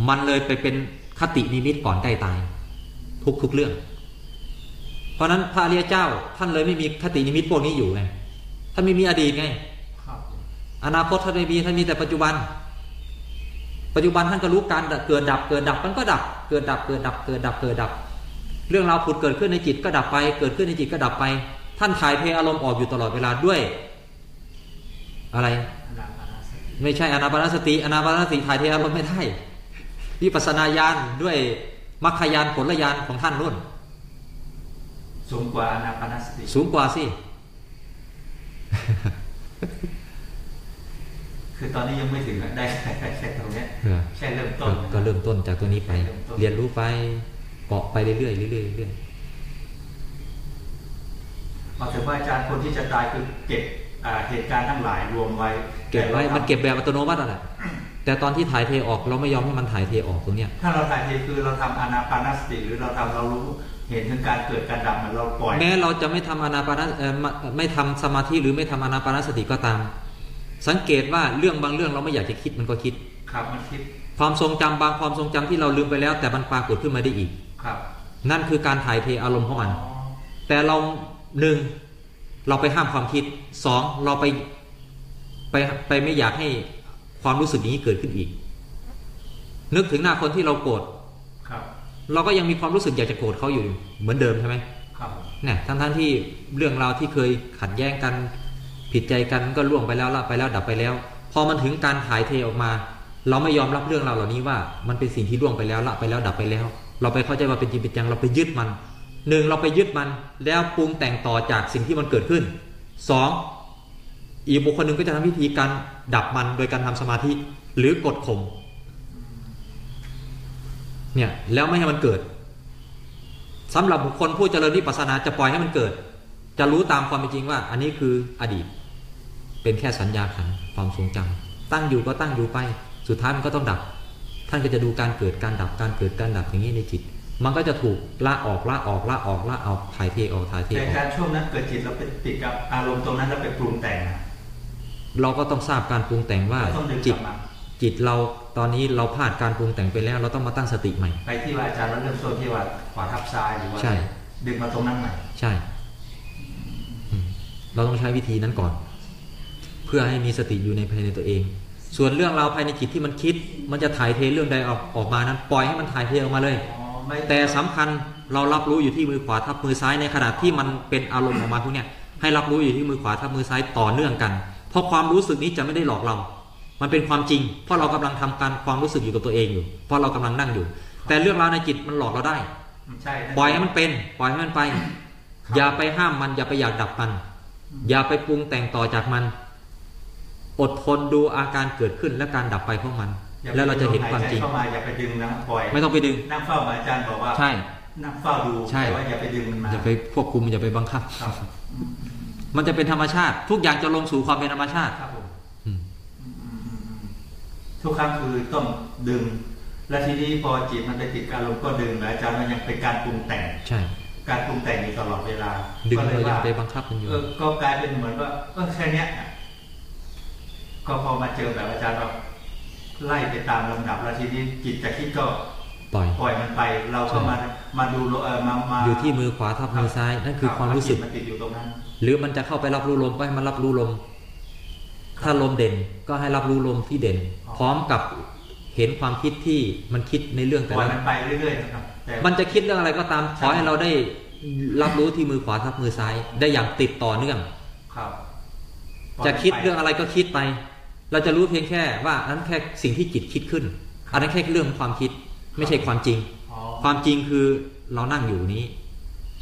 S2: มันเลยไปเป็นคตินิมิตก่อนใกล้ตาย ทุกทุกเรื่อง เพราะฉะนั้นพระอริยเจ้าท่านเลยไม่มีคตินิมิตพวกนี้อยู่ไงท่านไม่มีอดีตไง
S5: ครับ
S2: อนาคตท่านไม่มีท่านมีแต่ปัจจุบัน ปัจจุบันท่านก็รู้การเกิดดับเกิดดับมันก็ดับ เกิดดับเกิดดับเกิดดับเกิดดับ เรื่องราวผุดเกิดขึ้นในจิตก็ดับไป เกิดขึ้นในจิตก็ดับไป ท่านถ่ายเทอารมณ์ออกอยู่ตลอดเวลาด้วย อะไร
S5: อนาปานสติ
S2: ไม่ใช่อนาปานสติอนาปานสติถ่ายเทอารมณ์ไม่ได้วิปัสสนาญาณด้วยมรรคญาณผลญาณของท่านนู่น
S5: สูงกว่าอนาปานสติ
S2: สูงกว่าสิ
S5: คือตอนนี้ยังไม่ถึงอะได้แค่แค่ตรงเนี้ย
S2: เออ
S5: แค่เริ่มต้
S2: ก็
S5: น
S2: ก็เริ่มต้นจากตัวนี้ไป
S5: เริ่มต้น
S2: เรียนรู้ไป เกาะไปเรื่อยๆเรื่อยๆเรื่อย
S5: เอาถึงว่าอาจารย์คนที่จะตายคือเก็บอ่าเหตุการณ์ทั้งหลายรวมไว้
S2: ๆเก็บไว้
S5: แต่รา
S2: มันเก็บแบบอัตโนมัติอะไรแต่ตอนที่ถ่ายเทออกเราไม่ยอมให้มันถ่ายเทออกตรงเนี้ย
S5: ถ้าเราถ่ายเทคือเราทำอนาปานสติ หรือเราทำเรารู้เห็นถึงการเกิดการดับเหมือนเราปล่อย
S2: แม้เราจะไม่ทำอนาปานเอ่อไม่ไม่ทำสมาธิหรือไม่ทำอนาปานสติก็ตาม สังเกตว่าเรื่องบางเรื่องเราไม่อยากจะคิดมันก็คิด
S5: ครับมันคิด
S2: ความทรงจำบางความทรงจำที่เราลืมไปแล้ว แต่มันปรากฏขึ้นมาได้อีก
S5: ครับ
S2: นั่นคือการถ่ายเทอารมณ์ของมัน
S5: อ๋อ
S2: แต่เราหนึ่งเราไปห้ามความคิดสองเราไปไปไปไม่อยากให้ความรู้สึกนี้เกิดขึ้นอีก นึกถึงหน้าคนที่เราโกรธ
S5: ครับ
S2: เราก็ยังมีความรู้สึกอยากจะโกรธเขาอยู่เหมือนเดิมใช่ไหม
S5: ครับ
S2: เนี่ยทั้งทั้งๆที่เรื่องราวที่เคยขัดแย้งกันผิดใจกันก็ล่วงไปแล้วละไปแล้วดับไปแล้ว พอมันถึงการถ่ายเทออกมา เราไม่ยอมรับเรื่องราวเหล่านี้ว่า มันเป็นสิ่งที่ล่วงไปแล้วละไปแล้วดับไปแล้ว เราไปเข้าใจว่าเป็นจริงเป็นจังเราไปยึดมันหนึ่งเราไปยึดมันแล้วปรุงแต่งต่อจากสิ่งที่มันเกิดขึ้นสองอีกบุคคลหนึ่งก็จะทำวิธีการดับมันโดยการทำสมาธิหรือกดข่มเนี่ยแล้วไม่ให้มันเกิดสำหรับบุคคลผู้เจริญวิปัสนาจะปล่อยให้มันเกิด จะรู้ตามความเป็นจริงว่า อันนี้คืออดีต เป็นแค่สัญญาขันความทรงจำตั้งอยู่ก็ตั้งอยู่ไป สุดท้ายมันก็ต้องดับานก็จะดูการเกิดการดับการเกิดการดับอย่างนี้ในจิต มันก็จะถูกละออกละออกละออกละออกถ่ายเทออกถ่ายเท
S5: แต่
S2: ออก
S5: การช่วงนั้นเกิดจิตเราไปติดกับอารมณ์ตรงนั้นแล้วไปปรุงแต่งนะ
S2: เราก็ต้องทราบการปรุงแต่งว่า
S5: เราต้องดึงก
S2: จิ
S5: ลั
S2: ต
S5: บมา
S2: จิตเราตอนนี้เราพลาดการปรุงแต่งไปแล้ว เราต้องมาตั้งสติใหม่
S5: ไปที่ว่าอาจารย์เราเริ่มต้นที่ว่าขวาทับซ้ายหรือว่า
S2: ใช่
S5: ดึงมาตรงนั้นใหม่
S2: ใช่อืมเราต้องใช้วิธีนั้นก่อน เพื่อให้มีสติอยู่ในภายในตัวเอง ส่วนเรื่องราวภายในจิตที่มันคิด มันจะถ่ายเทเรื่องใดออกออกมานั้น ปล่อยให้มันถ่ายเทออกมาเลย
S5: อ๋อไม่
S2: แต่สำคัญเรารับรู้อยู่ที่มือขวาทับมือซ้ายในขณะที่มันเป็นอารมณ์ออกมาพวกเนี้ยให้รับรู้อยู่ที่มือขวาทับมือซ้ายต่อเนื่องกัน เพราะความรู้สึกนี้จะไม่ได้หลอกเรา มันเป็นความจริง เพราะเรากำลังทำการความรู้สึกอยู่กับตัวเองอยู่ เพราะเรากำลังนั่งอยู่ แต่เรื่องราวในจิตมันหลอกเราได้
S5: ใช่นั่น
S2: ปล่อยให้มันเป็น ปล่อยให้มันไป อย่าไปห้ามมัน อย่าไปอยากดับมัน อย่าไปปรุงแต่งต่อจากมัน อดทนดูอาการเกิดขึ้นและการดับไปของมัน
S5: อย่ไป
S2: แล้วเราจะเห็นความจริง
S5: เข้ามาอย่าไปดึงนะปล่อย
S2: ไม่ต้องไปดึง
S5: นั่งเฝ้าเหมือนอาจารย์บอกว่า
S2: ใช่
S5: นั่งเฝ้าดู
S2: ใช่
S5: แต่ว่าอย่าไปดึงมันมา
S2: อย่าไปควบคุมอย่าไปบังคับ
S5: ครับ
S2: มันจะเป็นธรรมชาติ ทุกอย่างจะลงสู่ความเป็นธรรมชาติ
S5: ครับผม
S2: อืม
S5: อืมอืมอืมอืมทุกครั้งคือต้องดึง และทีนี้พอจิตมันไปติดการลมณ์ก็ดึงแล้วอาจารย์มันยังเป็นการปรุงแต่ง
S2: ใช่
S5: การปรุงแต่งอยู่ตลอดเวลา
S2: ดึง
S5: ก็เล
S2: เรา
S5: ย
S2: ยัง
S5: ว่า
S2: ไปบังคับมันอยู่
S5: เออก็กลายเป็นเหมือนว่าเออแค่เนี้ย ก็พอมาเจอแบบอาจารย์แบบไล่ไปตามลำดับแล้วทีนี้จิตจะคิดก็
S2: ปล่อย
S5: ปล่อยมันไป เราก็
S2: ใช่
S5: มามาดูเออมามา
S2: อยู่ที่มือขวาทับมือซ้ายนั่นคือความรู้สึก
S5: มันติดอยู่ตรงนั้น
S2: หรือมันจะเข้าไปรับรู้ลมก็ให้มันรับรู้ลม ถ้าลมเด่นก็ให้รับรู้ลมที่เด่น
S5: อ๋อ
S2: พร้อมกับเห็นความคิดที่มันคิดในเรื่อง
S5: ป
S2: แต่
S5: ล่อย
S2: ละ
S5: มันไปเรื่อยๆนะครับแต่
S2: มันจะคิดเรื่องอะไรก็ตามขอให้เราได้รับรู้ที่มือขวาทับมือซ้าย ได้อย่างติดต่อเนื่อง
S5: ครับ
S2: จะคิดเรื่องอะไรก็คิดไป เราจะรู้เพียงแค่ว่านั้นแค่สิ่งที่จิตคิดขึ้น อันนั้นแค่เรื่องความคิดไม่ใช่ความจริง
S5: อ๋อ
S2: ความจริงคือเรานั่งอยู่นี้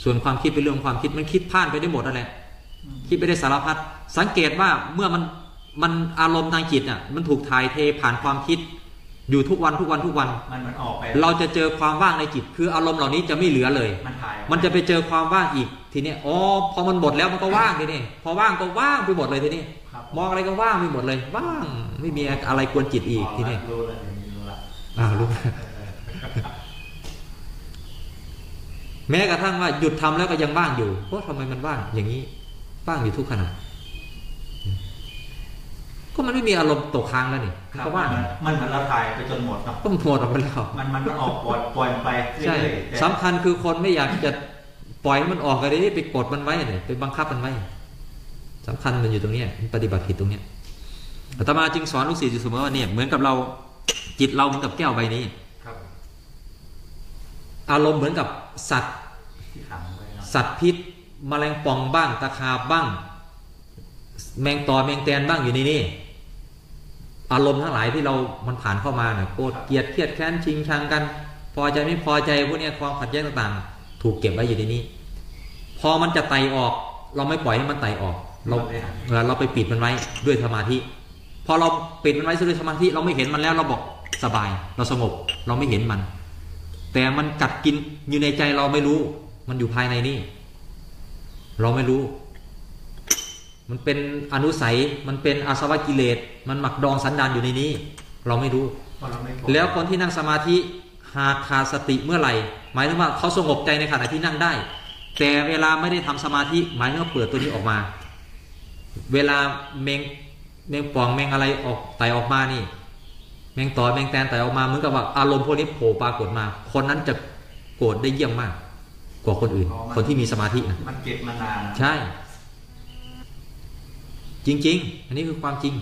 S2: ส่วนความคิดเป็นเรื่องความคิดมันคิดพลาดไปได้หมดนั่นแหละคิดไปได้สารพัดสังเกตว่าเมื่อมันมันอารมณ์ทางจิตอะมันถูกถ่ายเทผ่านความคิด อยู่ทุกวันทุกวันทุกวัน
S5: มันมันออกไป
S2: เราจะเจอความว่างในจิต คืออารมณ์เหล่านี้จะไม่เหลือเลย
S5: มันถ่าย
S2: มันจะไปเจอความว่างอีกทีเนี้ยอ๋อพอมันหมดแล้วมันก็ว่างทีนี้พอว่างก็ว่างไปหมดเลยทีนี้
S5: ครับ
S2: มองอะไรก็ว่างไปหมดเลย ว่างไม่มีอะไรกวนจิตอีกทีนี้
S5: รู้แล้วอย่างนี้รู้ละ
S2: อ่ารู้แม้กระทั่งว่าหยุดทำแล้วก็ยังว่างอยู่เพราะทำไมมันว่างอย่างนี้ว่างอยู่ทุกขณะก็มันไม่มีอารมณ์ตกค้างแล้วนี่
S5: ค
S2: มัน
S5: รับ
S2: ก็ว่าง
S5: มันมันเหมือนเราถ่ายไปจนหมดเนาะ
S2: ก็หมดออกไปแล้ว
S5: มันมันมันออกปล่อยปล่อยไปเรื่
S2: ใช่
S5: อยๆแต่
S2: สำคัญคือคนไม่อยากจะปล่อยให้มันออกอะไรไปกดมันไว้เนี่ยไปบังคับมันไว้ สำคัญมันอยู่ตรงเนี้ยมันปฏิบัติผิดตรงเนี้ยอาตมาจึงสอนลูกศิษย์อยู่เสมอว่าเนี่ยเหมือนกับเราจิตเราเหมือนกับแก้วใบนี้
S5: ครับ
S2: อารมณ์เหมือนกับสัตว์
S5: ที่ขังไว้เนาะ
S2: สัตว์พิษแมลงป่องบ้างตะขาบบ้าง แมงตอแมงแตนบ้างอยู่ในนี่อารมณ์ทั้งหลายที่เรา มันผ่านเข้ามาเนี่ยโกรธเกลียดเครียดแค้นชิงชังกัน พอใจไม่พอใจพวกเนี้ยความขัดแย้งต่างๆ ถูกเก็บไว้อยู่ในนี้ พอมันจะไต่ออก เราไม่ปล่อยให้มันไต่ออก เราเออเราไปปิดมันไว้ด้วยสมาธิ พอเราปิดมันไว้ด้วยสมาธิเราไม่เห็นมันแล้วเราบอกสบาย เราสงบ เราไม่เห็นมัน แต่มันกัดกินอยู่ในใจเราไม่รู้ มันอยู่ภายในนี่ เราไม่รู้ มันเป็นอนุสัย มันเป็นอาสวะกิเลส มันหมักดองสันดานอยู่ในนี้ เราไม่รู้
S5: เพราะเราไม่กด
S2: แล้วคนที่นั่งสมาธิหากขาดสติเมื่อไหร่ หมายถึงว่าเขาสงบใจในขณะที่นั่งได้ แต่เวลาไม่ได้ทำสมาธิหมายถึงว่าเปิดตัวนี้ออกมา เวลาแมงแมงป่องแมงอะไรออกไต่ออกมานี่แมงต่อแมงแตนไต่ออกมาเหมือนกับว่าอารมณ์พวกนี้โผล่ปรากฏมา คนนั้นจะโกรธได้เยี่ยมมาก กว่าคนอื่น คนที่มีสมาธินะ
S5: มันเก็บมานาน
S2: ใช่ จริง ๆ อันนี้คือความจริง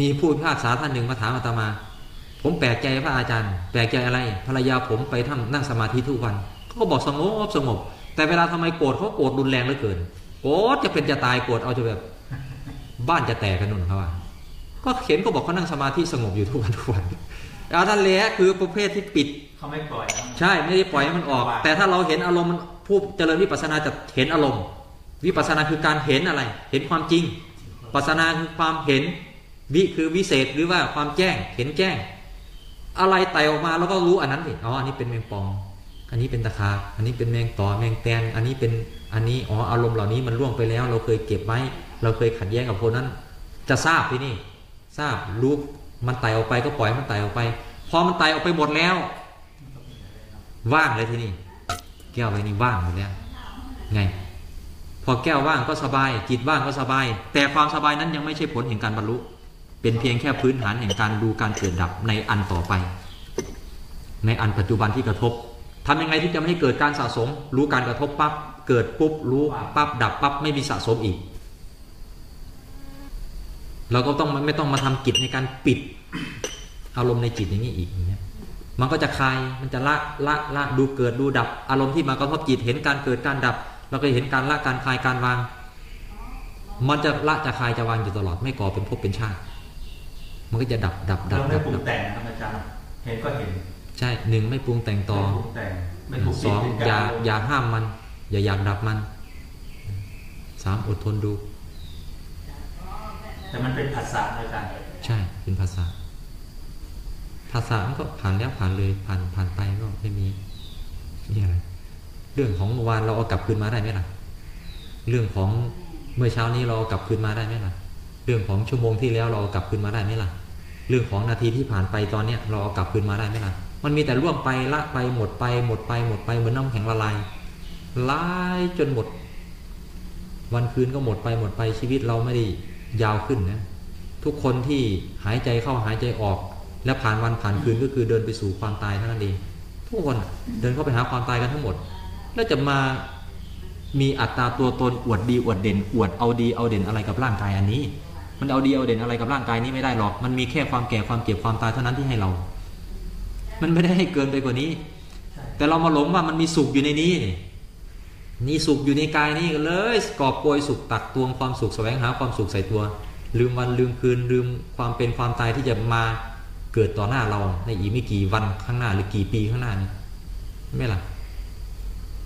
S2: มีผู้พิพากษาท่านหนึ่งมาถามอาตมา ผมแปลกใจพระอาจารย์ แปลกใจอะไรภรรยาผมไปทำนั่งสมาธิทุกวันเขาก็บอกสงบสงบแต่เวลาทำไมโกรธเขาโกรธรุนแรงเหลือเกิน โกรธจะเป็นจะตายโกรธเอาจะแบบ บ้านจะแตกกันนุ่นเขาว่าก็เห็นก็บอกเขานั่งสมาธิสงบอยู่ทุกวันทุกวันเอาท่านแหละคือประเภทที่ปิด
S5: เขาไม่ปล่อยนะ
S2: ใช่ไม่ได้ปล่อยให้มันออก แต่ถ้าเราเห็นอารมณ์มันผู้เจริญวิปัสสนาจะเห็นอารมณ์ วิปัสสนาคือการเห็นอะไร เห็นความจริงปัสสนาคือความเห็นวิคือวิเศษหรือว่าความแจ้งเห็นแจ้ง อะไรไต่ออกมาแล้วก็รู้อันนั้นสิอ๋ออันนี้เป็นแมงปอง อันนี้เป็นตะขาบอันนี้เป็นแมงต่อแมงแตนอันนี้เป็นอันนี้อ๋ออารมณ์เหล่านี้มันล่วงไปแล้ว เราเคยเก็บไว้เราเคยขัดแย้งกับคนนั้น จะทราบที่นี่ ทราบรู้มันไต่ออกไปก็ปล่อยมันไต่ออกไป พอมันไต่ออกไปหมดแล้ว ว่างเลยที่นี่แก้วใบนี้ว่างหมดแล้วไง พอแก้วว่างก็สบาย จิตว่างก็สบาย แต่ความสบายนั้นยังไม่ใช่ผลแห่งการบรรลุ เป็นเพียงแค่พื้นฐานแห่งการดูการเกิดดับในอันต่อไป ในอันปัจจุบันที่กระทบ ทำยังไงที่จะไม่ให้เกิดการสะสม รู้การกระทบปั๊บเกิดปุ๊บรู้ปั๊บดับปั๊บไม่มีสะสมอีก เราก็ต้องไม่ต้องมาทำกิจในการปิดอารมณ์ในจิตอย่างนี้อีกเงี้ยมันก็จะคลายมันจะละละละดูเกิดดูดับ อารมณ์ที่มากระทบจิตเห็นการเกิดการดับ เราก็เห็นการละการคลายการวาง มันจะละจะคลายจะวางอยู่ตลอดไม่ก่อเป็นภพเป็นชาติ มันก็จะดับดับดับดับ
S5: ปรุง
S2: ดับ
S5: แต่งนะครับอาจารย์เห็นก็เห็น
S2: ช่หนึ่งไม่ปรุงแต่งต่อ
S5: ไม่ปรุงแต่งไม่ถูก
S2: สอง
S5: ปิดเป็น
S2: อย่า
S5: การ
S2: อย่าห้ามมัน อย่าอยากดับมันสามอดทนดู
S5: แต่มันเป็นภาษาอาจารย์
S2: ใช่เป็นภาษาภาษามันก็ผ่านแล้วผ่านเลยผ่านผ่านไปก็ไม่มีนี่อะไรเรื่องของเมื่อวานเราเอากลับคืนมาได้ไหมล่ะ เรื่องของเมื่อเช้านี้เราเอากลับคืนมาได้ไหมล่ะ เรื่องของชั่วโมงที่แล้วเราเอากลับคืนมาได้ไหมล่ะ เรื่องของนาทีที่ผ่านไปตอนเนี้ยเราเอากลับคืนมาได้ไหมล่ะ มันมีแต่ร่วงไปละไปหมดไปหมดไปหมดไปเหมือนน้ำแข็งละลายละลายจนหมด วันคืนก็หมดไปหมดไปชีวิตเราไม่ได้ยาวขึ้นนะ ทุกคนที่หายใจเข้าหายใจออก และผ่านวันผ่านคืนก็คือเดินไปสู่ความตายเท่านั้นเองทุกคนเดินเข้าไปหาความตายกันทั้งหมด แล้วจะมามีอัตราตัวตนอวดดีอวดเด่น อวดเอาดีเอาเด่นอะไรกับร่างกายอันนี้ มันเอาดีเอาเด่นอะไรกับร่างกายนี้ไม่ได้หรอก มันมีแค่ความแก่ความเจ็บความตายเท่านั้นที่ให้เรา มันไม่ได้ให้เกินไปกว่านี้
S5: ใช่
S2: แต่แต่เรามาหลงว่ามันมีสุขอยู่ในนี้นี่นี่สุขอยู่ในกายนี่เลยกอบโกยสุขตักตวงความสุขแสวงหาความสุขใส่ตัว ลืมวันลืมคืนลืมความเป็นความตายที่จะมาเกิดต่อหน้าเราในอีกไม่กี่วันข้างหน้าหรือกี่ปีข้างหน้านี้ไม่ล่ะ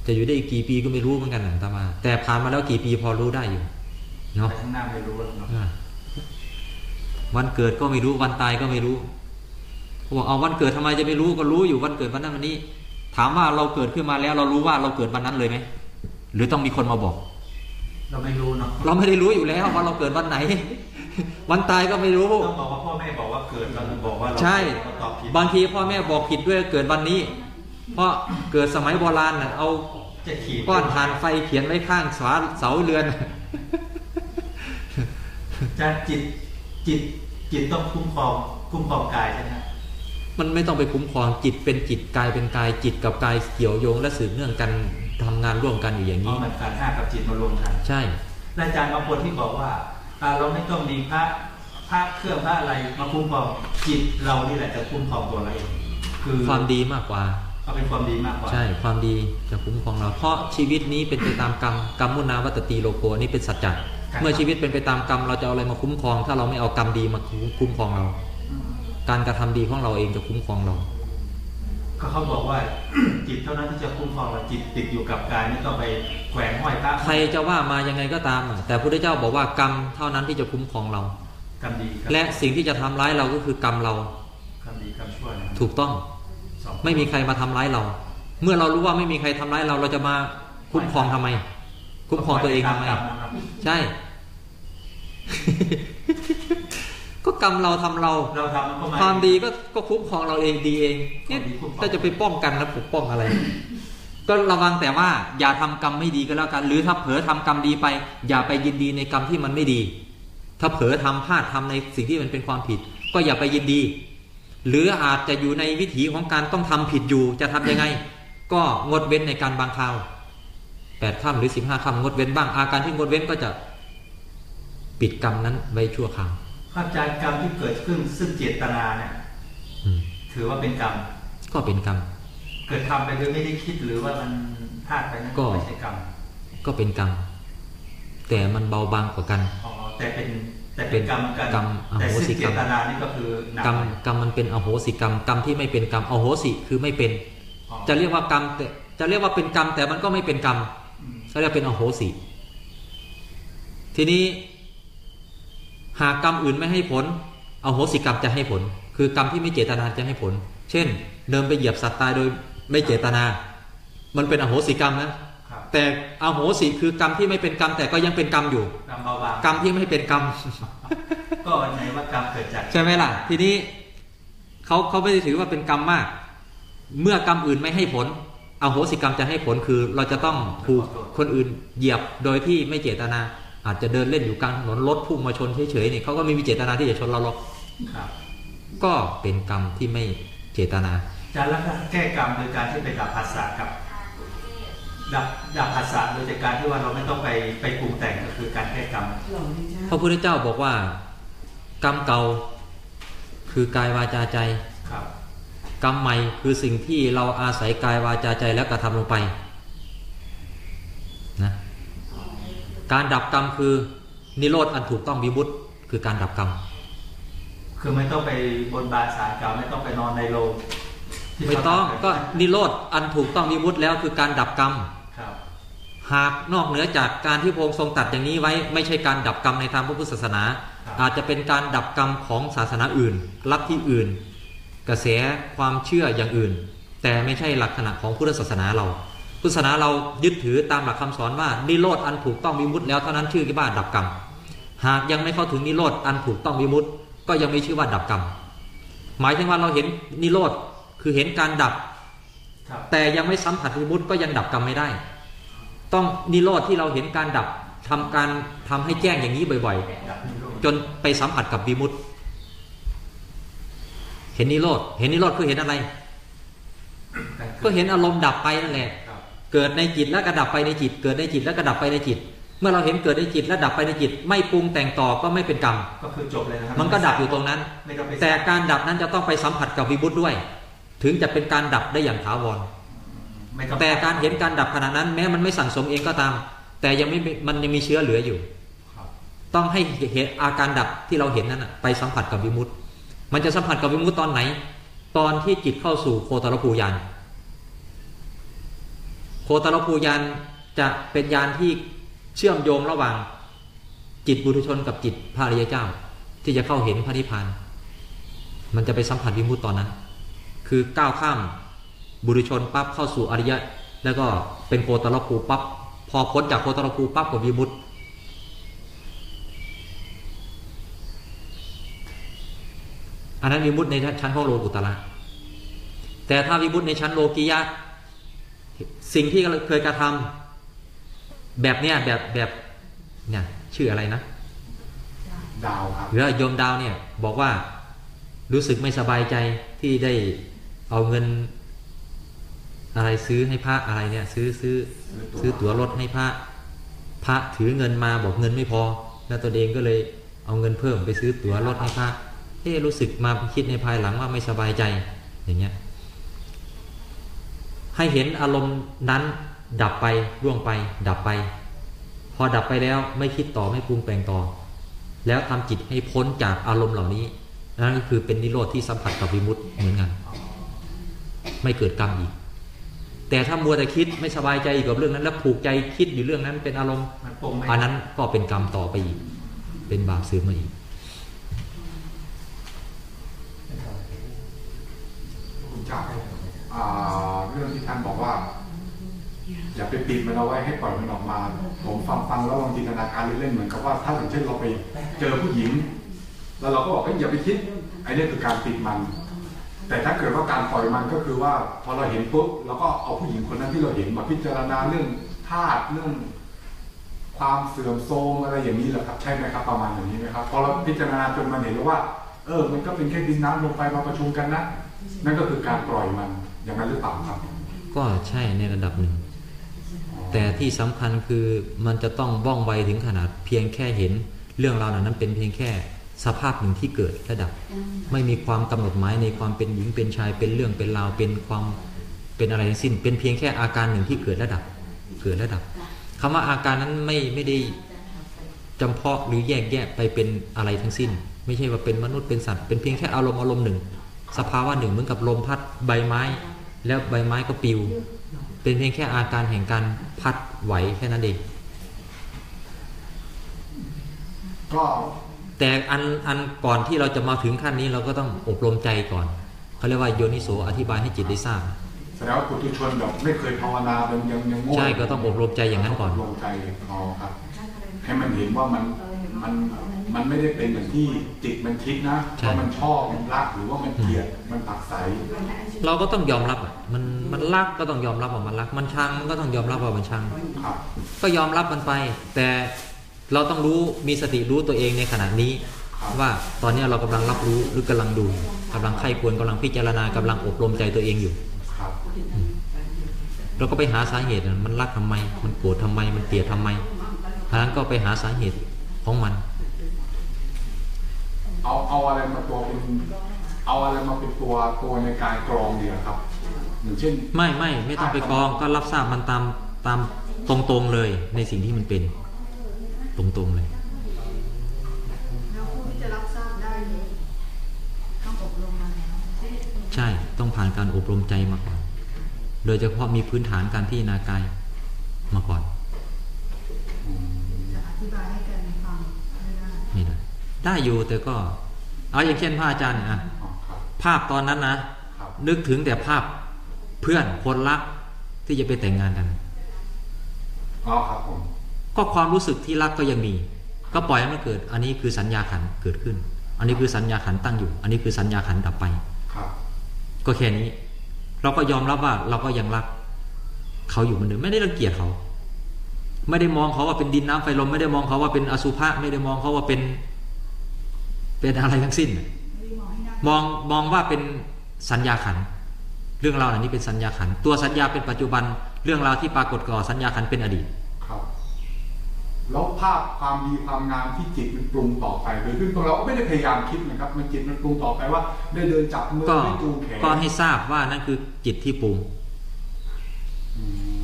S2: จะอยู่ได้อีกกี่ปีก็ไม่รู้เหมือนกันนะตามา แต่ผ่านมาแล้วกี่ปีพอรู้ได้อยู่เนาะ
S5: ไปข้างหน้าไม่รู้แล้วเนาะ
S2: อ่าวันเกิดก็ไม่รู้วันตายก็ไม่รู้เขา บอกเอาวันเกิดทำไมจะไม่รู้ก็รู้อยู่วันเกิดวันนั้นวันนี้ ถามว่าเราเกิดขึ้นมาแล้ว เรารู้ว่าเราเกิดวันนั้นเลยไหมหรือต้องมีคนมาบอก
S5: เราไม่รู้เนาะ
S2: เราไม่ได้รู้อยู่แล้วว่าเราเกิดวันไหน วันตายก็ไม่รู้
S5: ต้องบอกว่าพ่อแม่บอกว่าเกิดเราถึงบอกว่าเรา
S2: ใช่
S5: เราตอบผิด
S2: บางทีพ่อแม่บอกผิดด้วยเกิดวันนี้ เพราะเกิดสมัยโบราณน่ะเอา
S5: จะขีด
S2: ก้อนถ่านไฟเขียนไว้ข้างเสาเสาเรือน
S5: จะจิตจิตจิตต้องคุ้มครองคุ้มครองกายใช่ไหมฮะ
S2: มันไม่ต้องไปคุ้มครองจิตเป็นจิตกายเป็นกายจิตกับกายเกี่ยวโยง และสืบเนื่องกันทำงานร่วมกันอยู่อย่าง
S5: เพราะ
S2: นี้
S5: มันการห้ากับจิตมารวมกัน
S2: ใช่
S5: และอาจารย์บางคนที่บอกว่าอ่าเราไม่ต้องมีพระพระเครื่องพระอะไรมาคุ้มครองจิตเรานี่แหละจะคุ้มครองตัวเราเองคือ
S2: ความดีมากกว่า
S5: เอาเป็นความดีมากกว่า
S2: ใช่ความดีจะคุ้มครองเรา เพราะชีวิตนี้เป็นไปตามกรรมกรรมมุนาวัตตีโลโกอันนี่เป็นสัจจะเมื่อชีวิตเป็นไปตามกรรมเราจะเอาอะไรมาคุ้มครอง ถ้าเราไม่เอากรรมดีมาคุ้มครองเรา
S5: อืม
S2: การกระทำดีของเราเองจะคุ้มครองเรา
S5: ก็เขาบอกว่าจิตเท่านั้นที่จะคุ้มครองเราจิตติดอยู่กับกายไม่ต้องไปแขวนห้อยพระ
S2: ใครจะว่ามายังไงก็ตามอะแต่พระพุทธเจ้าบอกว่ากรรมเท่านั้นที่จะคุ้มครองเรา
S5: กรรมดีกรรม
S2: และสิ่งที่จะทำร้ายเราก็คือกรรมเรา
S5: กรรมดีกรรมชั่วนะครับ
S2: ถูกต้อง
S5: สอง
S2: ไม่มีใครมาทำร้ายเรา เมื่อเรารู้ว่าไม่มีใครทำร้ายเราเราจะมาคุ้มครองทำไม คุ้มครองตัวเองทำไม
S5: กรรนะครับ
S2: ใช่ ก็กรรมเราทำเรา
S5: เราทำมันก็ไค
S2: วามดีก็ก็คุ้มครองเราเองดีเองเนี่ย
S5: ความดีคุ้มครอง
S2: ถ้าจะไปป้องกันแล้วปกป้องอะไร ก็ระวังแต่ว่าอย่าทำกรรมไม่ดีก็แล้วกัน หรือถ้าเผลอทำกรรมดีไป อย่าไปยินดีในกรรมที่มันไม่ดี ถ้าเผลอทำพลาดทำในสิ่งที่มันเป็นความผิด ก็อย่าไปยินดี หรืออาจจะอยู่ในวิถีของการต้องทำผิดอยู่จะทำยังไง ก็งดเว้นในการบางคราวแปดค่ำหรือสิบห้าค่ำงดเว้นบ้างอาการที่งดเว้นก็จะปิดกรรมนั้นไว้ชั่วคราว
S5: อาจารย์กรรมที่เกิดขึ้นซึ่งเจตนาเนี่ย
S2: อืม
S5: ถือว่าเป็นกรรม
S2: ก็เป็นกรรม
S5: เกิดทำไปโดยไม่ได้คิดหรือว่ามันพลาดไปนั่น
S2: ก็
S5: ไม่ใช่กรรม
S2: ก็เป็นกรรม แต่มันเบาบางกว่ากัน
S5: อ๋อ แต่เป็นแต่เป็นกรรมกัน
S2: กรรมอโหสิกรรม
S5: แต่ซึ่งเจตนานี่ก็คือหนัก
S2: กรรม
S5: หน่อย
S2: กรรมมันเป็นอโหสิกรรมกรรมที่ไม่เป็นกรรมอโหสิคือไม่เป็น
S5: อ๋อ
S2: จะเรียกว่ากรรมแต่จะเรียกว่าเป็นกรรมแต่มันก็ไม่เป็นกรรม
S5: อืม
S2: เขาเรียกเป็นอโหสิทีนี้ หากกรรมอื่นไม่ให้ผลอโหสิกรรมจะให้ผล คือกรรมที่ไม่เจตนาจะให้ผล เช่น เดินไปเหยียบสัตว์ตายโดยไม่เจตนา มันเป็นอโหสิกรรมนะ
S5: ครับ
S2: แต่อโหสิคือกรรมที่ไม่เป็นกรรมแต่ก็ยังเป็นกรรมอยู่
S5: กรรมเบาบาง
S2: กรรมที่ไม่เป็นกรรม
S5: ก็วันไหนว่ากรรมเกิดจาก
S2: ใช่ไหมล่ะ ทีนี้เขาเขาไม่ได้ถือว่าเป็นกรรมมาก เมื่อกรรมอื่นไม่ให้ผลอโหสิกรรมจะให้ผลคือเราจะต้องถูกคนอื่นเหยียบโดยที่ไม่เจตนา อาจจะเดินเล่นอยู่กลางถนนรถพุ่งมาชนเฉยๆเนี่ยเขาก็ไม่มีเจตนาที่จะชนเราหรอก
S5: ครับ
S2: ก็เป็นกรรมที่ไม่เจตนา
S5: อาจารย์แล้วก็แก้กรรมโดยการที่ไปดับภาษากับดับดับภาษาโดยจากการที่ว่าเราไม่ต้องไปไปปรุงแต่งก็คือการแก้กรรม
S2: พระพุทธเจ้าบอกว่า กรรมเก่าคือกายวาจาใจ
S5: ครับ
S2: กรรมใหม่คือสิ่งที่เราอาศัยกายวาจาใจแล้วกระทำลงไปนะ การดับกรรมคือนิโรธอันถูกต้องวิบุตคือการดับกรรม
S5: คือไม่ต้องไปบนบานสารกล่าวไม่ต้องไปนอนในโรงที่
S2: ไม่ต้อง
S5: เขาทำ
S2: ก็นิโรธอันถูกต้องวิบุตแล้วคือการดับกรรม
S5: ครับ
S2: หากนอกเหนือจากการที่พระองค์ทรงตัดอย่างนี้ไว้ ไม่ใช่การดับกรรมในทางพระพุทธศาสนา อาจจะเป็นการดับกรรมของศาสนาอื่นลัทธิอื่น กระแสความเชื่ออย่างอื่น แต่ไม่ใช่หลักขณะของพุทธศาสนาเรา พุทธศาสนาเรายึดถือตามหลักคำสอนว่านิโรธอันถูกต้องวิมุตติแล้วเท่านั้นชื่อว่าดับกรรมหากยังไม่เข้าถึงนิโรธอันถูกต้องวิมุตติก็ยังไม่ชื่อว่าดับกรรมหมายถึงว่าเราเห็นนิโรธคือเห็นการดับ
S5: ครับ
S2: แต่ยังไม่สัมผัสวิมุตติก็ยังดับกรรมไม่ได้ ต้องนิโรธที่เราเห็นการดับทำการทำให้แจ้งอย่างนี้บ่อย
S5: ดับนิโรธ
S2: ๆจนไปสัมผัสกับวิมุตติเห็นนิโรธเห็นนิโรธคือเห็นอะไร ก็เห็นอารมณ์ดับไปนั่นแหละ
S5: ครับ
S2: เกิดในจิตแล้วก็ดับไปในจิต เกิดในจิตแล้วก็ดับไปในจิต เมื่อเราเห็นเกิดในจิตและดับไปในจิต ไม่ปรุงแต่งต่อก็ไม่เป็นกรรม
S5: ก็คือจบเลยนะครั
S2: มันก็ดับอยู่ตรงนั้น
S5: ไม่ต้องไป
S2: แต่การดับนั้นจะต้องไปสัมผัสกับวิมุตติด้วย ถึงจะเป็นการดับได้อย่างถาวร
S5: ไม่ต้อง
S2: แต่การเห็นการดับขณะนั้น แม้มันไม่สั่งสมเองก็ตาม แต่ยังไม่มันยังมีเชื้อเหลืออยู่
S1: ครับ
S2: ต้องให้เห็นอาการดับที่เราเห็นนั้นน่ะไปสัมผัสกับวิมุตติมันจะสัมผัสกับวิมุตติตอนไหน ตอนที่จิตเข้าสู่โคตรภูยาน โคตรภูยานจะเป็นยานที่เชื่อมโยงระหว่าง จิตบุตุชนกับจิตพระอริยเจ้า ที่จะเข้าเห็นพระนิพพาน มันจะไปสัมผัสวิมุตตตอนนั้น คือก้าวข้ามบุรุชนปั๊บเข้าสู่อริยะ แล้วก็เป็นโคตรภูปั๊บพอพ้นจากโคตรภูปั๊บกับวิมุตอันนั้นวิมุตในชั้นของโลกุตระแต่ถ้าวิมุตในชั้นโลกียะ สิ่งที่เคยกระทำแบบเนี้ยแบบแบบเนี่ยชื่ออะไรนะ
S1: ดาวครับ
S2: หรือว่าโยมดาวเนี่ยบอกว่ารู้สึกไม่สบายใจที่ได้เอาเงิน อะไรซื้อให้พระอะไรเนี่ย ซื้อซื้อซื้อตั๋วรถให้พระ พระถือเงินมาบอกเงินไม่พอ แล้วตัวเองก็เลยเอาเงินเพิ่มไปซื้อตั๋วรถให้พระเอ๊ะรู้สึกมาคิดในภายหลังว่าไม่สบายใจอย่างเงี้ย ให้เห็นอารมณ์นั้น ดับไปร่วงไป ดับไป พอดับไปแล้วไม่คิดต่อไม่ปรุงแต่งต่อ แล้วทำจิตให้พ้นจากอารมณ์เหล่านี้นั่นก็คือเป็นนิโรธที่สัมผัสกับวิมุตติเหมือนกัน ไม่เกิดกรรมอีก แต่ถ้ามัวแต่คิดไม่สบายใจกับเรื่องนั้น แล้วผูกใจคิดอยู่เรื่องนั้นเป็นอารมณ์
S5: มันปรุงไม่
S2: อันนั้นก็เป็นกรรมต่อไปอีก เป็นบาปสืบมาอีก
S1: คุณเจ้าอ่า เรื่องที่ท่านบอกว่า อย่าไปปิดมันเอาไว้ให้ปล่อยมันออกมา ผมฟังฟังแล้วลองจินตนาการเล่นๆเหมือนกับว่าถ้าอย่างเช่นเราไปเจอผู้หญิง แล้วเราก็บอกว่าอย่าไปคิดไอ้นี่คือการปิดมัน แต่ถ้าเกิดว่าการปล่อยมันก็คือว่า พอเราเห็นปุ๊บเราก็เอาผู้หญิงคนนั้นที่เราเห็นมาพิจารณาเรื่องธาตุเรื่องความเสื่อมโทรมอะไรอย่างนี้แหละครับ ใช่ไหมครับ ประมาณอย่างนี้ไหมครับพอเราพิจารณาจนมันเห็นแล้วว่า เออ มันก็เป็นแค่ดินน้ำลมไฟมาประชุมกันนะนั่นก็คือการปล่อยมัน อย่างนั้นหรือเปล่าครับ
S2: ก็ใช่ในระดับหนึ่ง แต่ที่สำคัญคือมันจะต้องว่องไวถึงขนาดเพียงแค่เห็น เรื่องราวเหล่านั้นเป็นเพียงแค่สภาพหนึ่งที่เกิดระดับ ไม่มีความกำหนดหมายในความเป็นหญิงเป็นชายเป็นเรื่องเป็นราวเป็นความเป็นอะไรทั้งสิ้น เป็นเพียงแค่อาการหนึ่งที่เกิดระดับ เกิดระดับคำว่าอาการนั้นไม่ไม่ได้จำเพาะหรือแยกแยะไปเป็นอะไรทั้งสิ้น ไม่ใช่ว่าเป็นมนุษย์เป็นสัตว์เป็นเพียงแค่อารมณ์อารมณ์หนึ่ง สภาวะหนึ่งเหมือนกับลมพัดใบไม้ แล้วใบไม้ก็ปลิว เป็นเพียงแค่อาการแห่งการพัดไหวแค่นั้นเอง
S1: ก็
S2: แต่อันอันก่อนที่เราจะมาถึงขั้นนี้เราก็ต้องอบรมใจก่อนเขาเรียกว่าโยนิโสอธิบายให้จิตได้ทราบ
S1: แสดงว่าปุถุชนแบบไม่เคยภาวนาเป็นยังยังโง่
S2: ใช่ก็ต้องอบรมใจอย่างนั้นก่อน
S1: อบรมใจอ๋อครับ ให้มันเห็นว่ามัน มันมันไม่ได้เป็นอย่างที่จิตมันคิดนะ
S2: ใช่
S1: ว่ามันชอบมันรักหรือว่ามันเกลียดมันปักใส
S2: เราก็ต้องยอมรับอะมันมันรักก็ต้องยอมรับว่ามันรัก มันชังมันก็ต้องยอมรับว่ามันชัง
S1: ครับ
S2: ก็ยอมรับมันไป แต่เราต้องรู้มีสติรู้ตัวเองในขณะนี้ว่าตอนนี้เรากำลังรับรู้หรือกำลังดูกำลังไข้ควรกำลังพิจารณากำลังอบรมใจตัวเองอยู่
S1: ครับ
S2: เราก็ไปหาสาเหตุอะมันรักทำไม มันโกรธทำไม มันเกลียดทำไมทางนั้นก็ไปหาสาเหตุ ของมัน
S1: เอาเอาอะไรมาตัวเป็นเอาอะไรมาเป็นตัวตัวในการกรองดีครับอย่างเช่น
S2: ไม่ไม่ไม่ต้องไปกรองก็รับทราบมันตามตามตรงๆเลยในสิ่งที่มันเป็น ตรงๆเลย
S6: แล้วผู้ที่จะรับทราบได้เนี่ยต้องอบรมมาแล้ว
S2: ใช่ต้องผ่านการอบรมใจมาก่อน โดยเฉพาะมีพื้นฐานการที่นากายมาก่อน
S6: จะอธิบายให้กันฟังไม่ได้
S2: นี่นะ ได้อยู่แต่ก็ เอาอย่างเช่นพระอาจารย์เนี่ยอะ
S1: อ๋อครับ
S2: ภาพตอนนั้นนะ
S1: ครับ
S2: นึกถึงแต่ภาพเพื่อนคนรักที่จะไปแต่งงานกัน
S1: อ๋อครับผม
S2: ก็ความรู้สึกที่รักก็ยังมี ก็ปล่อยให้มันเกิด อันนี้คือสัญญาขันธ์เกิดขึ้น อันนี้คือสัญญาขันธ์ตั้งอยู่ อันนี้คือสัญญาขันธ์ดับไป
S1: ครับ
S2: ก็แค่นี้ เราก็ยอมรับว่าเราก็ยังรัก เขาอยู่เหมือนเดิมไม่ได้รังเกียจเขา ไม่ได้มองเขาว่าเป็นดินน้ำไฟลมไม่ได้มองเขาว่าเป็นอสุภะไม่ได้มองเขาว่าเป็น เป็นอะไรทั้งสิ้น
S6: ไม่ได้มองให้น่าม
S2: องมองว่าเป็นสัญญาขันธ์เรื่องราวเหล่านี้เป็นสัญญาขันธ์ตัวสัญญาเป็นปัจจุบันเรื่องราวที่ปรากฏก่อสัญญาขันธ์เป็นอดีต
S1: ครับแล้วภาพความดีความงามที่จิตมันปรุงต่อไปโดยซึ่งตัวเราก็ไม่ได้พยายามคิดนะครับ มันจิตมันปรุงต่อไปว่า ได้เดินจับมือ
S2: ก็
S1: ได้จูงแขน
S2: ก็ให้ทราบว่านั่นคือจิตที่ปรุง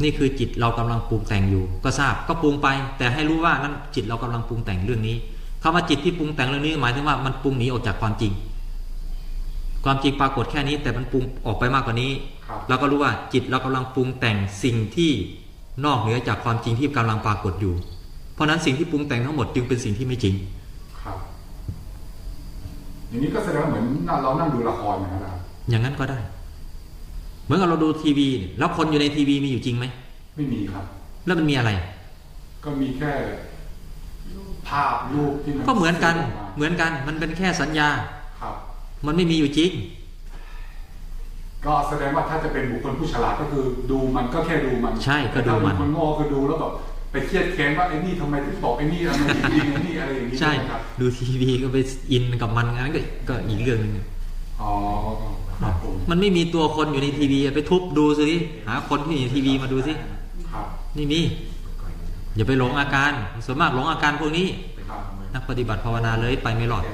S2: นี่คือจิตเรากำลังปรุงแต่งอยู่ ก็ทราบก็ปรุงไป แต่ให้รู้ว่านั่นจิตเรากำลังปรุงแต่งเรื่องนี้ คำว่าจิตที่ปรุงแต่งเรื่องนี้หมายถึงว่ามันปรุงหนีออกจากความจริง ความจริงปรากฏแค่นี้ แต่มันปรุงออกไปมากกว่านี้
S1: ครับ
S2: เราก็รู้ว่าจิตเรากำลังปรุงแต่งสิ่งที่นอกเหนือจากความจริงที่กำลังปรากฏอยู่ เพราะฉะนั้นสิ่งที่ปรุงแต่งทั้งหมดจึงเป็นสิ่งที่ไม่จริง
S1: ครับ อย่างนี้ก็แสดงว่าเหมือนเรานั่งดูละครนะครับ
S2: อย่างนั้นก็ได้ เหมือนกับเราดูทีวีเนี่ยแล้วคนอยู่ในทีวีมีอยู่จริงไหม
S1: ไม่มีครับ
S2: แล้วมันมีอะไร
S1: ก็มีแค่ ภาพรูปที่มัน
S2: ก็เหมือนกัน
S1: สื่มา
S2: เหมือนกัน มันเป็นแค่สัญญา
S1: ครับ
S2: มันไม่มีอยู่จริง
S1: ก็แสดงว่าถ้าจะเป็นบุคคลผู้ฉลาดก็คือดูมันก็แค่ดูมัน
S2: ใช่ก็ดูมัน
S1: แต่ถ้าเป็นคนโง่ก็ดูแล้วแบบไปเครียดแค้นว่าไอ้นี่ทำไมถึงบอกไอ้นี่ทำไมถึงยิงไอ้นี่อะไรอย่างนี้
S2: ใช่
S1: ไหมครับ
S2: ดูทีวีก็ไปอินกับมันงั้นก็ก็อีกเรื่องหนึง
S1: อ๋อครับผม
S2: มันไม่มีตัวคนอยู่ในทีวีไปทุบดูสิหาคนที่อยู่ในทีวีมาดูสิ
S1: ครับ
S2: นี่มี อย่าไปหลงอาการส่วนมากหลงอาการพวกนี้
S1: ครับ
S2: นักปฏิบัติภาวนาเลยไปไม่รอด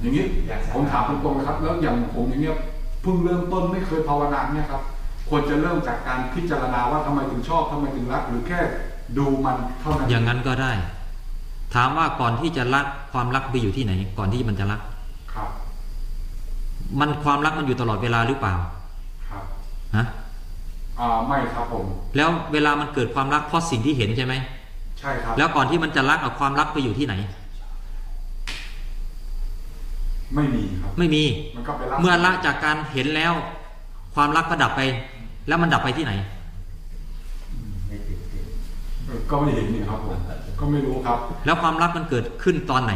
S1: อย่างนี้ผมถามตรงๆนะครับ แล้วอย่างผมอย่างเนี้ยเพิ่งเริ่มต้นไม่เคยภาวนาเนี่ยครับควรจะเริ่มจากการพิจารณาว่าทำไมถึงชอบทำไมถึงรัก หรือแค่ดูมันเท่านั้น
S2: อย่างนั้นก็ได้ ถามว่าก่อนที่จะรักความรักไปอยู่ที่ไหน ก่อนที่มันจะรัก
S1: ครับ
S2: มันความรักมันอยู่ตลอดเวลาหรือเปล่า
S1: ครับ
S2: ฮะ
S1: อ่าไม่ครับผม
S2: แล้วเวลามันเกิดความรักเพราะสิ่งที่เห็นใช่ไหม
S1: ใช่ครับ
S2: แล้วก่อนที่มันจะรักเอาความรักไปอยู่ที่ไหน
S1: ไม่มีครับ
S2: ไม่มี
S1: มันก็ไปรัก
S2: เมื่อละจากการเห็นแล้ว ความรักก็ดับไป แล้วมันดับไปที่ไหน
S1: เออก็ไม่เห็นนี่ครับผมก็ไม่รู้ครับ
S2: แล้วความรักมันเกิดขึ้นตอนไหน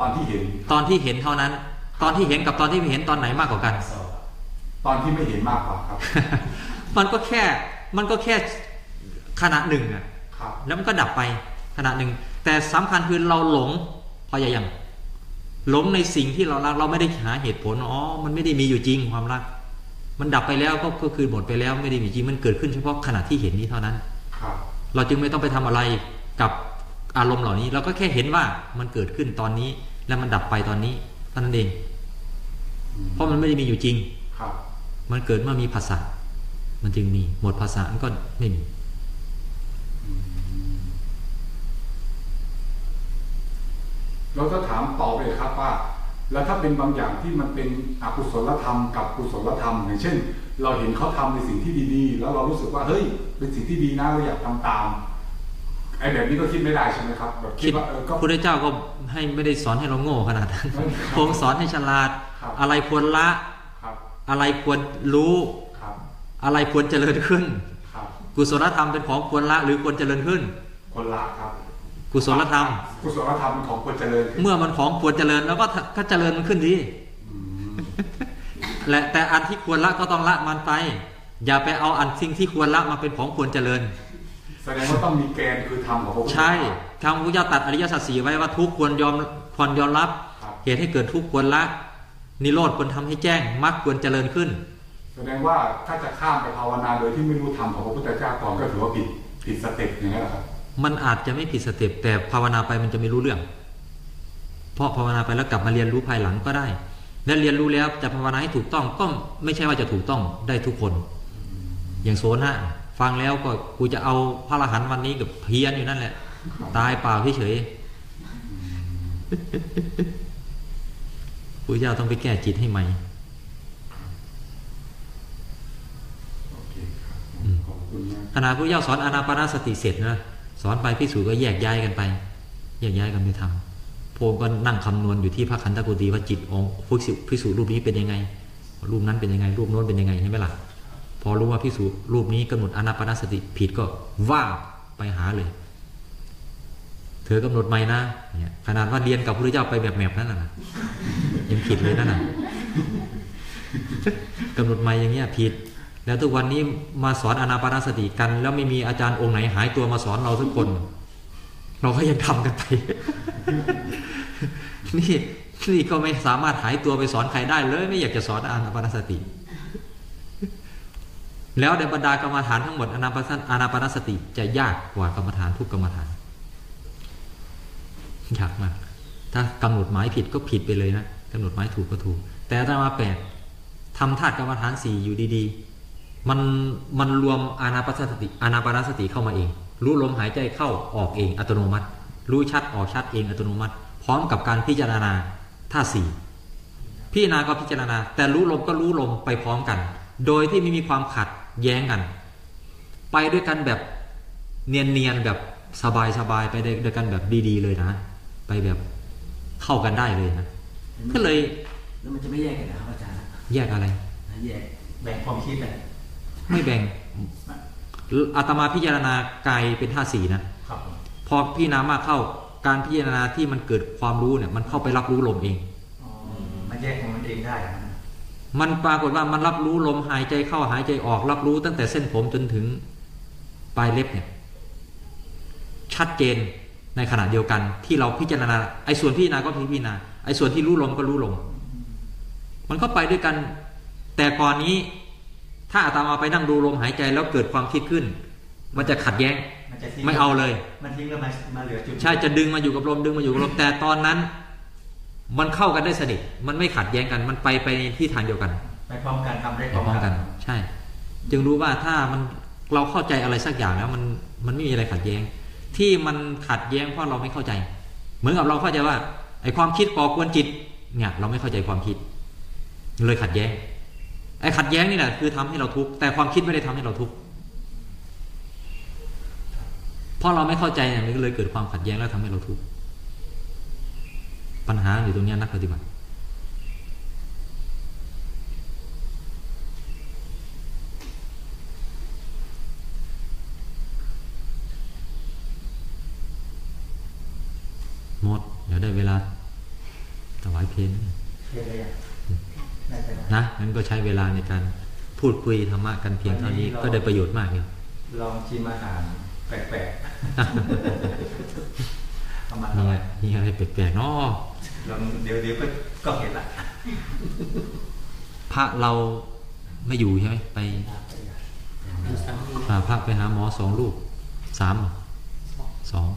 S1: ตอนที่เห็น
S2: ตอนที่เห็นเท่านั้น ตอนที่เห็นกับตอนที่ไม่เห็นตอนไหนมากกว่ากัน
S1: ตอนที่ไม่เห็นมากกว่าครับ
S2: มันก็แค่มันก็แค่ขณะหนึ่งอะ
S1: ครับ
S2: แล้วมันก็ดับไปขณะหนึ่ง แต่สำคัญคือเราหลงพออย่ายังหลงในสิ่งที่เรารักเราไม่ได้หาเหตุผลอ๋อมันไม่ได้มีอยู่จริงความรัก มันดับไปแล้วก็ก็คือหมดไปแล้วไม่ได้มีจริงมันเกิดขึ้นเฉพาะขณะที่เห็นนี้เท่านั้น
S1: ครับ
S2: เราจึงไม่ต้องไปทำอะไรกับอารมณ์เหล่านี้ เราก็แค่เห็นว่ามันเกิดขึ้นตอนนี้ แล้วมันดับไปตอนนี้เท่านั้นเอง
S1: อืม
S2: เพราะมันไม่ได้มีอยู่จริง
S1: ครับ
S2: มันเกิดเมื่อมีภาษา มันจึงมีหมดภาษามันก็ไม่มี
S1: เราจะถามต่อไปเลยครับว่า แล้วถ้าเป็นบางอย่างที่มันเป็นอกุศลธรรมกับกุศลธรรม อย่างเช่น เราเห็นเขาทำในสิ่งที่ดีๆ แล้วเรารู้สึกว่าเฮ้ย เป็นสิ่งที่ดีนะเราอยากทำตามไอ้แบบนี้ก็คิดไม่ได้ใช่ไหมครับแบบคิ
S2: คิ
S1: ด
S2: ด
S1: ว่าเออก็
S2: พระเจ้าก็ให้ไม่ได้สอนให้เราโง่ขนาดนั้น
S1: ครับ
S2: พระองค์สอนให้ฉลาด
S1: ครับ
S2: อะไรควรละ
S1: ครับ
S2: อะไรควรรู้
S1: ครับ
S2: อะไรควรเจริญขึ้น
S1: ครับ
S2: กุศลธรรมเป็นของควรละหรือควรเจริญขึ้น
S1: คนละครับ
S2: กุศลธรรม
S1: กุศลธรรมเป็นของควรเจริญขึ้น
S2: เมื่อมันของควรเจริญแล้วก็ก็เจริญมันขึ้นดี
S1: อืม
S2: และแต่อันที่ควรละก็ต้องละมันไป อย่าไปเอาอันสิ่งที่ควรละมาเป็นของควรเจริญ
S1: แสดงว่าต้องมีแกนคือธรรมของพระพุทธเจ้า
S2: ใช่ทางพระพุทธเจ้าตรัสอริยสัจสี่ไว้ว่าทุกข์ควรยอมควรยอมรับ
S1: ครับ
S2: เหตุให้เกิดทุกข์ควรละ นิโรธควรทำให้แจ้งมรรคควรเจริญขึ้น
S1: แสดงว่าถ้าจะข้ามไปภาวนาโดยที่ไม่รู้ธรรมของพระพุทธเจ้าก่อนก็ถือว่าผิดผิด step อย่างนั้นแหละครับ
S2: มันอาจจะไม่ผิด step แต่ภาวนาไปมันจะไม่รู้เรื่อง เพราะภาวนาไปแล้วกลับมาเรียนรู้ภายหลังก็ได้ และเรียนรู้แล้วจะภาวนาให้ถูกต้องก็ไม่ใช่ว่าจะถูกต้องได้ทุกคน อย่างโซนะฟังแล้วก็กูจะเอาพระอรหันต์วันนี้กับเพี้ยนอยู่นั่นแหละ ตายเปล่าเฉยๆพุทธเจ้าต้องไปแก้จิตให้ใหม่
S1: โอเคครับ
S2: อืม
S1: ขณะ
S2: พระเจ้าสอนอานาปานสติเสร็จนะสอนไปพิสูจก็แยกย้ายกันไป แยกย้ายกันไปทำพระองก็นั่งคำนวณอยู่ที่พระคันธกุฎีว่าจิตองค์พิสูจน์พิสูจรูปนี้เป็นยังไง รูปนั้นเป็นยังไง รูปโน้นเป็นยังไงใช่ไหมล่ะพอรู้ว่าพิสูจรูปนี้กำหนดอนาปานสติผิดก็ว่าไปหาเลย เธอกำหนดใหม่นะเนี่ยขนาดว่าเรียนกับพระเจ้าไปแบบแมบนั่นน่ะยังผิดเลยนั่นน่ะกำหนดใหม่อย่างเงี้ยผิด แล้วทุกวันนี้มาสอนอนาปานสติกัน แล้วไม่มีอาจารย์องค์ไหนหายตัวมาสอนเราสักคน เราก็ยังทำกันไป นี่นี่ก็ไม่สามารถหายตัวไปสอนใครได้เลย ไม่อยากจะสอนอนาปานสติ แล้วในบรรดากรรมฐานทั้งหมดอนาปานอานาปานสติจะยากกว่ากรรมฐานทุกกรรมฐานยากมาก ถ้ากำหนดหมายผิดก็ผิดไปเลยนะกำหนดหมายถูกก็ถูก แต่ถ้ามาแปลกทำธาตุกรรมฐานสี่อยู่ดีๆ มันมันรวมอานาปานสติอานาปานสติเข้ามาเอง รู้ลมหายใจเข้าออกเองอัตโนมัติ รู้ชัดออกชัดเองอัตโนมัติ พร้อมกับการพิจารณาท่าสี่พิจารณาก็พิจารณา แต่รู้ลมก็รู้ลมไปพร้อมกัน โดยที่ไม่มีความขัดแย้งกัน ไปด้วยกันแบบเนียนๆแบบสบายๆไปด้วยกันแบบดีๆเลยนะ ไปแบบเข้ากันได้เลยนะก็เลย
S7: แล้วมันจะไม่แยกกันนะครับอาจารย์
S2: แยกอะไร
S7: นะแยก
S5: แบ่งความคิดเลย
S2: ไม่แบ่งอาตมาพิจารณากายเป็นท่าสี่นะ
S5: ครับผม
S2: พอพิจารณามากเข้าการพิจารณาที่มันเกิดความรู้เนี่ย มันเข้าไปรับรู้ลมเอง
S5: อ๋อมันแยกของมันเองได้อะ
S2: มันปรากฏว่ามันรับรู้ลมหายใจเข้าหายใจออกรับรู้ตั้งแต่เส้นผมจนถึงปลายเล็บเนี่ย ชัดเจนในขณะเดียวกันที่เราพิจารณาไอ้ส่วนพิจารณาก็พิจารณาไอ้ส่วนที่รู้ลมก็รู้ลมมันก็ไปด้วยกัน แต่ก่อนนี้ ถ้าอาตมาไปนั่งดูลมหายใจแล้วเกิดความคิดขึ้น มันจะขัดแย้ง
S5: มันจะทิ้ง
S2: ไม่เอาเลย
S5: มันทิ้งแล้วมามาเหลือจุด
S2: ใช่จะดึงมาอยู่กับลมดึงมาอยู่กับลมแต่ตอนนั้น มันเข้ากันได้สนิทมันไม่ขัดแย้งกัน มันไปไปในที่ทางเดียวกัน
S5: ไปพร้อมกันทำได้
S2: พร้อมกัน ใช่ จึงรู้ว่าถ้ามันเราเข้าใจอะไรสักอย่างแล้วมันมันไม่มีอะไรขัดแย้ง ที่มันขัดแย้งเพราะเราไม่เข้าใจ เหมือนกับเราเข้าใจว่าไอ้ความคิดก่อกวนจิต เนี่ย เราไม่เข้าใจความคิด เลยขัดแย้ง ไอ้ขัดแย้งนี่แหละคือทำให้เราทุกข์แต่ความคิดไม่ได้ทำให้เราทุกข์เพราะเราไม่เข้าใจเนี่ยมันก็เลยเกิดความขัดแย้งแล้วทำให้เราทุกข์ปัญหาอยู่ตรงนี้นักปฏิบัติหมด เดี๋ยวได้เวลาถวายเพลง
S5: เรีย นอะไรอะได้ไปแล้ว
S2: นะงั้นก็ใช้เวลาในการพูดคุยธรรมะกันเพียงเท่านี้
S5: วันนี้เรา
S2: ก็ได้ประโยชน์มากอยู่
S5: ลองชิมอาหารแปลกๆเอามา
S2: มี
S5: ทำ
S2: อะ
S5: ไม
S2: ไรมีอะไรแปลกๆเนาะ
S5: ลองเดี๋ยวเดี๋ยวก็ก็เห็นละ
S2: พระเราไม่อยู่ใช่ไหมไป
S7: ดูซ้ำนี่
S2: พาพระไปหาหมอสองลูกสามเหรอสอง